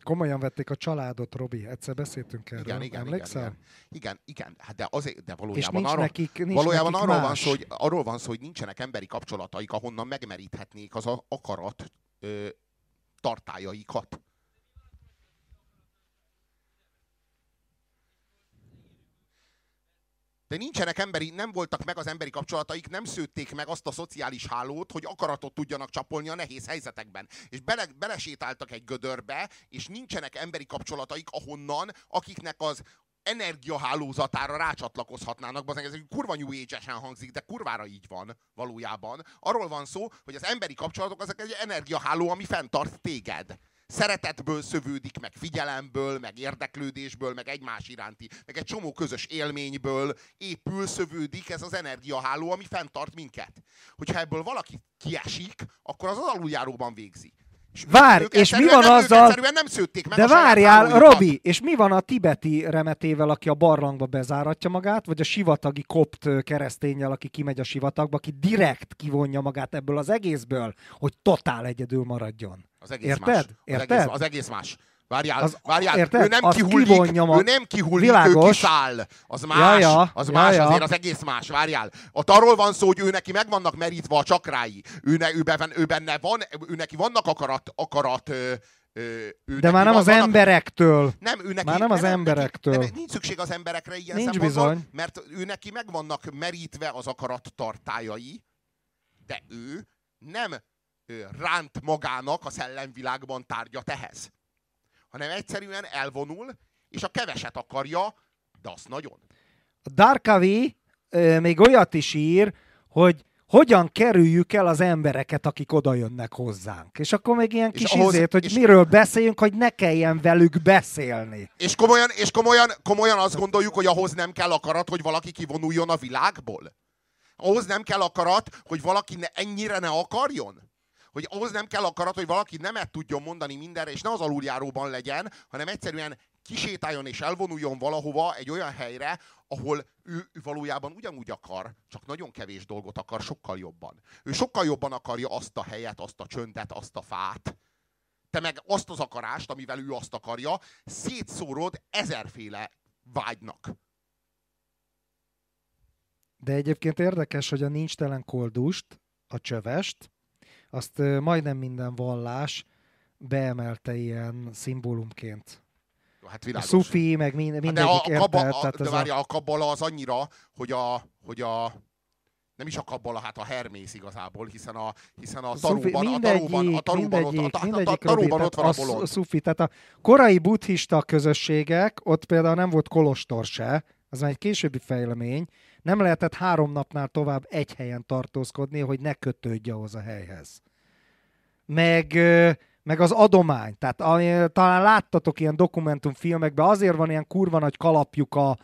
Komolyan vették a családot, Robi. Egyszer beszéltünk erről. Igen, igen, Emlékszel? igen, igen, igen. Hát de, azért, de valójában, arról, nekik, valójában nekik arról, van szó, hogy, arról van szó, hogy nincsenek emberi kapcsolataik, ahonnan megmeríthetnék az akarat ö, tartályaikat. De nincsenek emberi, nem voltak meg az emberi kapcsolataik, nem szőtték meg azt a szociális hálót, hogy akaratot tudjanak csapolni a nehéz helyzetekben. És bele, belesétáltak egy gödörbe, és nincsenek emberi kapcsolataik ahonnan, akiknek az energiahálózatára rácsatlakozhatnának. Ez egy kurva New age hangzik, de kurvára így van valójában. Arról van szó, hogy az emberi kapcsolatok azok egy energiaháló, ami fenntart téged szeretetből szövődik, meg figyelemből, meg érdeklődésből, meg egymás iránti, meg egy csomó közös élményből épül, szövődik ez az energiaháló, ami fenntart minket. Hogyha ebből valaki kiesik, akkor az az aluljáróban végzi. Várj, és mi van nem, azzal... nem szőtték meg De várjál, Robi, és mi van a tibeti remetével, aki a barlangba bezáratja magát, vagy a sivatagi kopt keresztényel, aki kimegy a sivatagba, aki direkt kivonja magát ebből az egészből, hogy totál egyedül maradjon. Az egész Érted? Más. Az Érted? Egész, az egész más. Várjál, az, várjál, érted? ő nem az kihullik, ő nem kihullik, Világos. ő kiszáll. Az más, ja, ja, az más, ja, azért az egész más, várjál. Ott arról van szó, hogy ő neki meg vannak merítve a csakrái. Ő, ne, ő, benne, ő benne van, ő neki vannak akarat, akarat ö, ő De már nem az vannak, emberektől. Nem, ő neki, már nem az nem, emberektől. Nem, nincs szükség az emberekre ilyen nincs bizony. mert ő neki meg vannak merítve az akarat tartályai, de ő nem ránt magának a szellemvilágban tárgyat ehhez. Hanem egyszerűen elvonul, és a keveset akarja, de azt nagyon. A Darkavi még olyat is ír, hogy hogyan kerüljük el az embereket, akik oda jönnek hozzánk. És akkor még ilyen kis ahhoz, izét, hogy és miről beszéljünk, hogy ne kelljen velük beszélni. És komolyan, és komolyan, komolyan azt gondoljuk, hogy ahhoz nem kell akarat, hogy valaki kivonuljon a világból? Ahhoz nem kell akarat, hogy valaki ne, ennyire ne akarjon? Hogy ahhoz nem kell akarat, hogy valaki nemet tudjon mondani mindenre, és ne az aluljáróban legyen, hanem egyszerűen kisétáljon és elvonuljon valahova egy olyan helyre, ahol ő, valójában ugyanúgy akar, csak nagyon kevés dolgot akar sokkal jobban. Ő sokkal jobban akarja azt a helyet, azt a csöndet, azt a fát, te meg azt az akarást, amivel ő azt akarja, szétszórod ezerféle vágynak. De egyébként érdekes, hogy a nincs telen koldust, a csövest, azt majdnem minden vallás beemelte ilyen szimbólumként. Hát világos. A szufi, meg mind, mindegyik hát de a, kaba, a, a, de várja, a... a kabbala az annyira, hogy a, hogy a nem is a kabbala, hát a Hermész igazából, hiszen a, hiszen a taróban, a taróban, a taróban, ott, a, a, a, taróban ott van a bolond. A szufi, tehát a korai buddhista közösségek, ott például nem volt kolostor se, az már egy későbbi fejlemény, nem lehetett három napnál tovább egy helyen tartózkodni, hogy ne kötődj ahhoz a helyhez. Meg, meg az adomány. Tehát a, talán láttatok ilyen dokumentumfilmekben, azért van ilyen kurva nagy kalapjuk a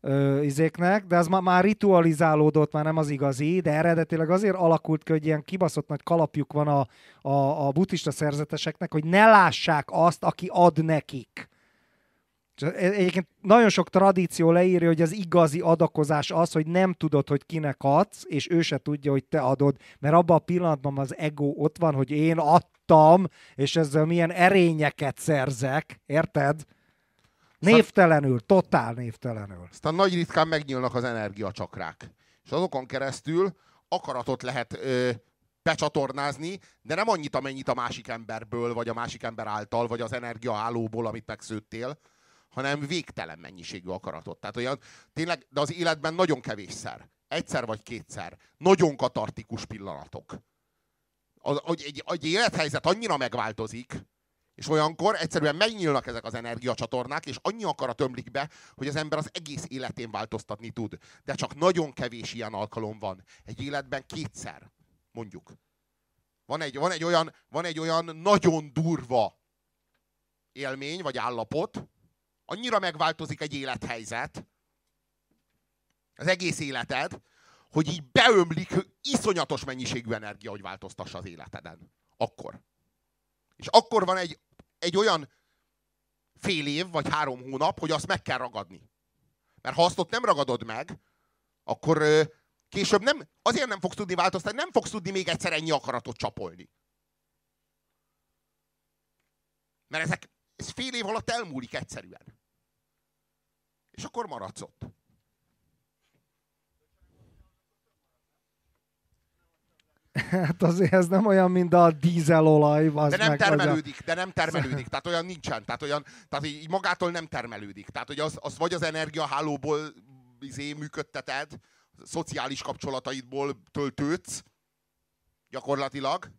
ö, izéknek, de ez már, már ritualizálódott, már nem az igazi, de eredetileg azért alakult ki, hogy ilyen kibaszott nagy kalapjuk van a, a, a buddhista szerzeteseknek, hogy ne lássák azt, aki ad nekik. Egyébként nagyon sok tradíció leírja, hogy az igazi adakozás az, hogy nem tudod, hogy kinek adsz, és ő se tudja, hogy te adod, mert abban a pillanatban az ego ott van, hogy én adtam, és ezzel milyen erényeket szerzek, érted? Névtelenül, totál névtelenül. Aztán nagy ritkán megnyílnak az energiacsakrák. És azokon keresztül akaratot lehet ö, becsatornázni, de nem annyit, amennyit a másik emberből, vagy a másik ember által, vagy az energiahálóból, amit megszőttél, hanem végtelen mennyiségű akaratot. Tehát olyan, tényleg, de az életben nagyon kevésszer. Egyszer vagy kétszer. Nagyon katartikus pillanatok. Az, egy, egy élethelyzet annyira megváltozik, és olyankor egyszerűen megnyílnak ezek az energiacsatornák, és annyi akarat ömlik be, hogy az ember az egész életén változtatni tud. De csak nagyon kevés ilyen alkalom van. Egy életben kétszer, mondjuk. Van egy, van egy, olyan, van egy olyan nagyon durva élmény, vagy állapot, annyira megváltozik egy élethelyzet, az egész életed, hogy így beömlik iszonyatos mennyiségű energia, hogy változtassa az életeden. Akkor. És akkor van egy, egy olyan fél év, vagy három hónap, hogy azt meg kell ragadni. Mert ha azt ott nem ragadod meg, akkor később nem, azért nem fogsz tudni változtatni, nem fogsz tudni még egyszer ennyi akaratot csapolni. Mert ezek, ez fél év alatt elmúlik egyszerűen. És akkor maradsz ott. Hát azért ez nem olyan, mint a dízelolaj. De nem termelődik, a... de nem termelődik. Tehát olyan nincsen. Tehát, olyan, tehát így magától nem termelődik. Tehát, hogy az, az vagy az energiahálóból izé, működteted, szociális kapcsolataidból töltődsz, gyakorlatilag.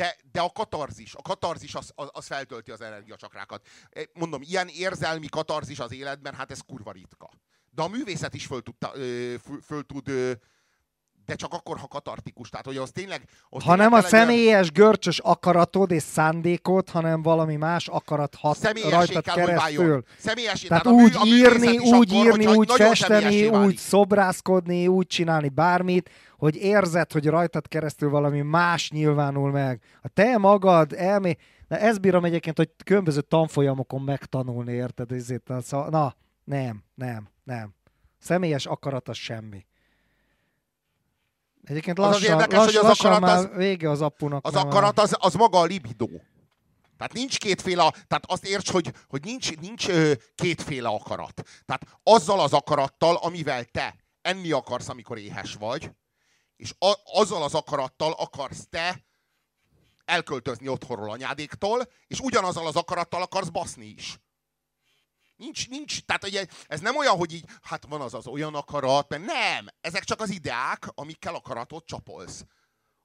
De, de a katarzis, a katarzis az, az, az feltölti az energiacsakrákat. Mondom, ilyen érzelmi katarzis az életben, hát ez kurva ritka. De a művészet is föl tud, föl, föl tud de csak akkor, ha katartikus. Tehát, hogy az tényleg... Az ha nem a személyes, olyan... görcsös akaratod és szándékod, hanem valami más akarat hat rajtad kell, keresztül. Személyes, tehát, tehát úgy mű, írni, úgy akkor, írni, úgy festeni, úgy szobrászkodni, úgy csinálni bármit, hogy érzed, hogy rajtad keresztül valami más nyilvánul meg. A te magad elmé... Na, ezt bírom egyébként, hogy különböző tanfolyamokon megtanulni, érted? Ezért, na, nem, nem, nem. Személyes akarat az semmi. Egyébként lassan, az, az érdekes, lass, hogy az akarat az, vége az apunak. Az akarat az, az maga a libidó. Tehát nincs kétféle, tehát azt érts, hogy, hogy nincs, nincs ö, kétféle akarat. Tehát azzal az akarattal, amivel te enni akarsz, amikor éhes vagy, és a, azzal az akarattal akarsz te elköltözni otthonról anyádéktól, és ugyanazzal az akarattal akarsz baszni is. Nincs, nincs, tehát ugye, ez nem olyan, hogy így, hát van az az olyan akarat, mert nem, ezek csak az ideák, amikkel akaratot csapolsz.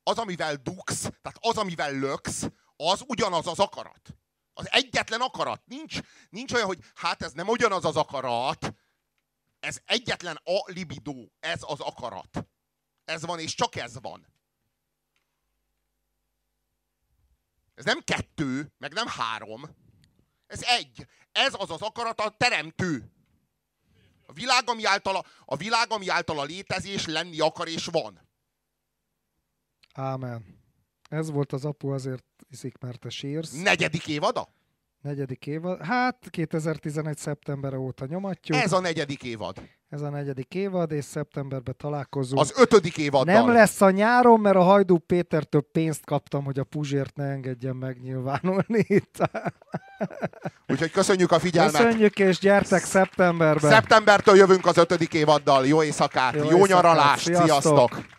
Az, amivel duksz, tehát az, amivel löksz, az ugyanaz az akarat. Az egyetlen akarat. Nincs, nincs olyan, hogy hát ez nem ugyanaz az akarat, ez egyetlen a libidó, ez az akarat. Ez van, és csak ez van. Ez nem kettő, meg nem három. Ez egy. Ez az az akarat a teremtő. A világ, ami által a, világ, ami által a létezés lenni akar és van. Ámen. Ez volt az apu, azért iszik, mert te sírsz. Negyedik évada? Negyedik évad. Hát 2011. szeptember óta nyomatjuk. Ez a negyedik évad. Ez a negyedik évad, és szeptemberben találkozunk. Az ötödik évaddal. Nem lesz a nyáron, mert a Hajdú Pétertől pénzt kaptam, hogy a Puzsért ne engedjen megnyilvánulni itt. Úgyhogy köszönjük a figyelmet. Köszönjük, és gyertek szeptemberben. Szeptembertől jövünk az ötödik évaddal. Jó éjszakát, jó, jó éjszakát. nyaralást, sziasztok! sziasztok.